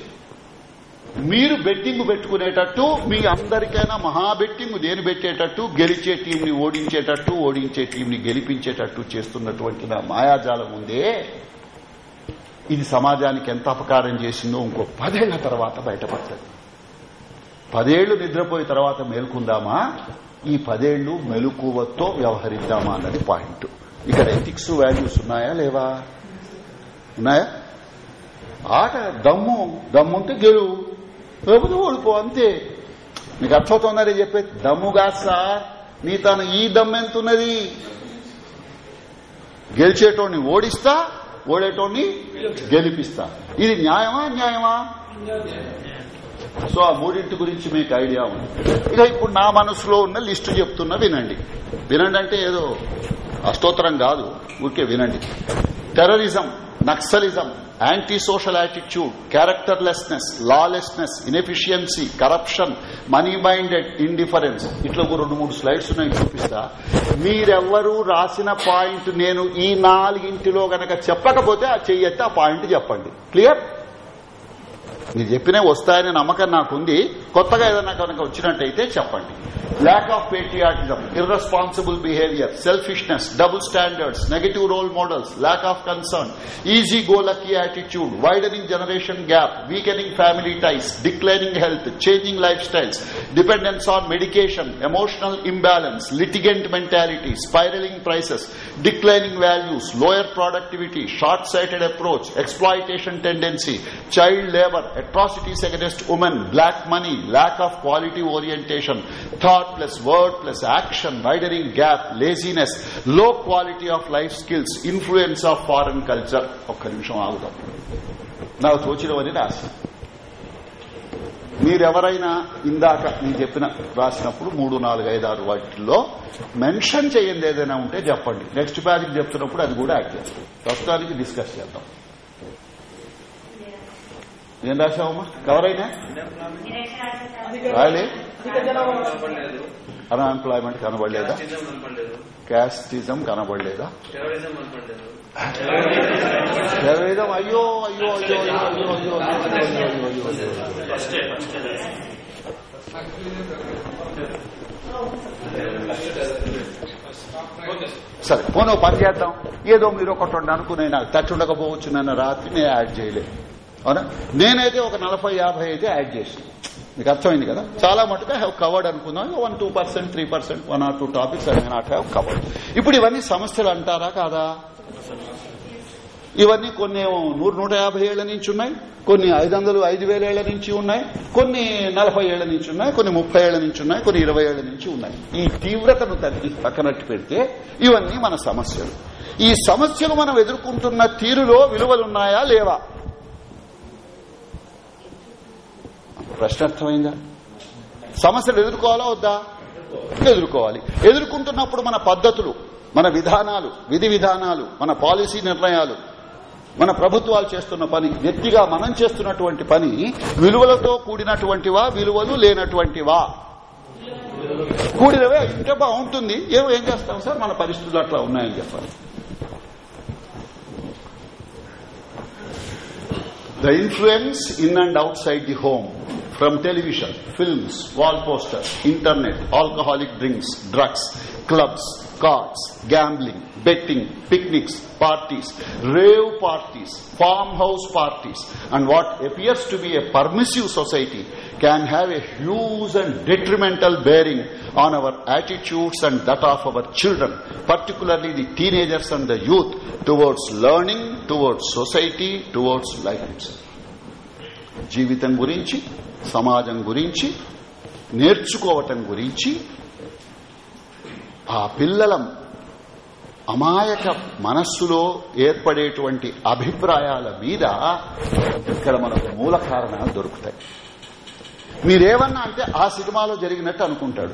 మీరు బెట్టింగ్ పెట్టుకునేటట్టు మీ అందరికైనా మహా బెట్టింగ్ నేను పెట్టేటట్టు గెలిచే టీంని ఓడించేటట్టు ఓడించే టీంని గెలిపించేటట్టు చేస్తున్నటువంటి నా మాయాజాలం ఉందే. ఇది సమాజానికి ఎంత అపకారం చేసిందో ఇంకో పదేళ్ళ తర్వాత బయటపడుతుంది. పదేళ్ళు నిద్రపోయిన తర్వాత మేలుకుందామా? ఈ పదేళ్ళు మెలకువతో వ్యవహరిద్దామా అన్నది పాయింట్. ఇక్కడ ఎథిక్స్ వాల్యూస్ ఉన్నాయా లేవా? ఉన్నాయా? ఆట దమ్ము దమ్ముంటే గెలువు లేకపోతే ఓడిపో అంతే. మీకు అర్థమవుతుందని చెప్పేది దమ్ముగా సార్ నీ తను ఈ దమ్మెంతున్నది గెలిచేటోడిని ఓడిస్తా ఓడేటోడిని గెలిపిస్తా. ఇది న్యాయమా న్యాయమా సో ఆ మూడింటి గురించి మీకు ఐడియా ఉంది. ఇక ఇప్పుడు నా మనసులో ఉన్న లిస్టు చెప్తున్నా వినండి. వినండి అంటే ఏదో అష్టోత్తరం కాదు ఊరికే వినండి. Terrorism naxalism anti social attitude characterlessness lawlessness inefficiency corruption money minded indifference ఇట్లా రెండు మూడు స్లైడ్స్ ఉన్నాయి చూపిస్తా. మీరెవ్వరూ రాసిన పాయింట్ నేను ఈ నాలుగింటిలో గనక చెప్పకపోతే ఆ చెయ్యెత్తి ఆ పాయింట్ చెప్పండి. క్లియర్? మీరు చెప్పినే వస్తాయని నమ్మకం నాకుంది. కొత్తగా ఏదైనా కనుక వచ్చినట్టయితే చెప్పండి. Lack of patriotism irresponsible behaviour selfishness double standards negative role models lack of concern easy go lucky attitude widening generation gap weakening family ties declining health changing life styles dependence on medication emotional imbalance litigant mentality spiralling prices declining values lower productivity short sighted approach exploitation tendency child labour atrocities against women, black money, lack of quality orientation, thought plus word plus action, widening gap, laziness, low quality of life skills, influence of foreign culture. ఒక్క నిమిషం ఆగుదాం నాకు తోచినవని రాసి మీరెవరైనా ఇందాక నేను చెప్పిన రాసినప్పుడు మూడు నాలుగు ఐదు ఆరు వాటిల్లో మెన్షన్ చేయండి ఏదైనా ఉంటే చెప్పండి నెక్స్ట్ పేజీకి చెప్తున్నప్పుడు అది కూడా యాడ్ చేస్తాం ప్రస్తుతానికి డిస్కస్ చేద్దాం ఏం రాశావమ్మా కవర్ అయినా? రాలే. అన్ఎంప్లాయ్మెంట్ కనబడలేదా? క్యాస్టిజం కనబడలేదా? టెర్రరిజం అయ్యో అయ్యో అయ్యో అయ్యో అయ్యో అయ్యో అయ్యో సరే పోనీ పని చేద్దాం. ఏదో మీరు ఒకటి అనుకునే నాకు తట్టుండకపోవచ్చు నన్ను రాత్రి నేను యాడ్ చేయలేదు. అవునా? నేనైతే ఒక నలభై యాభై అయితే యాడ్ చేసి మీకు అర్థమైంది కదా? చాలా మటుగా హ్యావ్ కవర్డ్ అనుకుందాం. One two percent three percent one or two topics I not have covered ఇప్పుడు ఇవన్నీ సమస్యలు అంటారా కాదా? ఇవన్నీ కొన్ని నూరు నూట యాభై ఏళ్ళ నుంచి ఉన్నాయి. కొన్ని ఐదు వందలు ఐదు వేల ఏళ్ళ నుంచి ఉన్నాయి. కొన్ని నలభై ఏళ్ళ నుంచి ఉన్నాయి. కొన్ని ముప్పై ఏళ్ళ నుంచి ఉన్నాయి. కొన్ని ఇరవై ఏళ్ళ నుంచి ఉన్నాయి. ఈ తీవ్రతను తగ్గి పక్కనట్టు పెడితే ఇవన్నీ మన సమస్యలు. ఈ సమస్యలు మనం ఎదుర్కొంటున్న తీరులో విలువలున్నాయా లేవా? ప్రశ్న అర్థమైందా సమస్యలు ఎదుర్కోవాలా వద్దా? ఎదుర్కోవాలి. ఎదుర్కొంటున్నప్పుడు మన పద్ధతులు మన విధానాలు విధి విధానాలు మన పాలసీ నిర్ణయాలు మన ప్రభుత్వాలు చేస్తున్న పని వ్యక్తిగా మనం చేస్తున్నటువంటి పని విలువలతో కూడినటువంటివా విలువలు లేనటువంటివా? కూడినవే ఇంకా బాగుంటుంది. ఏమో ఏం చేస్తాం సార్? మన పరిస్థితులు అట్లా ఉన్నాయని చెప్పాలి. The influence in and outside the home from television, films, wall posters, internet, alcoholic drinks, drugs, clubs, cards, gambling, betting, picnics, parties, rave parties, farmhouse parties, and what appears to be a permissive society can have a huge and detrimental bearing on our attitudes and that of our children, particularly the teenagers and the youth, towards learning, towards society, towards life itself. జీవితం గురించి సమాజం గురించి నేర్చుకోవటం గురించి ఆ పిల్లల అమాయక మనస్సులో ఏర్పడేటువంటి అభిప్రాయాల మీద ఇక్కడ మనకు మూల కారణాలు దొరుకుతాయి. మీరేమన్నా అంటే ఆ సినిమాలో జరిగినట్టు అనుకుంటాడు.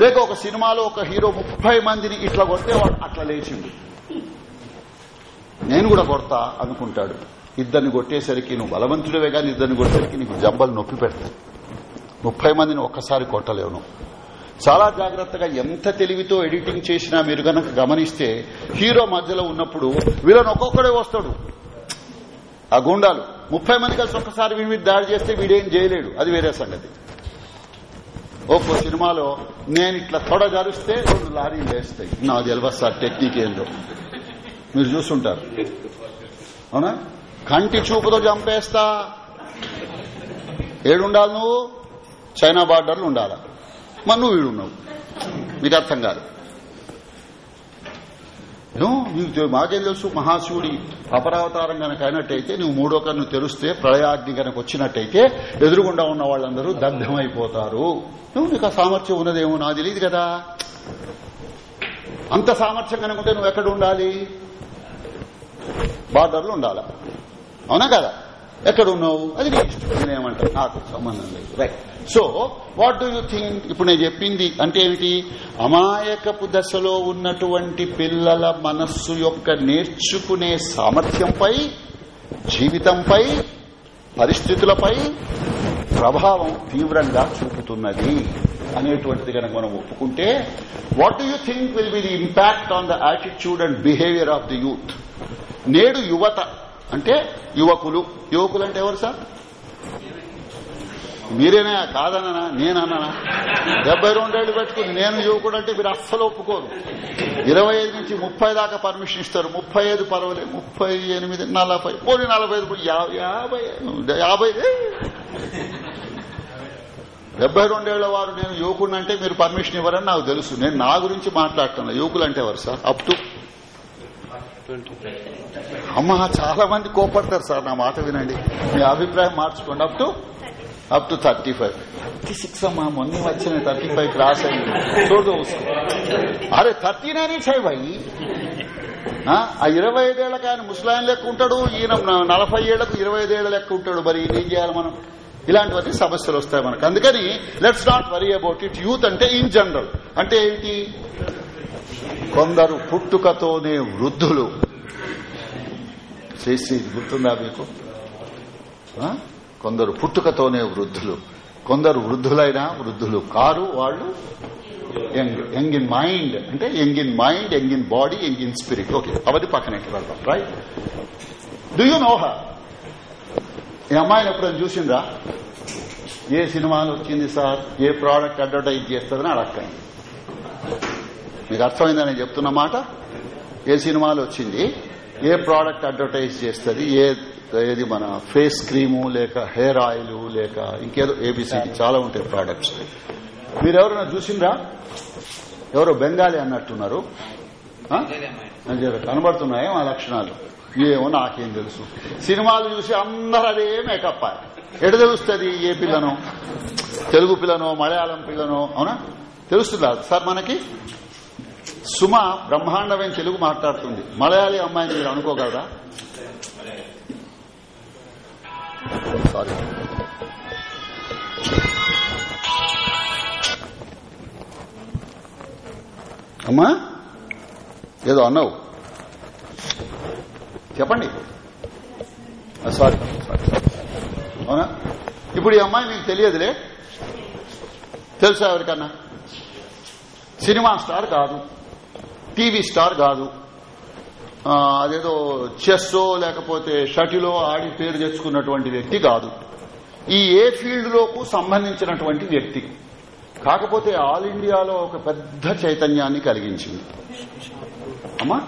లేక ఒక సినిమాలో ఒక హీరో ముప్పై మందిని ఇట్లా కొడితే వాడు అట్లా లేచిండు. నేను కూడా కొడతా అనుకుంటాడు. ఇద్దరిని కొట్టేసరికి నువ్వు బలవంతుడివే కానీ ఇద్దరిని కొట్టేసరికి నీకు జంబలు నొప్పి పెడతాయి. ముప్పై మందిని ఒక్కసారి కొట్టలేవు నువ్వు. చాలా జాగ్రత్తగా ఎంత తెలివితో ఎడిటింగ్ చేసినా మీరు గనక గమనిస్తే హీరో మధ్యలో ఉన్నప్పుడు వీళ్ళని ఒక్కొక్కడే వస్తాడు. ఆ గుండాలు. ముప్పై మంది కలిసి ఒక్కసారి వీడి దాడి చేస్తే వీడేం చేయలేడు. అది వేరే సంగతి. ఒక్కో సినిమాలో నేను ఇట్లా తొడ జరుస్తే రెండు లారీలు వేస్తాయి నా తెలియదు సార్ టెక్నిక్ ఏందో. మీరు చూస్తుంటారు. అవునా? కంటి చూపుతో చంపేస్తా. ఏడుండాలి నువ్వు? చైనా బార్డర్లు ఉండాలా? మరి నువ్వు వీడున్నావు నీకు అర్థం కాదు. నీకు మాకేం తెలుసు? మహాశివుడి అపరావతారం గనక అయినట్టయితే నువ్వు మూడో కన్ను తెరిస్తే ప్రళయాగ్ని గనక వచ్చినట్టయితే ఎదురుగుండా ఉన్న వాళ్ళందరూ దగ్ధమైపోతారు. నువ్వు నీకు ఆ సామర్థ్యం ఉన్నదేమో? నాకు తెలియదు కదా. అంత సామర్థ్యం కనుకుంటే నువ్వు ఎక్కడ ఉండాలి? బార్డర్లు ఉండాలా? అవునా కదా? ఎక్కడ ఉన్నావు అది నీ ఇష్టం. నాకు సంబంధం లేదు. Right so what do you think ఇప్పుడు నేను చెప్పింది అంటే ఏమిటి? అమాయకపు దశలో ఉన్నటువంటి పిల్లల మనస్సు యొక్క నేర్చుకునే సామర్థ్యంపై జీవితంపై పరిస్థితులపై ప్రభావం తీవ్రంగా చూపుతున్నది అనేటువంటిది కనుక మనం ఒప్పుకుంటే what do you think will be the impact on the attitude and behaviour of the youth నేడు యువత అంటే యువకులు యువకులు అంటే ఎవరు సార్? మీరేనా? కాదన్నా? నేనన్నా? డెబ్బై రెండేళ్ళు పెట్టుకుని నేను యువకుడు అంటే మీరు అస్సలు ఒప్పుకోరు. ఇరవై ఐదు నుంచి ముప్పై దాకా పర్మిషన్ ఇస్తారు. ముప్పై ఐదు పర్వాలేదు ముప్పై ఎనిమిది నలభై. పోనీ నలభై ఐదు యాభై యాభై డెబ్బై రెండేళ్ళ వారు నేను యువకుడు అంటే మీరు పర్మిషన్ ఇవ్వరని నాకు తెలుసు. నేను నా గురించి మాట్లాడుతున్నా. యువకులు అంటే ఎవరు సార్? అప్ టు అమ్మా చాలా మంది కోపడతారు సార్ నా మాట వినండి. మీ అభిప్రాయం మార్చుకోండి. Up to up to thirty five thirty six అమ్మా మొన్న వచ్చిన థర్టీ ఫైవ్ క్రాస్ అయింది చూడు అరే థర్టీ నైన్ ఫైవ్ అయ్యి ఆ ఇరవై ఐదేళ్ళకు ఆయన ముస్లాం లెక్క ఉంటాడు ఈయన నలభై ఏళ్ళకు ఇరవై ఐదేళ్ళ లెక్క ఉంటాడు మరి ఏం చేయాలి మనం? ఇలాంటివన్నీ సమస్యలు వస్తాయి మనకు. అందుకని let's not worry about it youth అంటే ఇన్ జనరల్ అంటే ఏంటి కొందరు పుట్టుకతోనే వృద్ధులు. చేసి గుర్తుందా మీకు? కొందరు పుట్టుకతోనే వృద్ధులు. కొందరు వృద్ధులైనా వృద్ధులు కారు వాళ్ళు యంగ్ యంగ్ ఇన్ మైండ్. అంటే young in mind young in body young in spirit. Okay అవధి పక్కన పెడతాం right? Do you know her ఈ అమ్మాయిని ఎప్పుడైనా చూసిందా ఏ సినిమాలు వచ్చింది సార్? ఏ ప్రోడక్ట్ అడ్వర్టైజ్ చేస్తుందని అడగండి మీకు అర్థమైందని నేను చెప్తున్న మాట? ఏ సినిమాలో వచ్చింది? ఏ ప్రోడక్ట్ అడ్వర్టైజ్ చేస్తుంది? ఏ ఏది మన ఫేస్ క్రీము లేక హెయిర్ ఆయిల్ లేక ఇంకేదో ఏబిసిడి చాలా ఉంటాయి ప్రోడక్ట్స్ మీరెవరైనా చూసిండ్రా? ఎవరో బెంగాలీ అన్నట్టున్నారు. కనబడుతున్నాయో ఆ లక్షణాలు? ఏమో నాకేం తెలుసు. సినిమాలు చూసి అందరు అదే మేకప్ ఎటు తెలుస్తుంది ఏ పిల్లనో? తెలుగు పిల్లనో మలయాళం పిల్లనో అవునా? తెలుస్తుందా? సార్ మనకి? సుమ బ్రహ్మాండమైన తెలుగు మాట్లాడుతుంది. మలయాళీ అమ్మాయిని మీరు అనుకోగలరా? సారీ అమ్మా? ఏదో అన్నావు. చెప్పండి. సారీ సారీ అవునా? ఇప్పుడు ఈ అమ్మాయి మీకు తెలియదులే. తెలుసా ఎవరికన్నా? సినిమా స్టార్ కాదు. టీవీ స్టార్ కాదు. అదేదో చెస్సో లేకపోతే షటిలో ఆడి పేరు తెచ్చుకున్నటువంటి వ్యక్తి కాదు. ఈ ఏ ఫీల్డ్ లోకు సంబంధించినటువంటి వ్యక్తి. కాకపోతే ఆల్ ఇండియాలో ఒక పెద్ద చైతన్యాన్ని కలిగించింది. అమ్మా?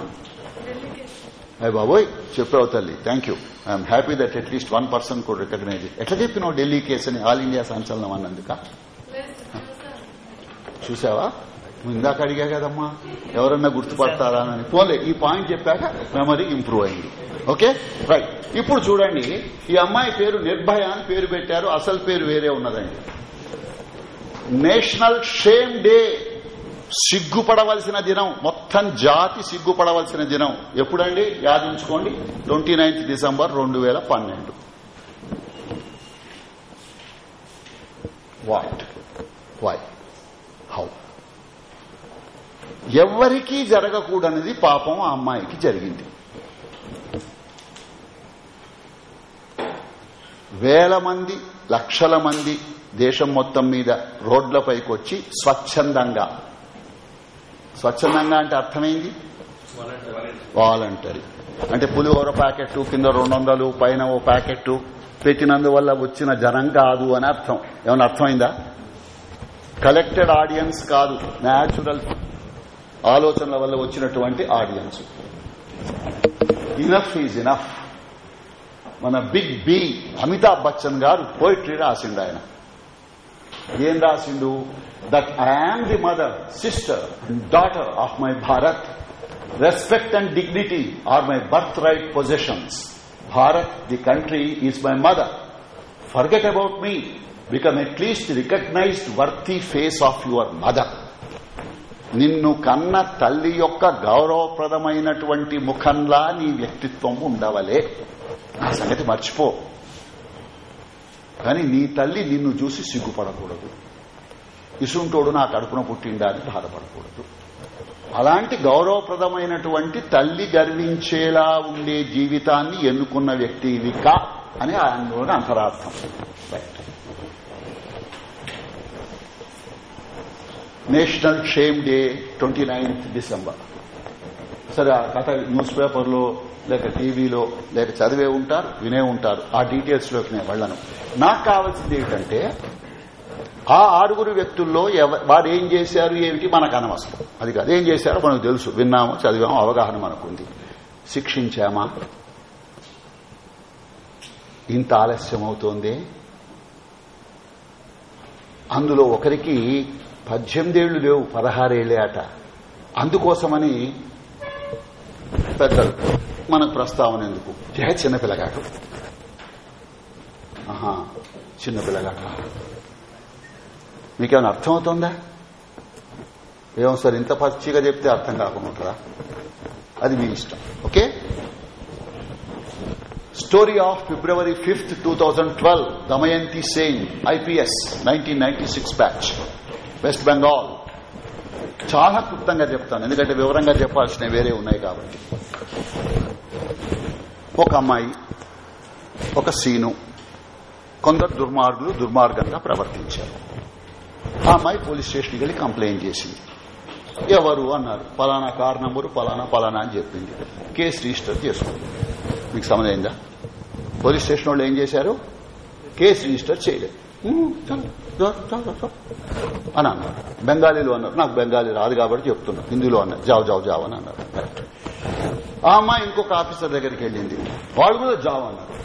అయ్య బాబోయ్ చెప్పావు తల్లి. Thank you I'm happy that at least one person కూడా రికగ్నైజ్ ఎట్లా చెప్పినావు ఢిల్లీ కేసు అని ఆల్ ఇండియా సంచలనం అన్నందుక? చూసావా? నువ్వు ఇందాక అడిగా కదమ్మా ఎవరన్నా గుర్తుపడతారా అని. పోలే ఈ పాయింట్ చెప్పాక మెమరీ ఇంప్రూవ్ అయింది. ఓకే? రైట్. ఇప్పుడు చూడండి ఈ అమ్మాయి పేరు నిర్భయ అని పేరు పెట్టారు అసలు పేరు వేరే ఉన్నదండి. నేషనల్ షేమ్ డే సిగ్గుపడవలసిన దినం మొత్తం జాతి సిగ్గుపడవలసిన దినం. ఎప్పుడండి? యాదించుకోండి. ట్వంటీ నైన్త్ డిసెంబర్ రెండు వేల పన్నెండు. వాట్ వై ఎవ్వరికీ జరగకూడనిది పాపం ఆ అమ్మాయికి జరిగింది. వేల మంది లక్షల మంది దేశం మొత్తం మీద రోడ్లపైకి వచ్చి స్వచ్ఛందంగా. స్వచ్ఛందంగా అంటే అర్థమైంది? వాలంటరీ. అంటే పులిహోర ప్యాకెట్ కింద రెండు వందలు పైన ఓ ప్యాకెట్ పెట్టినందువల్ల వచ్చిన జనం కాదు అని అర్థం. ఏమైనా అర్థమైందా? కలెక్టెడ్ ఆడియన్స్ కాదు న్యాచురల్ ఆలోచనల వల్ల వచ్చినటువంటి ఆడియన్స్. ఇనఫ్ ఈజ్ ఇనఫ్ మన big B Amitabh Bachchan garu poetry రాసిండు ఆయన. ఏం రాసిండు? That I'm the mother sister daughter of my Bharat respect and dignity are my birth right positions Bharat the country is my mother forget about me become at least recognised worthy face of your mother నిన్ను కన్న తల్లి యొక్క గౌరవప్రదమైనటువంటి ముఖంలా నీ వ్యక్తిత్వం ఉండవలే. ఆ సంగతి మర్చిపో. కానీ నీ తల్లి నిన్ను చూసి సిగ్గుపడకూడదు. ఇసుంటోడు నా కడుపున పుట్టిండా అని బాధపడకూడదు. అలాంటి గౌరవప్రదమైనటువంటి తల్లి గర్వించేలా ఉండే జీవితాన్ని ఎన్నుకున్న వ్యక్తి ఇవి కా అని ఆయన అంతరార్థం. Right national shame day twenty ninth December. సరే ఆ కథ న్యూస్ పేపర్లో లేక టీవీలో లేక చదివే ఉంటారు వినే ఉంటారు. ఆ డీటెయిల్స్లోకి నేను వెళ్ళను. నాకు కావాల్సింది ఏంటంటే ఆ ఆరుగురు వ్యక్తుల్లో వారు ఏం చేశారు ఏమిటి మనకు అనవసరం. అది కాదు. ఏం చేశారో మనకు తెలుసు. విన్నాము చదివాము అవగాహన మనకుంది శిక్షించామా? ఇంత ఆలస్యం అవుతోంది అందులో ఒకరికి పద్దెనిమిదేళ్ళు లేవు పదహారేళ్ళే ఆట. అందుకోసమని పెద్దలు మనకు ప్రస్తావన ఎందుకు? జయ చిన్నపిల్లగాడు ఆహా చిన్నపిల్లగాట మీకేమైనా అర్థమవుతుందా? ఏమో సార్ ఇంత పచ్చిగా చెప్తే అర్థం కాకుండా ఉంటుందా? అది మీ ఇష్టం okay? Story of February fifth two thousand twelve Damayanti Sen IPS nineteen ninety six batch. West Bengal. చాలా క్లుప్తంగా చెప్తాను ఎందుకంటే వివరంగా చెప్పాల్సినవి వేరే ఉన్నాయి కాబట్టి. ఒక అమ్మాయి ఒక సీను కొందరు దుర్మార్గులు దుర్మార్గంగా ప్రవర్తించారు. ఆ అమ్మాయి పోలీస్ స్టేషన్కి వెళ్ళి కంప్లైంట్ చేసింది. ఎవరు అన్నారు పలానా కార్ నంబరు పలానా పలానా అని చెప్పింది. కేసు రిజిస్టర్ చేసుకుంది. మీకు సమజైందా పోలీస్ స్టేషన్ వాళ్ళు ఏం చేశారు? కేసు రిజిస్టర్ చేయలేదు. అని అన్నారు. బెంగాలీలో అన్నారు. నాకు బెంగాలీ రాదు కాబట్టి చెప్తున్నా. హిందీలో అన్నారు. జావ్ జావ్ జావ్ అని అన్నారు. ఆ అమ్మాయి ఇంకొక ఆఫీసర్ దగ్గరికి వెళ్ళింది. వాళ్ళు కూడా జావ్ అన్నారు.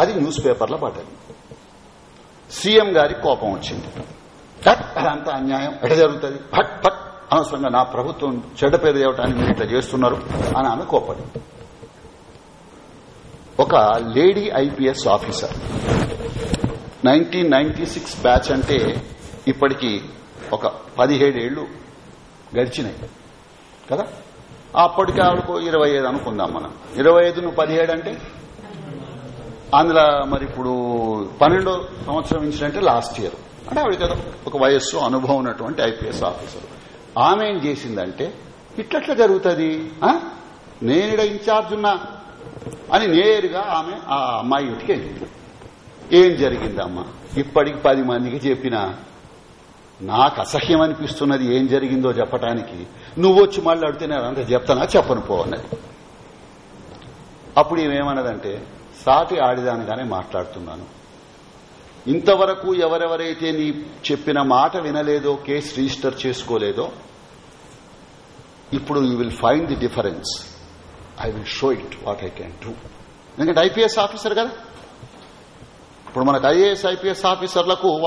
అది న్యూస్ పేపర్లో పడ్డది సీఎం గారి కోపం వచ్చింది. "హట్, అదంతా అన్యాయం. ఎట జరుగుతుంది? ఫట్ ఫట్ అనవసరంగా నా ప్రభుత్వం చెడ్డ పేరు తేవటానికి మీరు ఇట్లా చేస్తున్నారు అని ఆమె కోపడి. ఒక lady IPS officer. Nineteen ninety six batch అంటే ఇప్పటికి ఒక పదిహేడేళ్ళు గడిచినాయి. కదా? అప్పటికి ఆవిడకు ఇరవై ఐదు అనుకుందాం మనం. ఇరవై ఐదు నువ్వు పదిహేడు అంటే? అందులో మరి ఇప్పుడు పన్నెండో సంవత్సరం ఇన్సిడెంట్ లాస్ట్ ఇయర్. అంటే ఆవిడ కదా ఒక వయస్సు అనుభవం ఉన్నటువంటి ఐపీఎస్ ఆఫీసర్. ఆమె ఏం చేసిందంటే ఇట్లట్లా జరుగుతుంది నేనిడ ఇన్ఛార్జ్ ఉన్నా అని నేరుగా ఆమె ఆ అమ్మాయి ఇంటికి వెళ్ళింది. ఏం జరిగిందమ్మా? ఇప్పటికి పది మందికి చెప్పినా నాకు అసహ్యం అనిపిస్తున్నది ఏం జరిగిందో చెప్పటానికి. నువ్వు వచ్చి మాట్లాడితే నేను అంత చెప్తానా? చెప్పను పోవన్నది అప్పుడు ఏమేమన్నదంటే సాటి ఆడిదానిగానే మాట్లాడుతున్నాను. ఇంతవరకు ఎవరెవరైతే నీ చెప్పిన మాట వినలేదో కేసు రిజిస్టర్ చేసుకోలేదో ఇప్పుడు you will find the difference I will show it what I can do ఎందుకంటే ఐపీఎస్ ఆఫీసర్ కదా? ఇప్పుడు మనకు ఐఏఎస్ ఐపీఎస్ ఆఫీసర్లకు వాళ్ళు